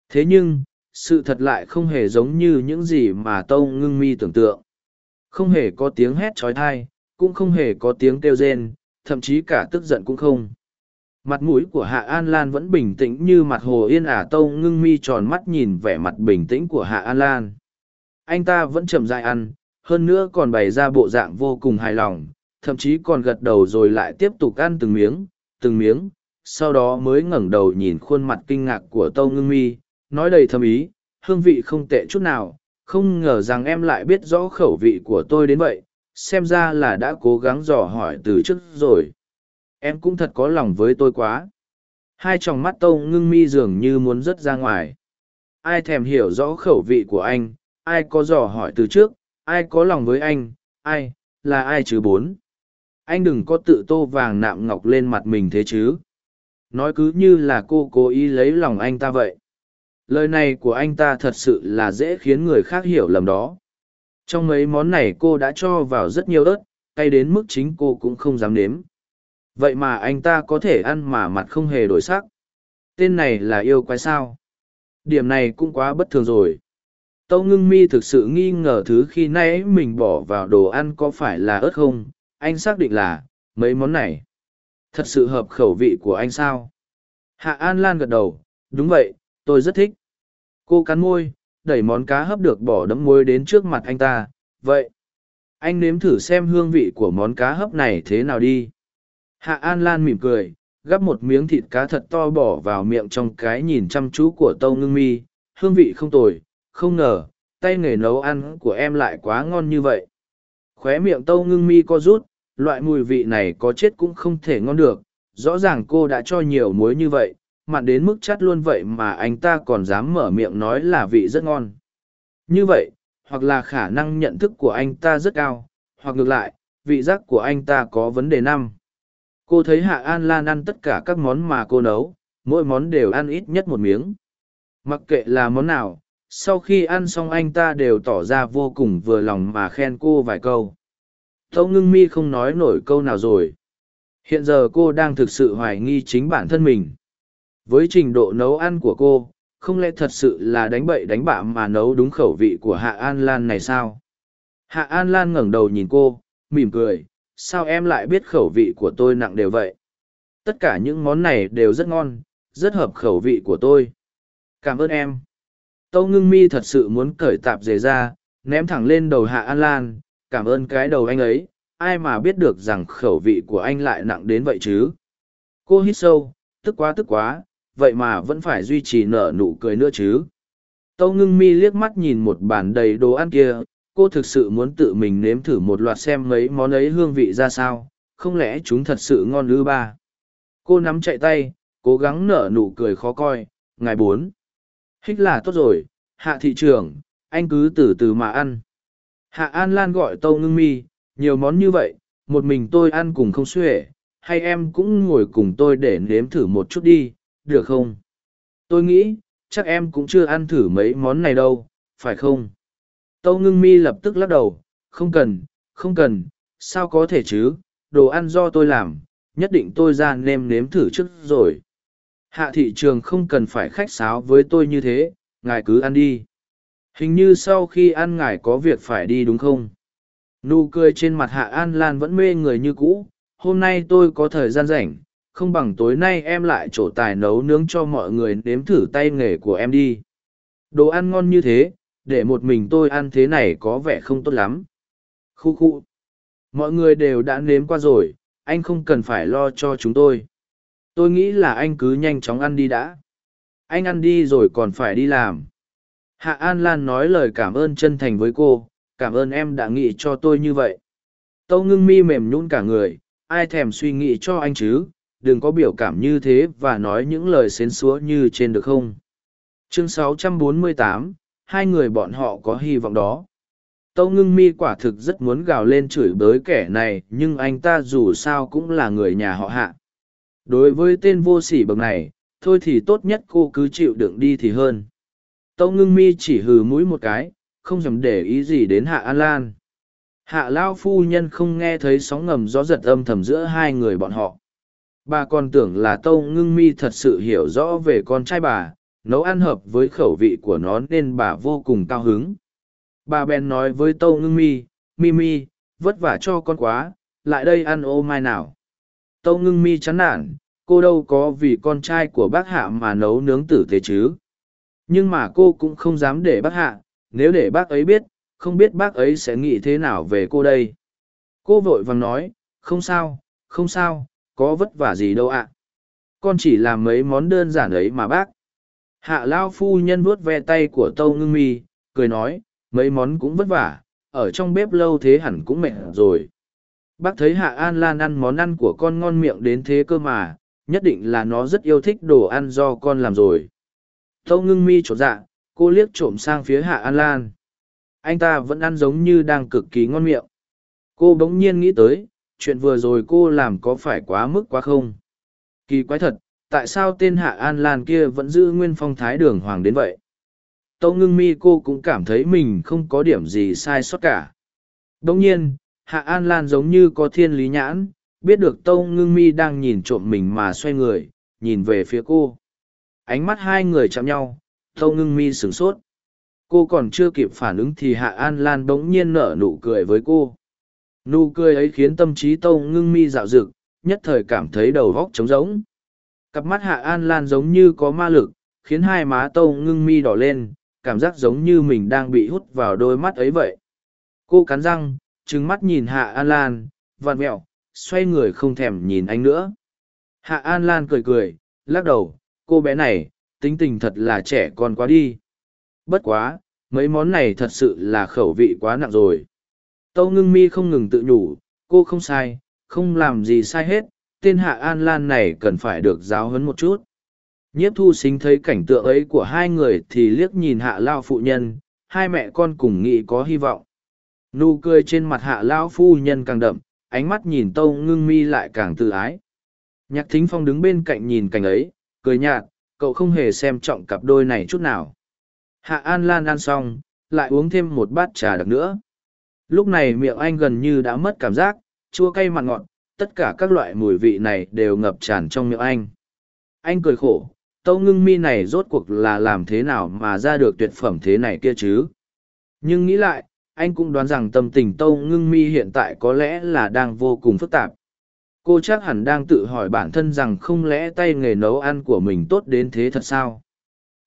Thế nhưng sự thật lại không hề giống như những gì mà tâu ngưng mi tưởng tượng. Không hề có tiếng hét trói thai cũng không hề có tiếng kêu rên thậm chí cả tức giận cũng không. Mặt mũi của hạ an lan vẫn bình tĩnh như mặt hồ yên ả tâu ngưng mi tròn mắt nhìn vẻ mặt bình tĩnh của hạ an lan. Anh ta vẫn chậm dại ăn, hơn nữa còn bày ra bộ dạng vô cùng hài lòng, thậm chí còn gật đầu rồi lại tiếp tục ăn từng miếng từng miếng, sau đó mới ngẩng đầu nhìn khuôn mặt kinh ngạc của tâu ngưng mi, nói đầy thâm ý, hương vị không tệ chút nào, không ngờ rằng em lại biết rõ khẩu vị của tôi đến vậy xem ra là đã cố gắng dò hỏi từ trước rồi. Em cũng thật có lòng với tôi quá. Hai t r ò n g mắt tâu ngưng mi dường như muốn rớt ra ngoài. Ai thèm hiểu rõ khẩu vị của anh, ai có dò hỏi từ trước, ai có lòng với anh, ai, là ai chứ bốn? Anh đừng có tự tô vàng nạm ngọc lên mặt mình thế chứ. Nói cứ như là cô cố ý lấy lòng anh ta vậy. Lời này của anh ta thật sự là dễ khiến người khác hiểu lầm đó trong mấy món này cô đã cho vào rất nhiều ớt, cay đến mức chính cô cũng không dám nếm. Vậy mà anh ta có thể ăn mà mặt không hề đổi sắc. Tên này là yêu quái sao? Điểm này cũng quá bất thường rồi. Tâu ngưng mi thực sự nghi ngờ thứ khi nãy mình bỏ vào đồ ăn có phải là ớt không? Anh xác định là mấy món này. Thật sự hợp khẩu vị của anh sao? Hạ an lan gật đầu. Đúng vậy, tôi rất thích. Cô cắn môi đẩy món cá hấp được bỏ đẫm muối đến trước mặt anh ta. Vậy, anh nếm thử xem hương vị của món cá hấp này thế nào đi. Hạ an lan mỉm cười, gắp một miếng thịt cá thật to bỏ vào miệng trong cái nhìn chăm chú của tâu ngưng mi. Hương vị không tồi, không ngờ, tay nghề nấu ăn của em lại quá ngon như vậy. Khóe miệng tâu ngưng mi co rút, loại mùi vị này có chết cũng không thể ngon được. Rõ ràng cô đã cho nhiều muối như vậy mặn đến mức chắt luôn vậy mà anh ta còn dám mở miệng nói là vị rất ngon Như vậy, hoặc là khả năng nhận thức của anh ta rất cao, hoặc ngược lại, vị giác của anh ta có vấn đề năm. Cô thấy Hạ An Lan ăn tất cả các món mà cô nấu, mỗi món đều ăn ít nhất một miếng. Mặc kệ là món nào, sau khi ăn xong anh ta đều tỏ ra vô cùng vừa lòng mà khen cô vài câu. Tâu ngưng mi không nói nổi câu nào rồi. Hiện giờ cô đang thực sự hoài nghi chính bản thân mình. Với trình độ nấu ăn của cô, không lẽ thật sự là đánh bậy đánh bạ mà nấu đúng khẩu vị của Hạ An Lan này sao? Hạ An Lan ngẩng đầu nhìn cô, mỉm cười, sao em lại biết khẩu vị của tôi nặng đều vậy? Tất cả những món này đều rất ngon, rất hợp khẩu vị của tôi. Cảm ơn em. Tâu ngưng mi thật sự muốn cởi tạp dề ra, ném thẳng lên đầu Hạ An Lan, cảm ơn cái đầu anh ấy, ai mà biết được rằng khẩu vị của anh lại nặng đến vậy chứ. Cô hít sâu, tức quá tức quá, vậy mà vẫn phải duy trì nở nụ cười nữa chứ. Tâu ngưng mi liếc mắt nhìn một bàn đầy đồ ăn kia, cô thực sự muốn tự mình nếm thử một loạt xem mấy món ấy hương vị ra sao, không lẽ chúng thật sự ngon ư ba. Cô nắm chạy tay, cố gắng nở nụ cười khó coi, ngày bốn. Hích là tốt rồi, hạ thị trưởng, anh cứ từ từ mà ăn. Hạ An Lan gọi Tâu Ngưng Mi, nhiều món như vậy, một mình tôi ăn cùng không xuể, hay em cũng ngồi cùng tôi để nếm thử một chút đi, được không? Tôi nghĩ, chắc em cũng chưa ăn thử mấy món này đâu, phải không? Tâu Ngưng Mi lập tức lắc đầu, không cần, không cần, sao có thể chứ, đồ ăn do tôi làm, nhất định tôi ra nêm nếm thử trước rồi. Hạ thị trường không cần phải khách sáo với tôi như thế, ngài cứ ăn đi hình như sau khi ăn ngài có việc phải đi đúng không nụ cười trên mặt hạ an lan vẫn mê người như cũ hôm nay tôi có thời gian rảnh không bằng tối nay em lại trổ tài nấu nướng cho mọi người nếm thử tay nghề của em đi. Đồ ăn ngon như thế để một mình tôi ăn thế này có vẻ không tốt lắm. Khu khu. Mọi người đều đã nếm qua rồi anh không cần phải lo cho chúng tôi. Tôi nghĩ là anh cứ nhanh chóng ăn đi đã. Anh ăn đi rồi còn phải đi làm. Hạ An Lan nói lời cảm ơn chân thành với cô, cảm ơn em đã nghĩ cho tôi như vậy. Tâu ngưng mi mềm nhũn cả người, ai thèm suy nghĩ cho anh chứ, đừng có biểu cảm như thế và nói những lời xến xúa như trên được không. Chương 648, hai người bọn họ có hy vọng đó. Tâu ngưng mi quả thực rất muốn gào lên chửi bới kẻ này nhưng anh ta dù sao cũng là người nhà họ hạ. Đối với tên vô sỉ bậc này, thôi thì tốt nhất cô cứ chịu đựng đi thì hơn tâu ngưng mi chỉ hừ mũi một cái không dám để ý gì đến hạ an lan hạ lao phu nhân không nghe thấy sóng ngầm gió giật âm thầm giữa hai người bọn họ bà còn tưởng là tâu ngưng mi thật sự hiểu rõ về con trai bà, nấu ăn hợp với khẩu vị của nó nên bà vô cùng cao hứng. Bà bèn nói với tâu ngưng mi mi mi, vất vả cho con quá, lại đây ăn ô mai nào. Tâu ngưng mi chán nản, cô đâu có vì con trai của bác hạ mà nấu nướng tử tế chứ? Nhưng mà cô cũng không dám để bác hạ, nếu để bác ấy biết, không biết bác ấy sẽ nghĩ thế nào về cô đây. Cô vội vàng nói, không sao không sao có vất vả gì đâu ạ con chỉ làm mấy món đơn giản ấy mà bác hạ lao phu nhân vuốt ve tay của tâu ngưng mi cười nói mấy món cũng vất vả ở trong bếp lâu thế hẳn cũng mệt rồi bác thấy hạ an lan ăn món ăn của con ngon miệng đến thế cơ mà nhất định là nó rất yêu thích đồ ăn do con làm rồi Tâu ngưng mi trột dạ, cô liếc trộm sang phía Hạ An Lan. Anh ta vẫn ăn giống như đang cực kỳ ngon miệng. Cô bỗng nhiên nghĩ tới, chuyện vừa rồi cô làm có phải quá mức quá không? Kỳ quái thật, tại sao tên Hạ An Lan kia vẫn giữ nguyên phong thái đường hoàng đến vậy? Tâu ngưng mi cô cũng cảm thấy mình không có điểm gì sai sót cả. Đồng nhiên, Hạ An Lan giống như có thiên lý nhãn, biết được Tâu ngưng mi đang nhìn trộm mình mà xoay người, nhìn về phía cô ánh mắt hai người chạm nhau tâu ngưng mi sửng sốt cô còn chưa kịp phản ứng thì hạ an lan bỗng nhiên nở nụ cười với cô nụ cười ấy khiến tâm trí tâu ngưng mi dạo rực nhất thời cảm thấy đầu góc trống rỗng cặp mắt hạ an lan giống như có ma lực khiến hai má tâu ngưng mi đỏ lên cảm giác giống như mình đang bị hút vào đôi mắt ấy vậy cô cắn răng trừng mắt nhìn hạ an lan vặn mẹo xoay người không thèm nhìn anh nữa hạ an lan cười cười lắc đầu cô bé này, tính tình thật là trẻ con quá đi. Bất quá, mấy món này thật sự là khẩu vị quá nặng rồi. Tâu ngưng mi không ngừng tự nhủ, cô không sai, không làm gì sai hết, tên Hạ An Lan này cần phải được giáo huấn một chút. Nhiếp thu xính thấy cảnh tượng ấy của hai người thì liếc nhìn Hạ Lao phụ nhân, hai mẹ con cùng nghĩ có hy vọng. Nụ cười trên mặt hạ lão phu nhân càng đậm ánh mắt nhìn tâu ngưng mi lại càng tự ái. Nhạc thính phong đứng bên cạnh nhìn cảnh ấy cười nhạt cậu không hề xem trọng cặp đôi này chút nào. Hạ an lan ăn xong lại uống thêm một bát trà đặc nữa lúc này miệng anh gần như đã mất cảm giác, chua cay mặn ngọt, tất cả các loại mùi vị này đều ngập tràn trong miệng anh. Anh cười khổ, tâu ngưng mi này rốt cuộc là làm thế nào mà ra được tuyệt phẩm thế này kia chứ? Nhưng nghĩ lại, anh cũng đoán rằng tâm tình tâu ngưng mi hiện tại có lẽ là đang vô cùng phức tạp. Cô chắc hẳn đang tự hỏi bản thân rằng không lẽ tay nghề nấu ăn của mình tốt đến thế thật sao?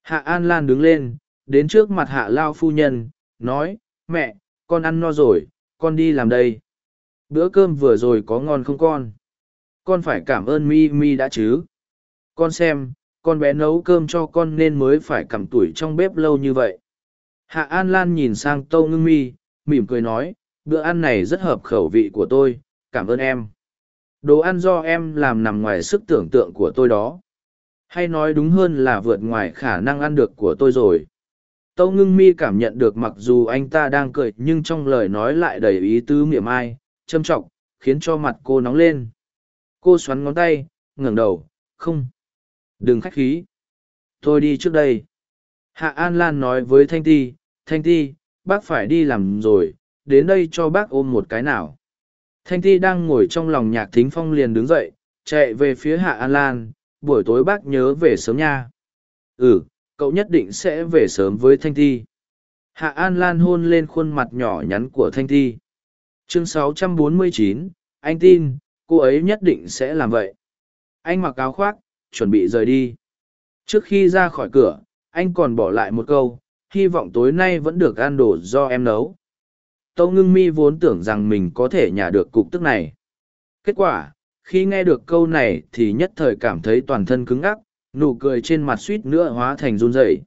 Hạ an lan đứng lên, đến trước mặt hạ lao phu nhân, nói, mẹ con ăn no rồi, con đi làm đây. Bữa cơm vừa rồi có ngon không con? Con phải cảm ơn mi mi đã chứ. Con xem, con bé nấu cơm cho con nên mới phải cầm tuổi trong bếp lâu như vậy. Hạ an lan nhìn sang tâu ngưng mi, mỉm cười nói, bữa ăn này rất hợp khẩu vị của tôi, cảm ơn em. Đồ ăn do em làm nằm ngoài sức tưởng tượng của tôi đó. Hay nói đúng hơn là vượt ngoài khả năng ăn được của tôi rồi tâu ngưng mi cảm nhận được mặc dù anh ta đang cười nhưng trong lời nói lại đầy ý tứ miệng ai, châm t r ọ c khiến cho mặt cô nóng lên. Cô xoắn ngón tay, ngẩng đầu, không. Đừng khách khí. Tôi đi trước đây. Hạ an lan nói với thanh ti thanh ti, bác phải đi làm rồi, đến đây cho bác ôm một cái nào. Thanh ti đang ngồi trong lòng nhạc thính phong liền đứng dậy, chạy về phía hạ an lan, buổi tối bác nhớ về sớm nha. Ừ cậu nhất định sẽ về sớm với thanh thi. Hạ an lan hôn lên khuôn mặt nhỏ nhắn của thanh thi. Chương 649, anh tin cô ấy nhất định sẽ làm vậy. Anh mặc áo khoác chuẩn bị rời đi. Trước khi ra khỏi cửa anh còn bỏ lại một câu hy vọng tối nay vẫn được ăn đồ do em nấu. Tâu ngưng mi vốn tưởng rằng mình có thể nhả được cục tức này. Kết quả khi nghe được câu này thì nhất thời cảm thấy toàn thân cứng ngắc nụ cười trên mặt suýt nữa hóa thành run rẩy.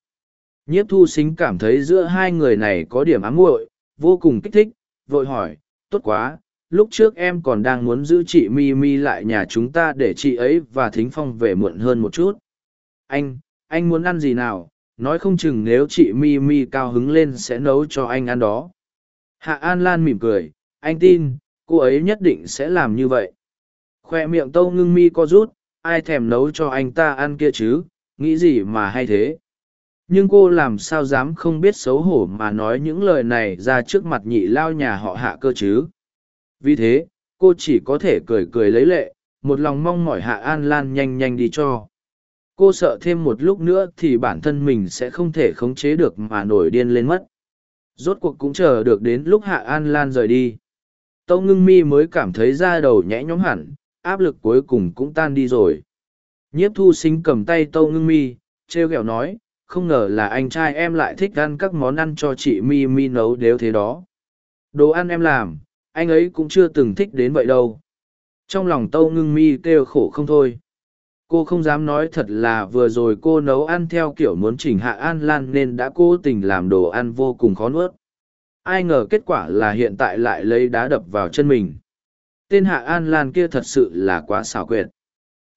Nhiếp thu xính cảm thấy giữa hai người này có điểm ám muội, vô cùng kích thích, vội hỏi, tốt quá, lúc trước em còn đang muốn giữ chị mi mi lại nhà chúng ta để chị ấy và thính phong về muộn hơn một chút. Anh anh muốn ăn gì nào? Nói không chừng nếu chị mi mi cao hứng lên sẽ nấu cho anh ăn đó. Hạ an lan mỉm cười, anh tin, cô ấy nhất định sẽ làm như vậy. Khoe miệng tâu ngưng mi co rút ai thèm nấu cho anh ta ăn kia chứ, nghĩ gì mà hay thế. Nhưng cô làm sao dám không biết xấu hổ mà nói những lời này ra trước mặt nhị lao nhà họ hạ cơ chứ. Vì thế, cô chỉ có thể cười cười lấy lệ, một lòng mong mỏi hạ an lan nhanh nhanh đi cho. Cô sợ thêm một lúc nữa thì bản thân mình sẽ không thể khống chế được mà nổi điên lên mất. Rốt cuộc cũng chờ được đến lúc hạ an lan rời đi. Tâu ngưng mi mới cảm thấy da đầu nhẽ nhõm hẳn áp lực cuối cùng cũng tan đi rồi. Nhiếp thu sinh cầm tay tâu ngưng mi treo kẹo nói, không ngờ là anh trai em lại thích ăn các món ăn cho chị mi mi nấu đếu thế đó. Đồ ăn em làm, anh ấy cũng chưa từng thích đến vậy đâu. Trong lòng tâu ngưng mi kêu khổ không thôi. Cô không dám nói thật là vừa rồi cô nấu ăn theo kiểu muốn chỉnh hạ an lan nên đã cố tình làm đồ ăn vô cùng khó nuốt. Ai ngờ kết quả là hiện tại lại lấy đá đập vào chân mình tên hạ an lan kia thật sự là quá xảo quyệt.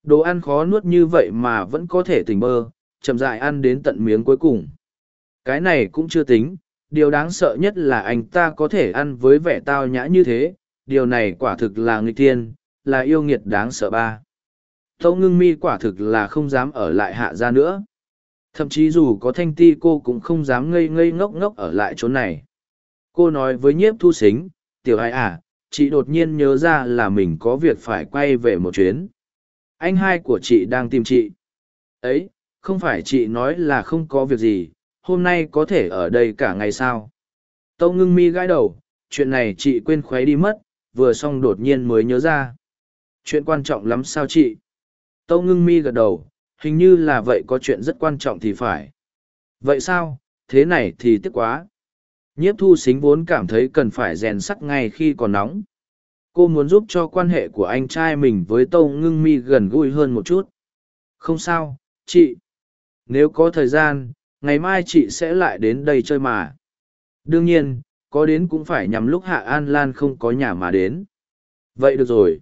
Đồ ăn khó nuốt như vậy mà vẫn có thể tỉnh bơ, chậm dại ăn đến tận miếng cuối cùng. Cái này cũng chưa tính, điều đáng sợ nhất là anh ta có thể ăn với vẻ tao nhã như thế, điều này quả thực là nghịch thiên, là yêu nghiệt đáng sợ ba. Tâu ngưng mi quả thực là không dám ở lại hạ ra nữa. Thậm chí dù có thanh ti cô cũng không dám ngây ngây ngốc ngốc ở lại chỗ này. Cô nói với nhiếp thu xính, tiểu ai à chị đột nhiên nhớ ra là mình có việc phải quay về một chuyến. Anh hai của chị đang tìm chị. Ấy, không phải chị nói là không có việc gì, hôm nay có thể ở đây cả ngày sao? Tâu ngưng mi gãi đầu, chuyện này chị quên khuấy đi mất, vừa xong đột nhiên mới nhớ ra. Chuyện quan trọng lắm sao chị? Tâu ngưng mi gật đầu, hình như là vậy có chuyện rất quan trọng thì phải. Vậy sao? Thế này thì tiếc quá nhiếp thu xính vốn cảm thấy cần phải rèn sắt ngay khi còn nóng. Cô muốn giúp cho quan hệ của anh trai mình với tâu ngưng mi gần gũi hơn một chút. Không sao, chị. Nếu có thời gian, ngày mai chị sẽ lại đến đây chơi mà. Đương nhiên, có đến cũng phải nhằm lúc hạ an lan không có nhà mà đến. Vậy được rồi.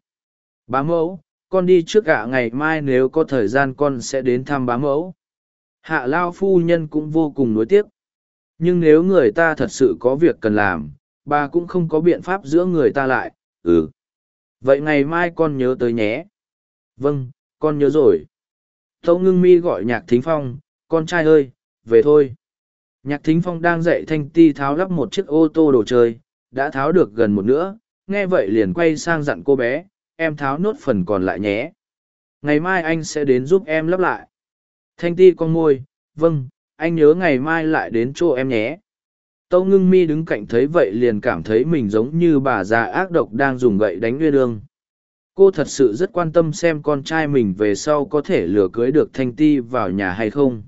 Bá mẫu, con đi trước cả ngày mai nếu có thời gian con sẽ đến thăm bá mẫu. Hạ lao phu nhân cũng vô cùng nối tiếc nhưng nếu người ta thật sự có việc cần làm, bà cũng không có biện pháp giữa người ta lại, ừ. Vậy ngày mai con nhớ tới nhé. Vâng, con nhớ rồi. Tâu ngưng mi gọi nhạc thính phong, con trai ơi, về thôi. Nhạc thính phong đang dạy thanh ti tháo lắp một chiếc ô tô đồ chơi, đã tháo được gần một nữa, nghe vậy liền quay sang dặn cô bé, em tháo nốt phần còn lại nhé. Ngày mai anh sẽ đến giúp em lắp lại. Thanh ti con môi, vâng, anh nhớ ngày mai lại đến chỗ em nhé. Tâu ngưng mi đứng cạnh thấy vậy liền cảm thấy mình giống như bà già ác độc đang dùng gậy đánh nguyên ương. Cô thật sự rất quan tâm xem con trai mình về sau có thể lừa cưới được Thanh Ti vào nhà hay không.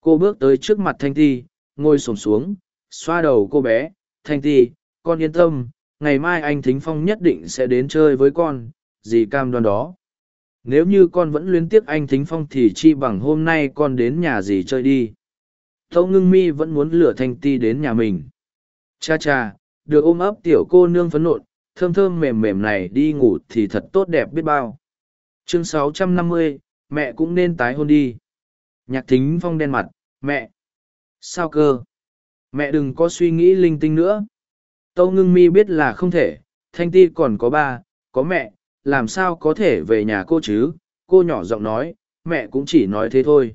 Cô bước tới trước mặt Thanh Ti, ngồi xổm xuống, xoa đầu cô bé, Thanh Ti, con yên tâm, ngày mai anh Thính Phong nhất định sẽ đến chơi với con, gì cam đoan đó. Nếu như con vẫn luyến tiếc anh Thính Phong thì chi bằng hôm nay con đến nhà gì chơi đi. Tâu ngưng mi vẫn muốn lừa Thanh Ti đến nhà mình. Cha cha, được ôm ấp tiểu cô nương phấn nộn, thơm thơm mềm mềm này đi ngủ thì thật tốt đẹp biết bao. Chương 650, mẹ cũng nên tái hôn đi. Nhạc thính phong đen mặt, mẹ. Sao cơ? Mẹ đừng có suy nghĩ linh tinh nữa. Tâu ngưng mi biết là không thể, thanh ti còn có ba, có mẹ, làm sao có thể về nhà cô chứ? Cô nhỏ giọng nói, mẹ cũng chỉ nói thế thôi.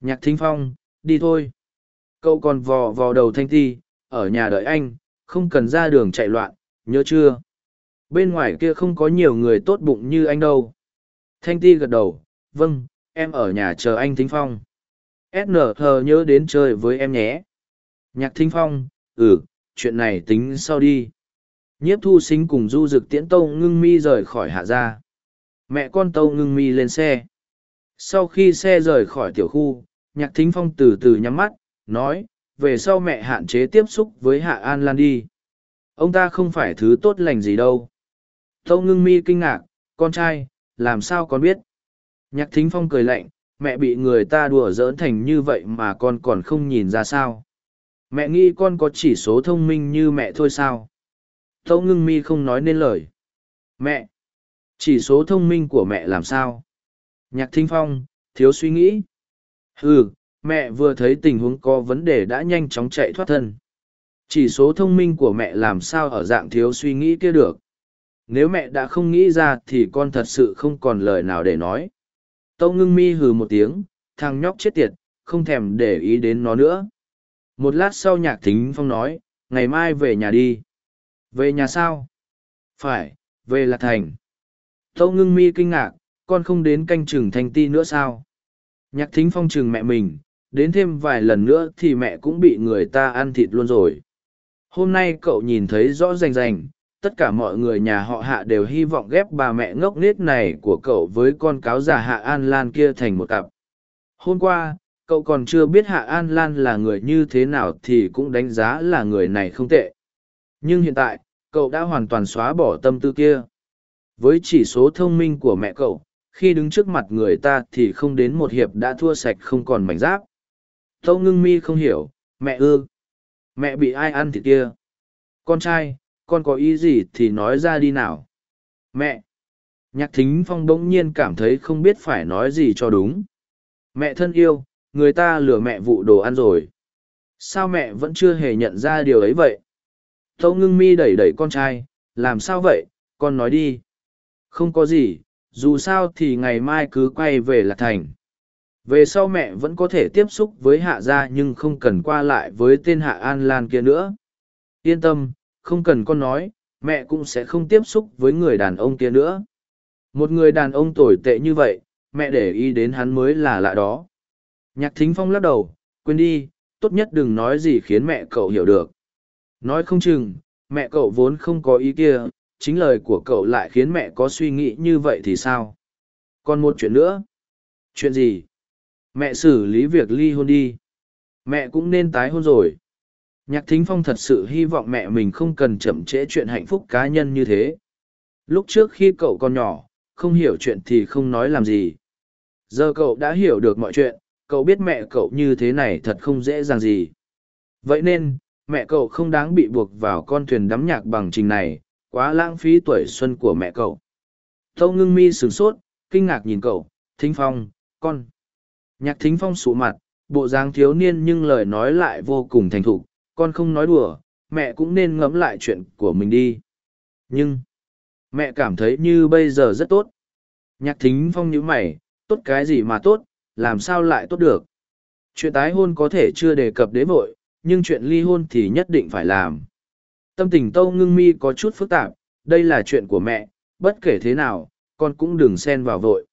Nhạc thính phong, đi thôi. Cậu còn vò vò đầu thanh ti, ở nhà đợi anh, không cần ra đường chạy loạn, nhớ chưa? Bên ngoài kia không có nhiều người tốt bụng như anh đâu. Thanh ti gật đầu, vâng, em ở nhà chờ anh Thính Phong. SN thờ nhớ đến chơi với em nhé. Nhạc Thính Phong, ừ, chuyện này tính sau đi. Nhiếp thu sinh cùng du dực tiễn tâu ngưng mi rời khỏi hạ gia. Mẹ con tâu ngưng mi lên xe. Sau khi xe rời khỏi tiểu khu, nhạc thính phong từ từ nhắm mắt, nói, về sau mẹ hạn chế tiếp xúc với hạ an lan đi. Ông ta không phải thứ tốt lành gì đâu. Tâu ngưng mi kinh ngạc con trai làm sao con biết? Nhạc thính phong cười lạnh mẹ bị người ta đùa giỡn thành như vậy mà con còn không nhìn ra sao? Mẹ nghĩ con có chỉ số thông minh như mẹ thôi sao? Tâu ngưng mi không nói nên lời. Mẹ chỉ số thông minh của mẹ làm sao? Nhạc thính phong thiếu suy nghĩ ừ mẹ vừa thấy tình huống có vấn đề đã nhanh chóng chạy thoát thân. Chỉ số thông minh của mẹ làm sao ở dạng thiếu suy nghĩ kia được. Nếu mẹ đã không nghĩ ra thì con thật sự không còn lời nào để nói. Tâu ngưng mi hừ một tiếng, thằng nhóc chết tiệt, không thèm để ý đến nó nữa. Một lát sau nhạc thính phong nói, ngày mai về nhà đi. Về nhà sao? Phải, về là thành. Tâu ngưng mi kinh ngạc, con không đến canh chừng thanh ti nữa sao? Nhạc thính phong chừng mẹ mình, đến thêm vài lần nữa thì mẹ cũng bị người ta ăn thịt luôn rồi. Hôm nay cậu nhìn thấy rõ rành rành, tất cả mọi người nhà họ hạ đều hy vọng ghép bà mẹ ngốc nghếch này của cậu với con cáo già hạ an lan kia thành một cặp. Hôm qua, cậu còn chưa biết hạ an lan là người như thế nào thì cũng đánh giá là người này không tệ. Nhưng hiện tại, cậu đã hoàn toàn xóa bỏ tâm tư kia. Với chỉ số thông minh của mẹ cậu khi đứng trước mặt người ta thì không đến một hiệp đã thua sạch không còn mảnh giáp Tâu ngưng mi không hiểu, mẹ ư. Mẹ bị ai ăn thịt kia? Con trai, con có ý gì thì nói ra đi nào. Mẹ! Nhạc thính phong bỗng nhiên cảm thấy không biết phải nói gì cho đúng. Mẹ thân yêu, người ta lừa mẹ vụ đồ ăn rồi. Sao mẹ vẫn chưa hề nhận ra điều ấy vậy? Tâu ngưng mi đẩy đẩy con trai, làm sao vậy, con nói đi. Không có gì, dù sao thì ngày mai cứ quay về là thành. Về sau mẹ vẫn có thể tiếp xúc với hạ gia nhưng không cần qua lại với tên hạ an lan kia nữa. Yên tâm, không cần con nói, mẹ cũng sẽ không tiếp xúc với người đàn ông kia nữa. Một người đàn ông tồi tệ như vậy, mẹ để ý đến hắn mới là lạ đó. Nhạc thính phong lắc đầu, quên đi, tốt nhất đừng nói gì khiến mẹ cậu hiểu được. Nói không chừng, mẹ cậu vốn không có ý kia chính lời của cậu lại khiến mẹ có suy nghĩ như vậy thì sao? Còn một chuyện nữa. Chuyện gì? Mẹ xử lý việc ly hôn đi. Mẹ cũng nên tái hôn rồi. Nhạc thính phong thật sự hy vọng mẹ mình không cần chậm trễ chuyện hạnh phúc cá nhân như thế. Lúc trước khi cậu còn nhỏ, không hiểu chuyện thì không nói làm gì. Giờ cậu đã hiểu được mọi chuyện, cậu biết mẹ cậu như thế này thật không dễ dàng gì. Vậy nên, mẹ cậu không đáng bị buộc vào con thuyền đắm nhạc bằng trình này quá lãng phí tuổi xuân của mẹ cậu. Tâu ngưng mi sửng sốt kinh ngạc nhìn cậu thính phong con. Nhạc thính phong sụ mặt, bộ dáng thiếu niên nhưng lời nói lại vô cùng thành thục con không nói đùa mẹ cũng nên ngẫm lại chuyện của mình đi. Nhưng mẹ cảm thấy như bây giờ rất tốt. Nhạc thính phong nhíu mày tốt cái gì mà tốt làm sao lại tốt được? Chuyện tái hôn có thể chưa đề cập đến vội nhưng chuyện ly hôn thì nhất định phải làm tâm tình tâu ngưng mi có chút phức tạp, đây là chuyện của mẹ, bất kể thế nào, con cũng đừng xen vào vội.